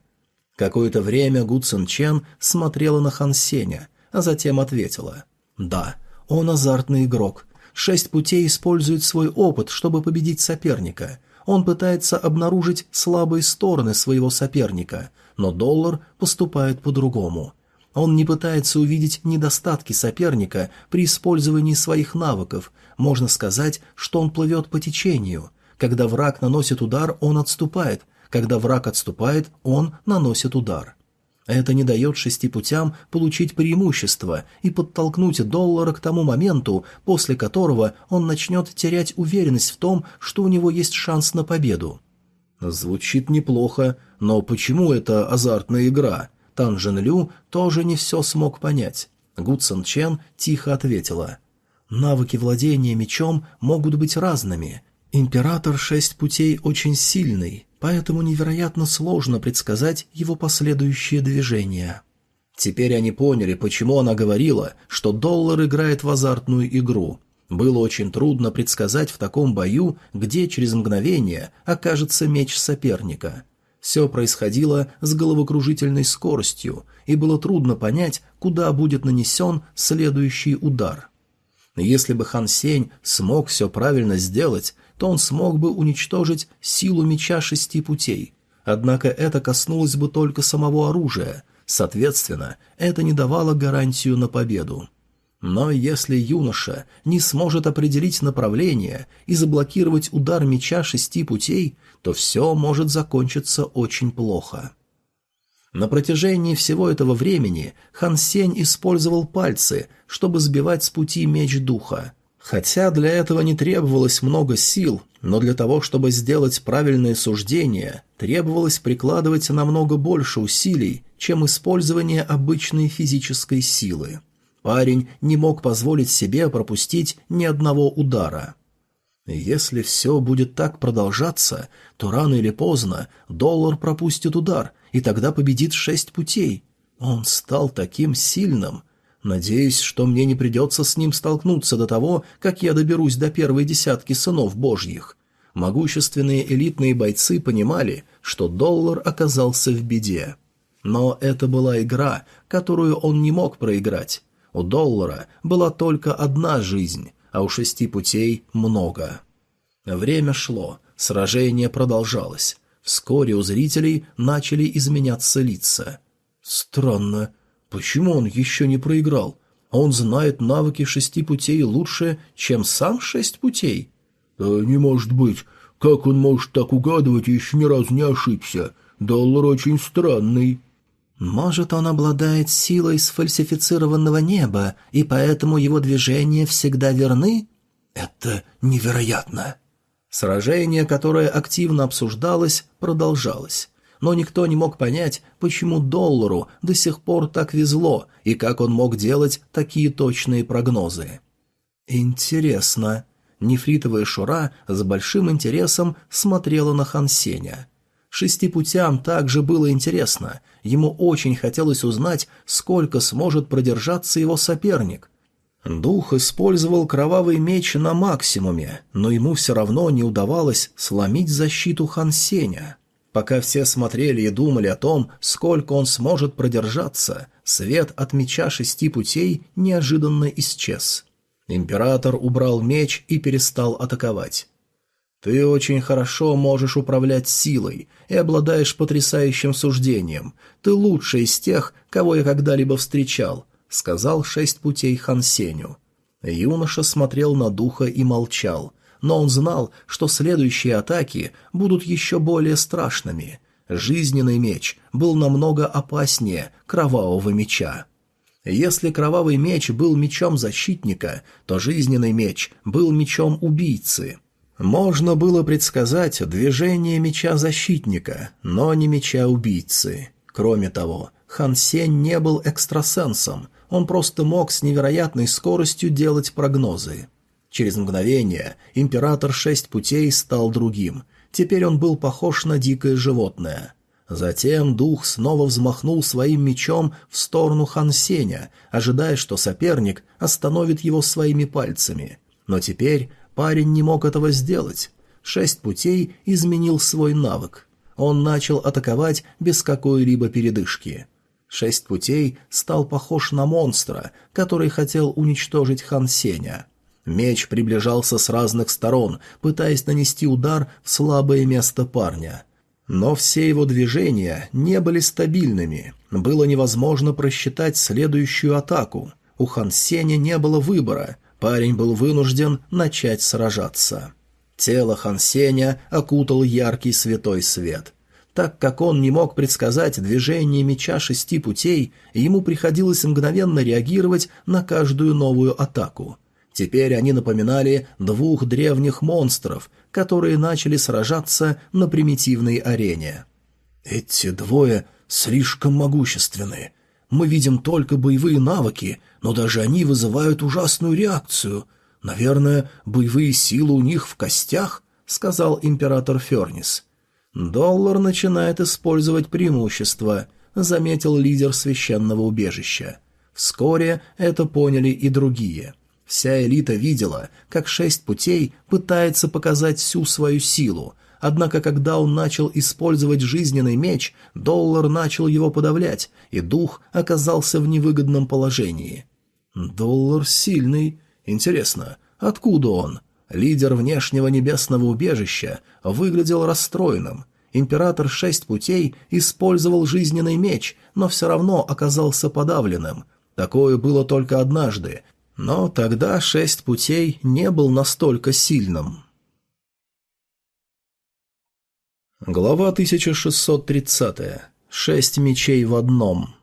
Какое-то время Гу Цин Чен смотрела на Хан Сеня, а затем ответила. «Да, он азартный игрок. Шесть путей использует свой опыт, чтобы победить соперника. Он пытается обнаружить слабые стороны своего соперника, но доллар поступает по-другому. Он не пытается увидеть недостатки соперника при использовании своих навыков. Можно сказать, что он плывет по течению. Когда враг наносит удар, он отступает. Когда враг отступает, он наносит удар. Это не дает шести путям получить преимущество и подтолкнуть доллара к тому моменту, после которого он начнет терять уверенность в том, что у него есть шанс на победу. Звучит неплохо, но почему это азартная игра? Танжин Лю тоже не все смог понять. Гу Цен Чен тихо ответила. «Навыки владения мечом могут быть разными. Император Шесть Путей очень сильный, поэтому невероятно сложно предсказать его последующие движения». Теперь они поняли, почему она говорила, что доллар играет в азартную игру. Было очень трудно предсказать в таком бою, где через мгновение окажется меч соперника. Все происходило с головокружительной скоростью, и было трудно понять, куда будет нанесен следующий удар. Если бы Хан Сень смог все правильно сделать, то он смог бы уничтожить силу меча шести путей. Однако это коснулось бы только самого оружия, соответственно, это не давало гарантию на победу. Но если юноша не сможет определить направление и заблокировать удар меча шести путей, то все может закончиться очень плохо. На протяжении всего этого времени Хан Сень использовал пальцы, чтобы сбивать с пути меч духа. Хотя для этого не требовалось много сил, но для того, чтобы сделать правильное суждение, требовалось прикладывать намного больше усилий, чем использование обычной физической силы. Парень не мог позволить себе пропустить ни одного удара. Если все будет так продолжаться, то рано или поздно доллар пропустит удар, и тогда победит шесть путей. Он стал таким сильным. Надеюсь, что мне не придется с ним столкнуться до того, как я доберусь до первой десятки сынов божьих. Могущественные элитные бойцы понимали, что доллар оказался в беде. Но это была игра, которую он не мог проиграть. У доллара была только одна жизнь, а у шести путей много. Время шло, сражение продолжалось. Вскоре у зрителей начали изменяться лица. Странно, почему он еще не проиграл? Он знает навыки шести путей лучше, чем сам шесть путей. «Да не может быть. Как он может так угадывать и еще ни разу не ошибся? Доллар очень странный». Может, он обладает силой сфальсифицированного неба, и поэтому его движения всегда верны? Это невероятно. Сражение, которое активно обсуждалось, продолжалось. Но никто не мог понять, почему доллару до сих пор так везло и как он мог делать такие точные прогнозы. Интересно. Нефритовая шура с большим интересом смотрела на Хансеня. Шести путям также было интересно, Ему очень хотелось узнать, сколько сможет продержаться его соперник. Дух использовал кровавый меч на максимуме, но ему все равно не удавалось сломить защиту Хансеня. Пока все смотрели и думали о том, сколько он сможет продержаться, свет от меча шести путей неожиданно исчез. Император убрал меч и перестал атаковать. Ты очень хорошо можешь управлять силой и обладаешь потрясающим суждением. Ты лучший из тех, кого я когда-либо встречал», — сказал шесть путей Хансеню. Юноша смотрел на духа и молчал, но он знал, что следующие атаки будут еще более страшными. Жизненный меч был намного опаснее кровавого меча. Если кровавый меч был мечом защитника, то жизненный меч был мечом убийцы — можно было предсказать движение меча защитника, но не меча убийцы. Кроме того, Хан Сень не был экстрасенсом, он просто мог с невероятной скоростью делать прогнозы. Через мгновение император Шесть Путей стал другим. Теперь он был похож на дикое животное. Затем дух снова взмахнул своим мечом в сторону Хан Сеня, ожидая, что соперник остановит его своими пальцами. Но теперь Парень не мог этого сделать. Шесть путей изменил свой навык. Он начал атаковать без какой-либо передышки. Шесть путей стал похож на монстра, который хотел уничтожить Хан Сеня. Меч приближался с разных сторон, пытаясь нанести удар в слабое место парня. Но все его движения не были стабильными. Было невозможно просчитать следующую атаку. У Хан Сеня не было выбора. Парень был вынужден начать сражаться. Тело Хансеня окутал яркий святой свет. Так как он не мог предсказать движение меча шести путей, ему приходилось мгновенно реагировать на каждую новую атаку. Теперь они напоминали двух древних монстров, которые начали сражаться на примитивной арене. «Эти двое слишком могущественны. Мы видим только боевые навыки, но даже они вызывают ужасную реакцию. Наверное, боевые силы у них в костях, сказал император Фернис. Доллар начинает использовать преимущество, заметил лидер священного убежища. Вскоре это поняли и другие. Вся элита видела, как шесть путей пытается показать всю свою силу, Однако, когда он начал использовать жизненный меч, доллар начал его подавлять, и дух оказался в невыгодном положении. Доллар сильный. Интересно, откуда он? Лидер внешнего небесного убежища выглядел расстроенным. Император Шесть Путей использовал жизненный меч, но все равно оказался подавленным. Такое было только однажды, но тогда Шесть Путей не был настолько сильным. Глава 1630. Шесть мечей в одном.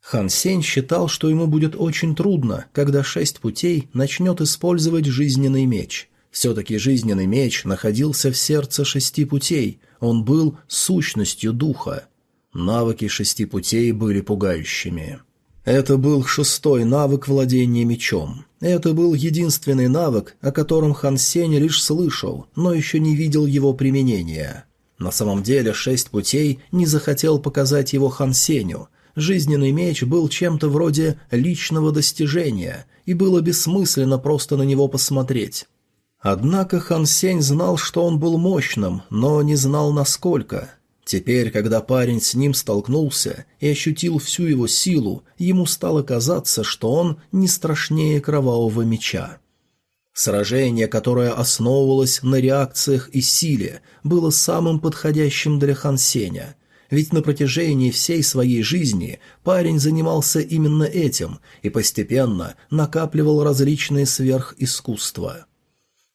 Хан Сень считал, что ему будет очень трудно, когда шесть путей начнет использовать жизненный меч. Все-таки жизненный меч находился в сердце шести путей, он был сущностью духа. Навыки шести путей были пугающими. Это был шестой навык владения мечом. Это был единственный навык, о котором Хан Сень лишь слышал, но еще не видел его применения. На самом деле шесть путей не захотел показать его Хансеню. Жизненный меч был чем-то вроде личного достижения, и было бессмысленно просто на него посмотреть. Однако Хан Сень знал, что он был мощным, но не знал насколько. Теперь, когда парень с ним столкнулся и ощутил всю его силу, ему стало казаться, что он не страшнее кровавого меча. Сражение, которое основывалось на реакциях и силе, было самым подходящим для Хан Сеня. Ведь на протяжении всей своей жизни парень занимался именно этим и постепенно накапливал различные сверхискусства.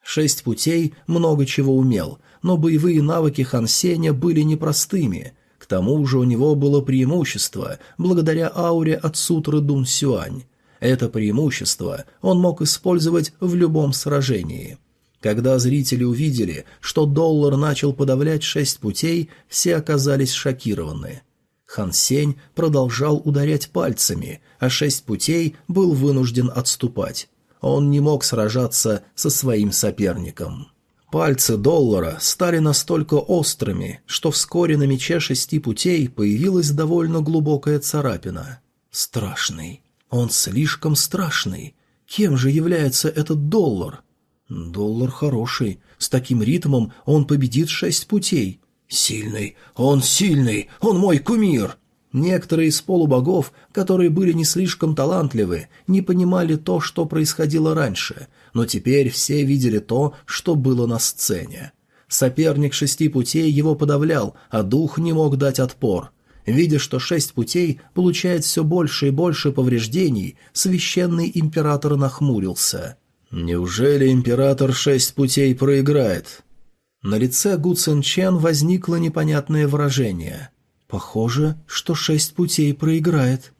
Шесть путей много чего умел, но боевые навыки Хан Сеня были непростыми. К тому же у него было преимущество благодаря ауре от сутры Дун Сюань. Это преимущество он мог использовать в любом сражении. Когда зрители увидели, что доллар начал подавлять шесть путей, все оказались шокированы. Хансень продолжал ударять пальцами, а шесть путей был вынужден отступать. Он не мог сражаться со своим соперником. Пальцы доллара стали настолько острыми, что вскоре на мече шести путей появилась довольно глубокая царапина. Страшный он слишком страшный. Кем же является этот доллар? Доллар хороший. С таким ритмом он победит шесть путей. Сильный. Он сильный. Он мой кумир. Некоторые из полубогов, которые были не слишком талантливы, не понимали то, что происходило раньше, но теперь все видели то, что было на сцене. Соперник шести путей его подавлял, а дух не мог дать отпор. Видя, что шесть путей получает все больше и больше повреждений, священный император нахмурился. «Неужели император шесть путей проиграет?» На лице Гу Цин Чен возникло непонятное выражение. «Похоже, что шесть путей проиграет».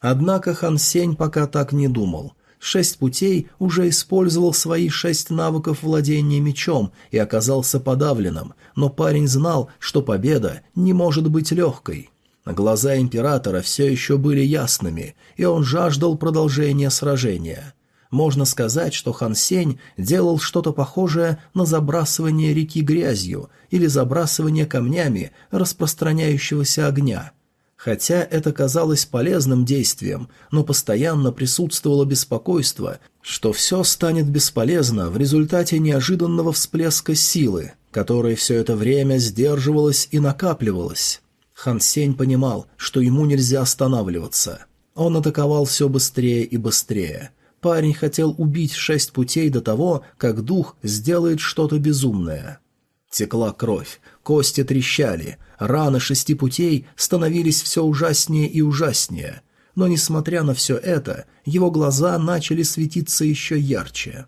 Однако Хан Сень пока так не думал. Шесть путей уже использовал свои шесть навыков владения мечом и оказался подавленным, но парень знал, что победа не может быть легкой. Глаза императора все еще были ясными, и он жаждал продолжения сражения. Можно сказать, что Хан Сень делал что-то похожее на забрасывание реки грязью или забрасывание камнями распространяющегося огня. Хотя это казалось полезным действием, но постоянно присутствовало беспокойство, что все станет бесполезно в результате неожиданного всплеска силы, которая все это время сдерживалась и накапливалась. Хан Сень понимал, что ему нельзя останавливаться. Он атаковал все быстрее и быстрее. Парень хотел убить шесть путей до того, как дух сделает что-то безумное. Текла кровь, кости трещали, раны шести путей становились все ужаснее и ужаснее. Но, несмотря на все это, его глаза начали светиться еще ярче.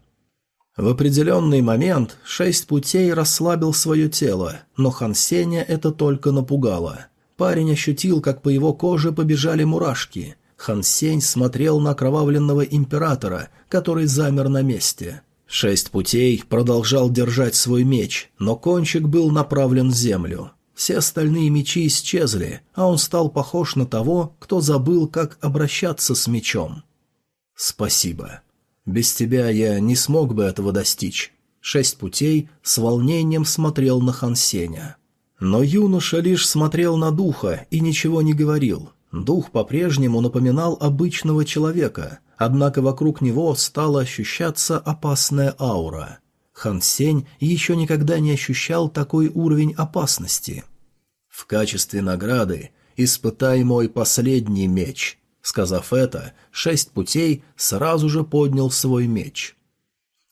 В определенный момент шесть путей расслабил свое тело, но Хан Хансеня это только напугало. Парень ощутил, как по его коже побежали мурашки. Хан Сень смотрел на кровавленного императора, который замер на месте. Шесть путей продолжал держать свой меч, но кончик был направлен в землю. Все остальные мечи исчезли, а он стал похож на того, кто забыл, как обращаться с мечом. «Спасибо. Без тебя я не смог бы этого достичь». Шесть путей с волнением смотрел на Хансеня. Но юноша лишь смотрел на духа и ничего не говорил. Дух по-прежнему напоминал обычного человека, однако вокруг него стала ощущаться опасная аура. Хан Сень еще никогда не ощущал такой уровень опасности. «В качестве награды испытай мой последний меч», — сказав это, шесть путей сразу же поднял свой меч —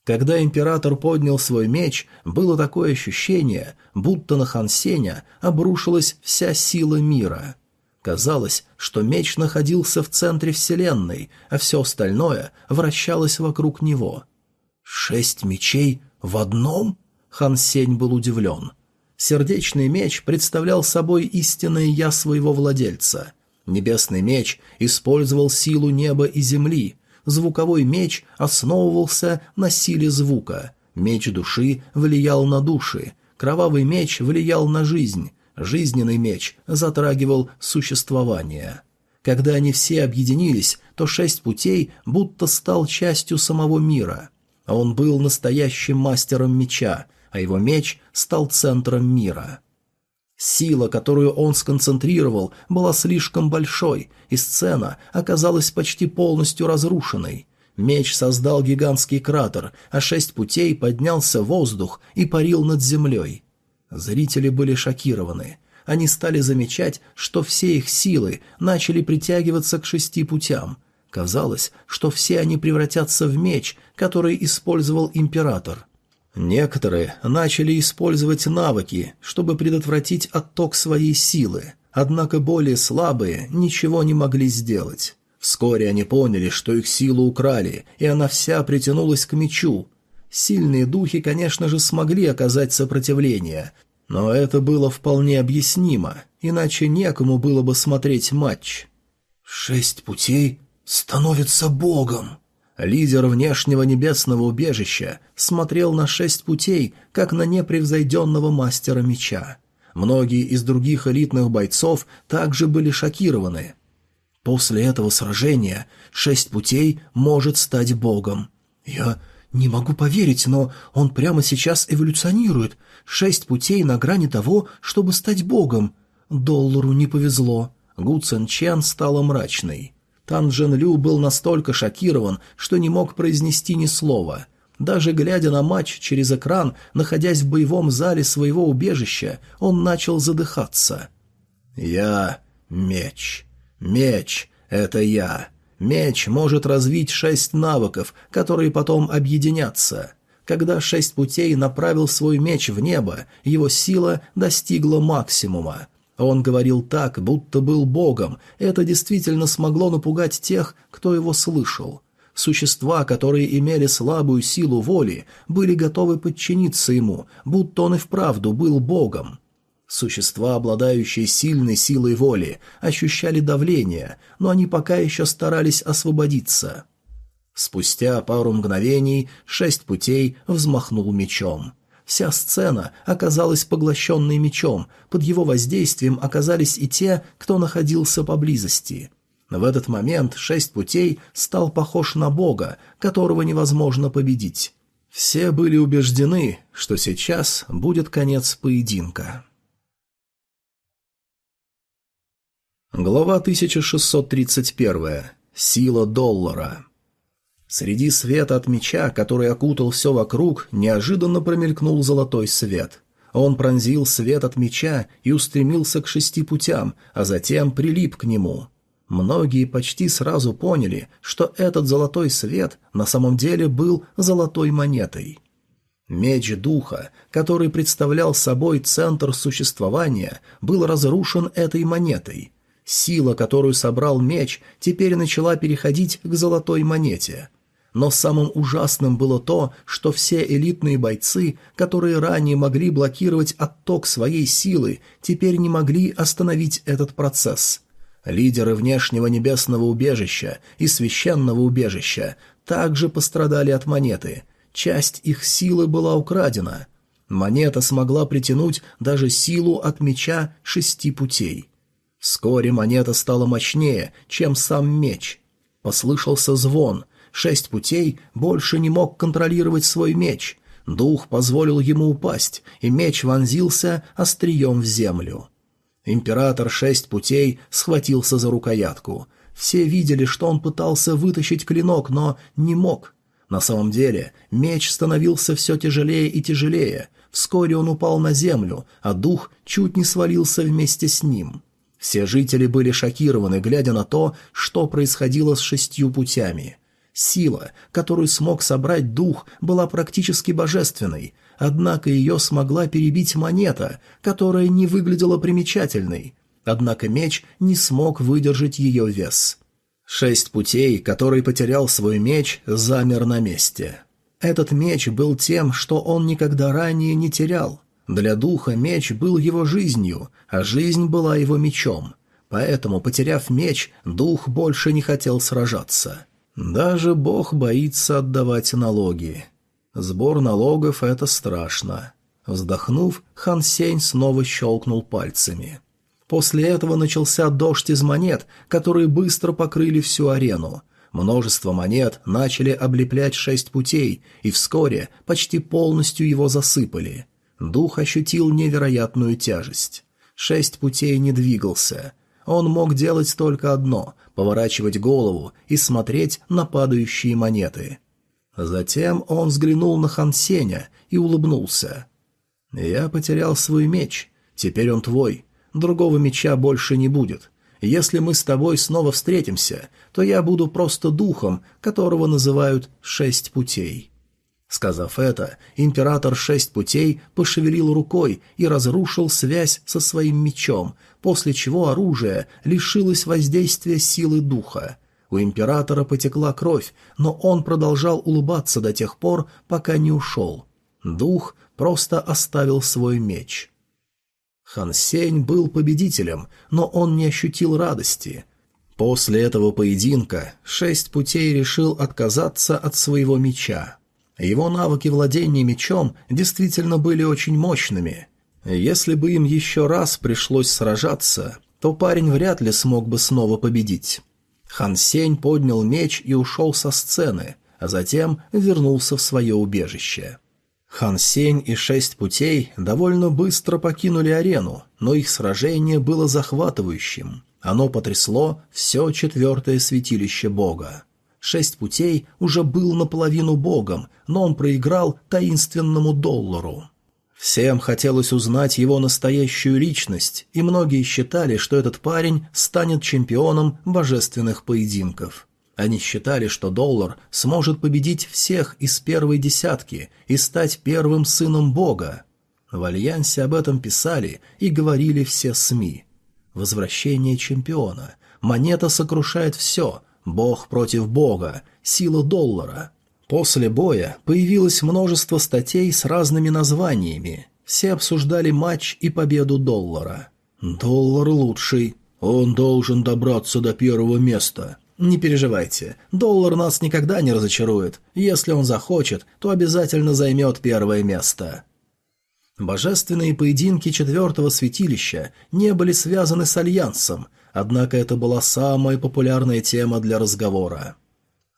когда император поднял свой меч, было такое ощущение, будто на Хансеня обрушилась вся сила мира. Казалось, что меч находился в центре Вселенной, а все остальное вращалось вокруг него. «Шесть мечей в одном?» Хансень был удивлен. Сердечный меч представлял собой истинное «я» своего владельца. Небесный меч использовал силу неба и земли – Звуковой меч основывался на силе звука. Меч души влиял на души. Кровавый меч влиял на жизнь. Жизненный меч затрагивал существование. Когда они все объединились, то шесть путей будто стал частью самого мира. Он был настоящим мастером меча, а его меч стал центром мира. Сила, которую он сконцентрировал, была слишком большой, и сцена оказалась почти полностью разрушенной. Меч создал гигантский кратер, а шесть путей поднялся в воздух и парил над землей. Зрители были шокированы. Они стали замечать, что все их силы начали притягиваться к шести путям. Казалось, что все они превратятся в меч, который использовал император. Некоторые начали использовать навыки, чтобы предотвратить отток своей силы, однако более слабые ничего не могли сделать. Вскоре они поняли, что их силу украли, и она вся притянулась к мечу. Сильные духи, конечно же, смогли оказать сопротивление, но это было вполне объяснимо, иначе некому было бы смотреть матч. «Шесть путей становится богом!» Лидер внешнего небесного убежища смотрел на шесть путей, как на непревзойденного мастера меча. Многие из других элитных бойцов также были шокированы. После этого сражения шесть путей может стать богом. Я не могу поверить, но он прямо сейчас эволюционирует. Шесть путей на грани того, чтобы стать богом. Доллару не повезло. Гу Цен Чен стала мрачной. Тан Джен Лю был настолько шокирован, что не мог произнести ни слова. Даже глядя на матч через экран, находясь в боевом зале своего убежища, он начал задыхаться. «Я — меч. Меч — это я. Меч может развить шесть навыков, которые потом объединятся». Когда шесть путей направил свой меч в небо, его сила достигла максимума. А он говорил так, будто был богом, это действительно смогло напугать тех, кто его слышал. Существа, которые имели слабую силу воли, были готовы подчиниться ему, будто он и вправду был богом. Существа, обладающие сильной силой воли, ощущали давление, но они пока еще старались освободиться. Спустя пару мгновений шесть путей взмахнул мечом. Вся сцена оказалась поглощенной мечом, под его воздействием оказались и те, кто находился поблизости. В этот момент шесть путей стал похож на бога, которого невозможно победить. Все были убеждены, что сейчас будет конец поединка. Глава 1631. Сила доллара. Среди света от меча, который окутал все вокруг, неожиданно промелькнул золотой свет. Он пронзил свет от меча и устремился к шести путям, а затем прилип к нему. Многие почти сразу поняли, что этот золотой свет на самом деле был золотой монетой. Меч духа, который представлял собой центр существования, был разрушен этой монетой. Сила, которую собрал меч, теперь начала переходить к золотой монете – но самым ужасным было то, что все элитные бойцы, которые ранее могли блокировать отток своей силы, теперь не могли остановить этот процесс. Лидеры внешнего небесного убежища и священного убежища также пострадали от монеты. Часть их силы была украдена. Монета смогла притянуть даже силу от меча шести путей. Вскоре монета стала мощнее, чем сам меч. Послышался звон — Шесть путей больше не мог контролировать свой меч. Дух позволил ему упасть, и меч вонзился острием в землю. Император Шесть Путей схватился за рукоятку. Все видели, что он пытался вытащить клинок, но не мог. На самом деле меч становился все тяжелее и тяжелее. Вскоре он упал на землю, а дух чуть не свалился вместе с ним. Все жители были шокированы, глядя на то, что происходило с шестью путями. Сила, которую смог собрать дух, была практически божественной, однако ее смогла перебить монета, которая не выглядела примечательной. Однако меч не смог выдержать ее вес. Шесть путей, который потерял свой меч, замер на месте. Этот меч был тем, что он никогда ранее не терял. Для духа меч был его жизнью, а жизнь была его мечом. Поэтому, потеряв меч, дух больше не хотел сражаться. Даже Бог боится отдавать налоги. Сбор налогов – это страшно. Вздохнув, Хан Сень снова щелкнул пальцами. После этого начался дождь из монет, которые быстро покрыли всю арену. Множество монет начали облеплять шесть путей, и вскоре почти полностью его засыпали. Дух ощутил невероятную тяжесть. Шесть путей не двигался. Он мог делать только одно поворачивать голову и смотреть на падающие монеты. Затем он взглянул на Хан Сеня и улыбнулся. «Я потерял свой меч. Теперь он твой. Другого меча больше не будет. Если мы с тобой снова встретимся, то я буду просто духом, которого называют «шесть путей». Сказав это, император шесть путей пошевелил рукой и разрушил связь со своим мечом, после чего оружие лишилось воздействия силы духа. У императора потекла кровь, но он продолжал улыбаться до тех пор, пока не ушел. Дух просто оставил свой меч. Хансень был победителем, но он не ощутил радости. После этого поединка шесть путей решил отказаться от своего меча. Его навыки владения мечом действительно были очень мощными. Если бы им еще раз пришлось сражаться, то парень вряд ли смог бы снова победить. Хан Сень поднял меч и ушел со сцены, а затем вернулся в свое убежище. Хан Сень и Шесть Путей довольно быстро покинули арену, но их сражение было захватывающим. Оно потрясло все четвертое святилище бога. Шесть путей уже был наполовину богом, но он проиграл таинственному доллару. Всем хотелось узнать его настоящую личность, и многие считали, что этот парень станет чемпионом божественных поединков. Они считали, что доллар сможет победить всех из первой десятки и стать первым сыном бога. В Альянсе об этом писали и говорили все СМИ. Возвращение чемпиона. Монета сокрушает все, Бог против Бога, сила доллара. После боя появилось множество статей с разными названиями. Все обсуждали матч и победу доллара. «Доллар лучший. Он должен добраться до первого места», «Не переживайте, доллар нас никогда не разочарует. Если он захочет, то обязательно займет первое место». Божественные поединки четвертого святилища не были связаны с Альянсом, однако это была самая популярная тема для разговора.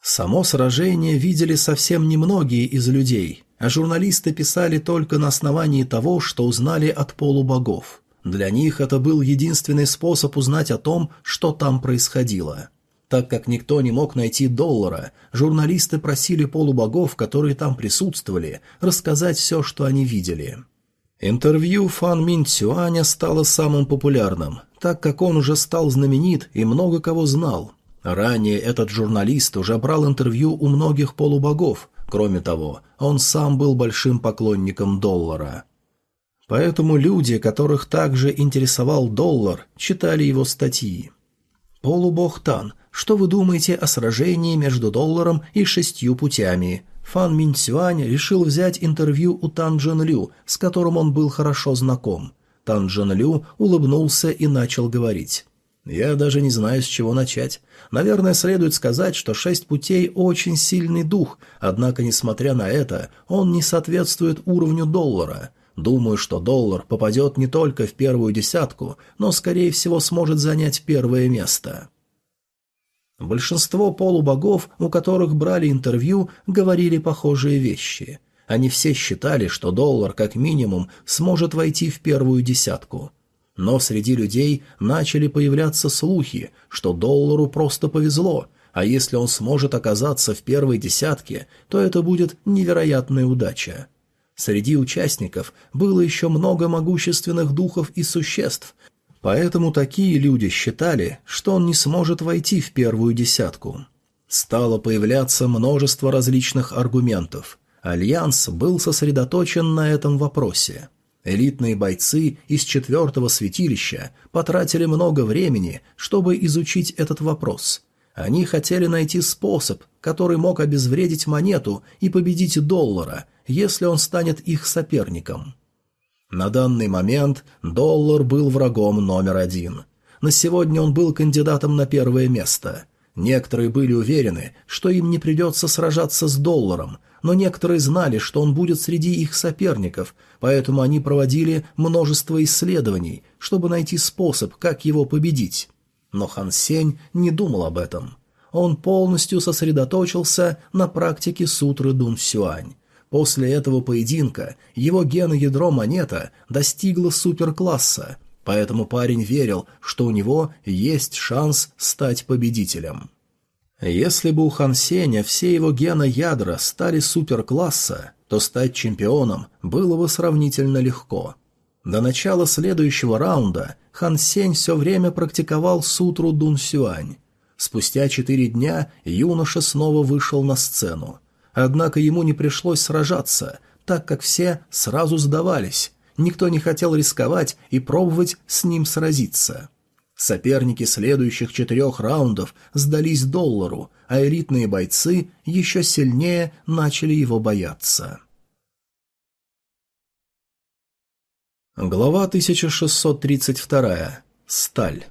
Само сражение видели совсем немногие из людей, а журналисты писали только на основании того, что узнали от полубогов. Для них это был единственный способ узнать о том, что там происходило. Так как никто не мог найти доллара, журналисты просили полубогов, которые там присутствовали, рассказать все, что они видели. Интервью Фан Мин Цюаня стало самым популярным так как он уже стал знаменит и много кого знал. Ранее этот журналист уже брал интервью у многих полубогов, кроме того, он сам был большим поклонником доллара. Поэтому люди, которых также интересовал доллар, читали его статьи. «Полубог Тан, что вы думаете о сражении между долларом и шестью путями?» Фан Минцюань решил взять интервью у Тан Джен Лю, с которым он был хорошо знаком. Тан Джан Лю улыбнулся и начал говорить. «Я даже не знаю, с чего начать. Наверное, следует сказать, что «Шесть путей» — очень сильный дух, однако, несмотря на это, он не соответствует уровню доллара». Думаю, что доллар попадет не только в первую десятку, но, скорее всего, сможет занять первое место. Большинство полубогов, у которых брали интервью, говорили похожие вещи – они все считали, что доллар как минимум сможет войти в первую десятку. Но среди людей начали появляться слухи, что доллару просто повезло, а если он сможет оказаться в первой десятке, то это будет невероятная удача. Среди участников было еще много могущественных духов и существ, поэтому такие люди считали, что он не сможет войти в первую десятку. Стало появляться множество различных аргументов – Альянс был сосредоточен на этом вопросе. Элитные бойцы из четвертого святилища потратили много времени, чтобы изучить этот вопрос. Они хотели найти способ, который мог обезвредить монету и победить доллара, если он станет их соперником. На данный момент доллар был врагом номер один. На сегодня он был кандидатом на первое место. Некоторые были уверены, что им не придется сражаться с долларом – но некоторые знали, что он будет среди их соперников, поэтому они проводили множество исследований, чтобы найти способ, как его победить. Но Хан Сень не думал об этом. Он полностью сосредоточился на практике сутры Дун Сюань. После этого поединка его ядро монета достигло суперкласса, поэтому парень верил, что у него есть шанс стать победителем. Если бы у Хан Сеня все его геноядра стали суперкласса, то стать чемпионом было бы сравнительно легко. До начала следующего раунда Хан Сень все время практиковал сутру Дун Сюань. Спустя четыре дня юноша снова вышел на сцену. Однако ему не пришлось сражаться, так как все сразу сдавались, никто не хотел рисковать и пробовать с ним сразиться. Соперники следующих четырех раундов сдались доллару, а элитные бойцы еще сильнее начали его бояться. Глава 1632. Сталь.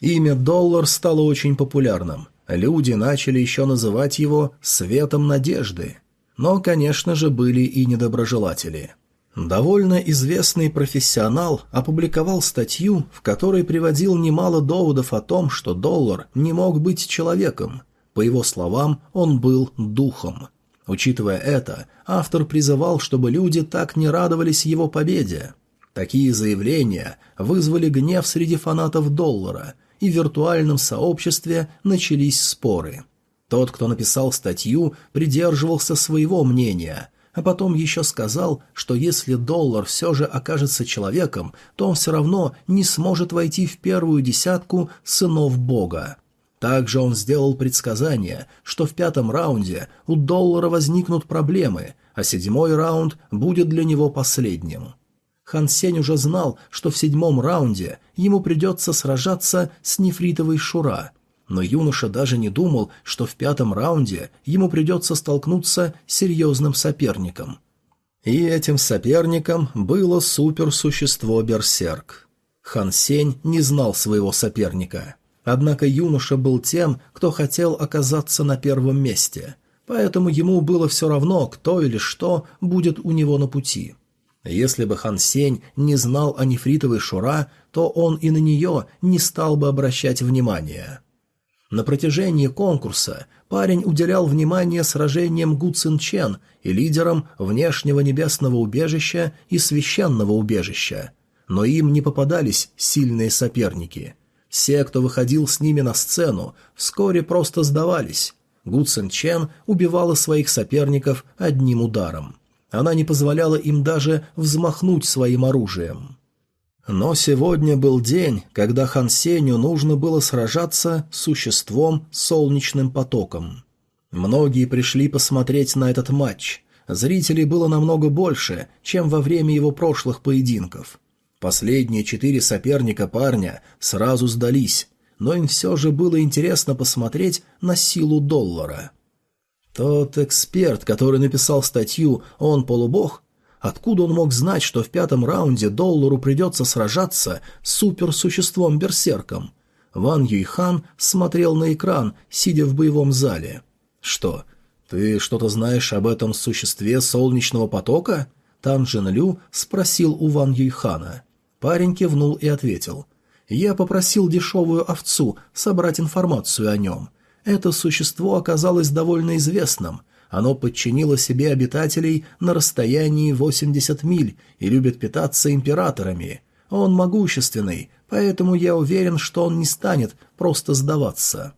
Имя «Доллар» стало очень популярным. Люди начали еще называть его «светом надежды». Но, конечно же, были и недоброжелатели – Довольно известный профессионал опубликовал статью, в которой приводил немало доводов о том, что доллар не мог быть человеком. По его словам, он был духом. Учитывая это, автор призывал, чтобы люди так не радовались его победе. Такие заявления вызвали гнев среди фанатов доллара, и в виртуальном сообществе начались споры. Тот, кто написал статью, придерживался своего мнения – а потом еще сказал, что если доллар все же окажется человеком, то он все равно не сможет войти в первую десятку сынов Бога. Также он сделал предсказание, что в пятом раунде у доллара возникнут проблемы, а седьмой раунд будет для него последним. Хан Сень уже знал, что в седьмом раунде ему придется сражаться с нефритовой Шура – но юноша даже не думал, что в пятом раунде ему придется столкнуться с серьезным соперником. И этим соперником было суперсущество Берсерк. Хан Сень не знал своего соперника. Однако юноша был тем, кто хотел оказаться на первом месте, поэтому ему было все равно, кто или что будет у него на пути. Если бы Хан Сень не знал о нефритовой Шура, то он и на нее не стал бы обращать внимания. На протяжении конкурса парень уделял внимание сражениям Гу Цин Чен и лидерам внешнего небесного убежища и священного убежища, но им не попадались сильные соперники. Все, кто выходил с ними на сцену, вскоре просто сдавались. Гу Цин Чен убивала своих соперников одним ударом. Она не позволяла им даже взмахнуть своим оружием. Но сегодня был день, когда Хан Сеню нужно было сражаться с существом солнечным потоком. Многие пришли посмотреть на этот матч. Зрителей было намного больше, чем во время его прошлых поединков. Последние четыре соперника парня сразу сдались, но им все же было интересно посмотреть на силу доллара. Тот эксперт, который написал статью «Он полубог», Откуда он мог знать, что в пятом раунде Доллару придется сражаться с суперсуществом-берсерком? Ван Юйхан смотрел на экран, сидя в боевом зале. «Что, ты что-то знаешь об этом существе солнечного потока?» Тан Джин Лю спросил у Ван Юйхана. Парень кивнул и ответил. «Я попросил дешевую овцу собрать информацию о нем. Это существо оказалось довольно известным. Оно подчинило себе обитателей на расстоянии 80 миль и любит питаться императорами. Он могущественный, поэтому я уверен, что он не станет просто сдаваться».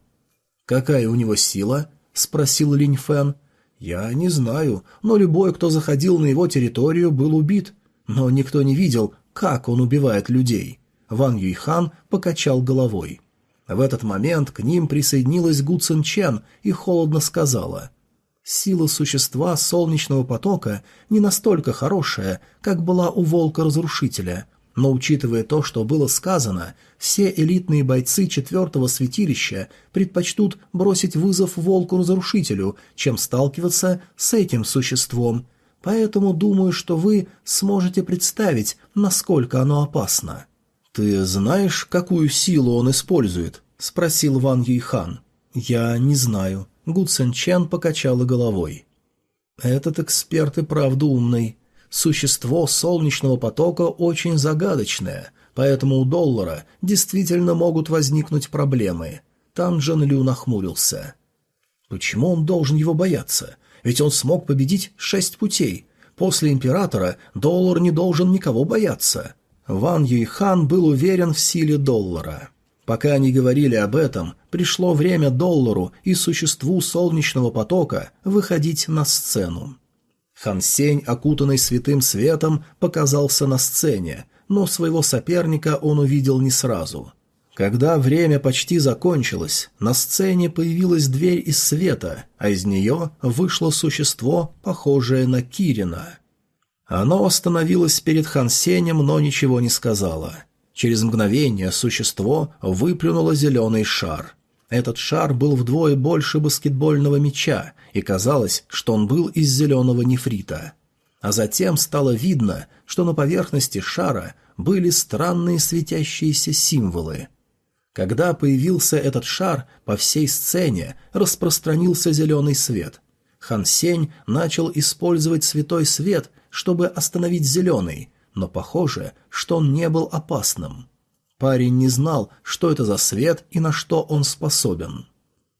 «Какая у него сила?» — спросил Линь Фэн. «Я не знаю, но любой, кто заходил на его территорию, был убит. Но никто не видел, как он убивает людей». Ван Юйхан покачал головой. В этот момент к ним присоединилась Гу Цин Чен и холодно сказала — Сила существа солнечного потока не настолько хорошая, как была у волка-разрушителя, но учитывая то, что было сказано, все элитные бойцы четвертого святилища предпочтут бросить вызов волку-разрушителю, чем сталкиваться с этим существом, поэтому думаю, что вы сможете представить, насколько оно опасно». «Ты знаешь, какую силу он использует?» — спросил Ван Юйхан. «Я не знаю», Гу Цинчан покачала головой. «Этот эксперт и правда умный. Существо солнечного потока очень загадочное, поэтому у доллара действительно могут возникнуть проблемы». Там Джан Лю нахмурился. «Почему он должен его бояться? Ведь он смог победить шесть путей. После императора доллар не должен никого бояться». Ван Юйхан был уверен в силе доллара. Пока они говорили об этом, пришло время доллару и существу солнечного потока выходить на сцену. Хансень, окутанный святым светом, показался на сцене, но своего соперника он увидел не сразу. Когда время почти закончилось, на сцене появилась дверь из света, а из нее вышло существо, похожее на Кирина. Оно остановилось перед Хансенем, но ничего не сказала. — Через мгновение существо выплюнуло зеленый шар. Этот шар был вдвое больше баскетбольного мяча, и казалось, что он был из зеленого нефрита. А затем стало видно, что на поверхности шара были странные светящиеся символы. Когда появился этот шар, по всей сцене распространился зеленый свет. Хан Сень начал использовать святой свет, чтобы остановить зеленый, но похоже, что он не был опасным. Парень не знал, что это за свет и на что он способен.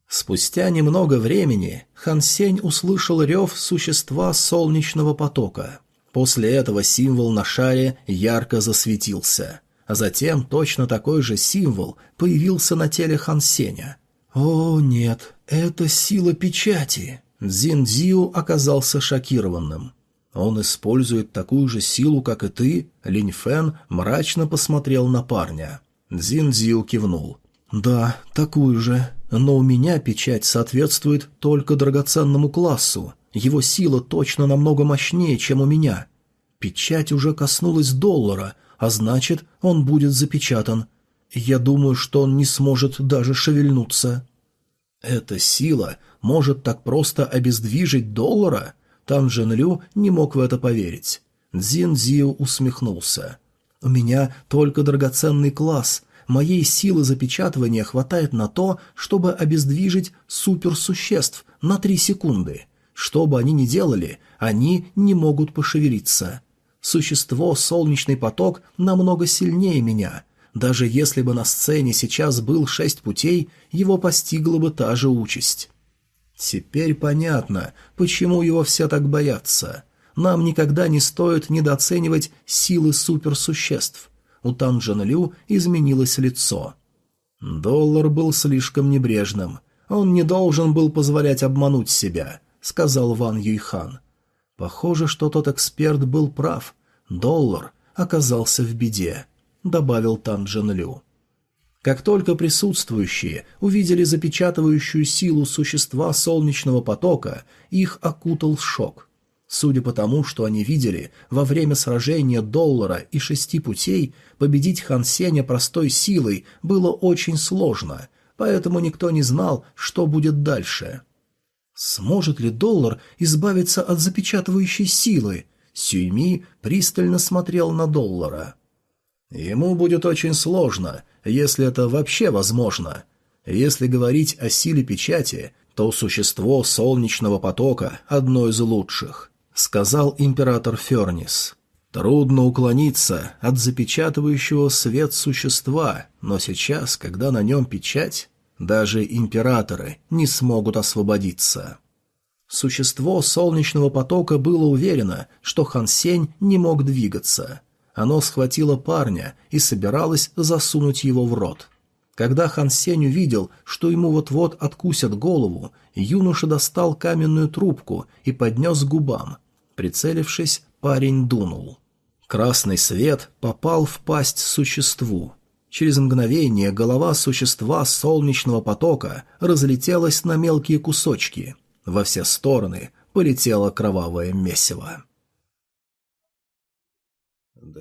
Спустя немного времени Хан Сень услышал рев существа солнечного потока. После этого символ на шаре ярко засветился, а затем точно такой же символ появился на теле Хан Сеня. «О, нет, это сила печати!» Дзин Дзю оказался шокированным. А он использует такую же силу, как и ты?» Линь Фэн мрачно посмотрел на парня. Дзин Дзил кивнул. «Да, такую же. Но у меня печать соответствует только драгоценному классу. Его сила точно намного мощнее, чем у меня. Печать уже коснулась доллара, а значит, он будет запечатан. Я думаю, что он не сможет даже шевельнуться». «Эта сила может так просто обездвижить доллара?» Тан Жен Лю не мог в это поверить. Дзин Зио усмехнулся. «У меня только драгоценный класс. Моей силы запечатывания хватает на то, чтобы обездвижить суперсуществ на три секунды. Что бы они ни делали, они не могут пошевелиться. Существо «Солнечный поток» намного сильнее меня». Даже если бы на сцене сейчас был шесть путей, его постигла бы та же участь. Теперь понятно, почему его все так боятся. Нам никогда не стоит недооценивать силы суперсуществ. У Тан Лю изменилось лицо. Доллар был слишком небрежным. Он не должен был позволять обмануть себя, сказал Ван Юйхан. Похоже, что тот эксперт был прав. Доллар оказался в беде, добавил Тан Лю. Как только присутствующие увидели запечатывающую силу существа солнечного потока, их окутал шок. Судя по тому, что они видели, во время сражения доллара и шести путей победить Хан Сеня простой силой было очень сложно, поэтому никто не знал, что будет дальше. Сможет ли доллар избавиться от запечатывающей силы? Сюйми пристально смотрел на доллара. Ему будет очень сложно, если это вообще возможно. Если говорить о силе печати, то существо солнечного потока – одно из лучших», – сказал император Фернис. Трудно уклониться от запечатывающего свет существа, но сейчас, когда на нем печать, даже императоры не смогут освободиться. Существо солнечного потока было уверено, что Хансень не мог двигаться – оно схватило парня и собиралось засунуть его в рот. Когда Хан Сень увидел, что ему вот-вот откусят голову, юноша достал каменную трубку и поднес к губам. Прицелившись, парень дунул. Красный свет попал в пасть существу. Через мгновение голова существа солнечного потока разлетелась на мелкие кусочки. Во все стороны полетело кровавое месиво.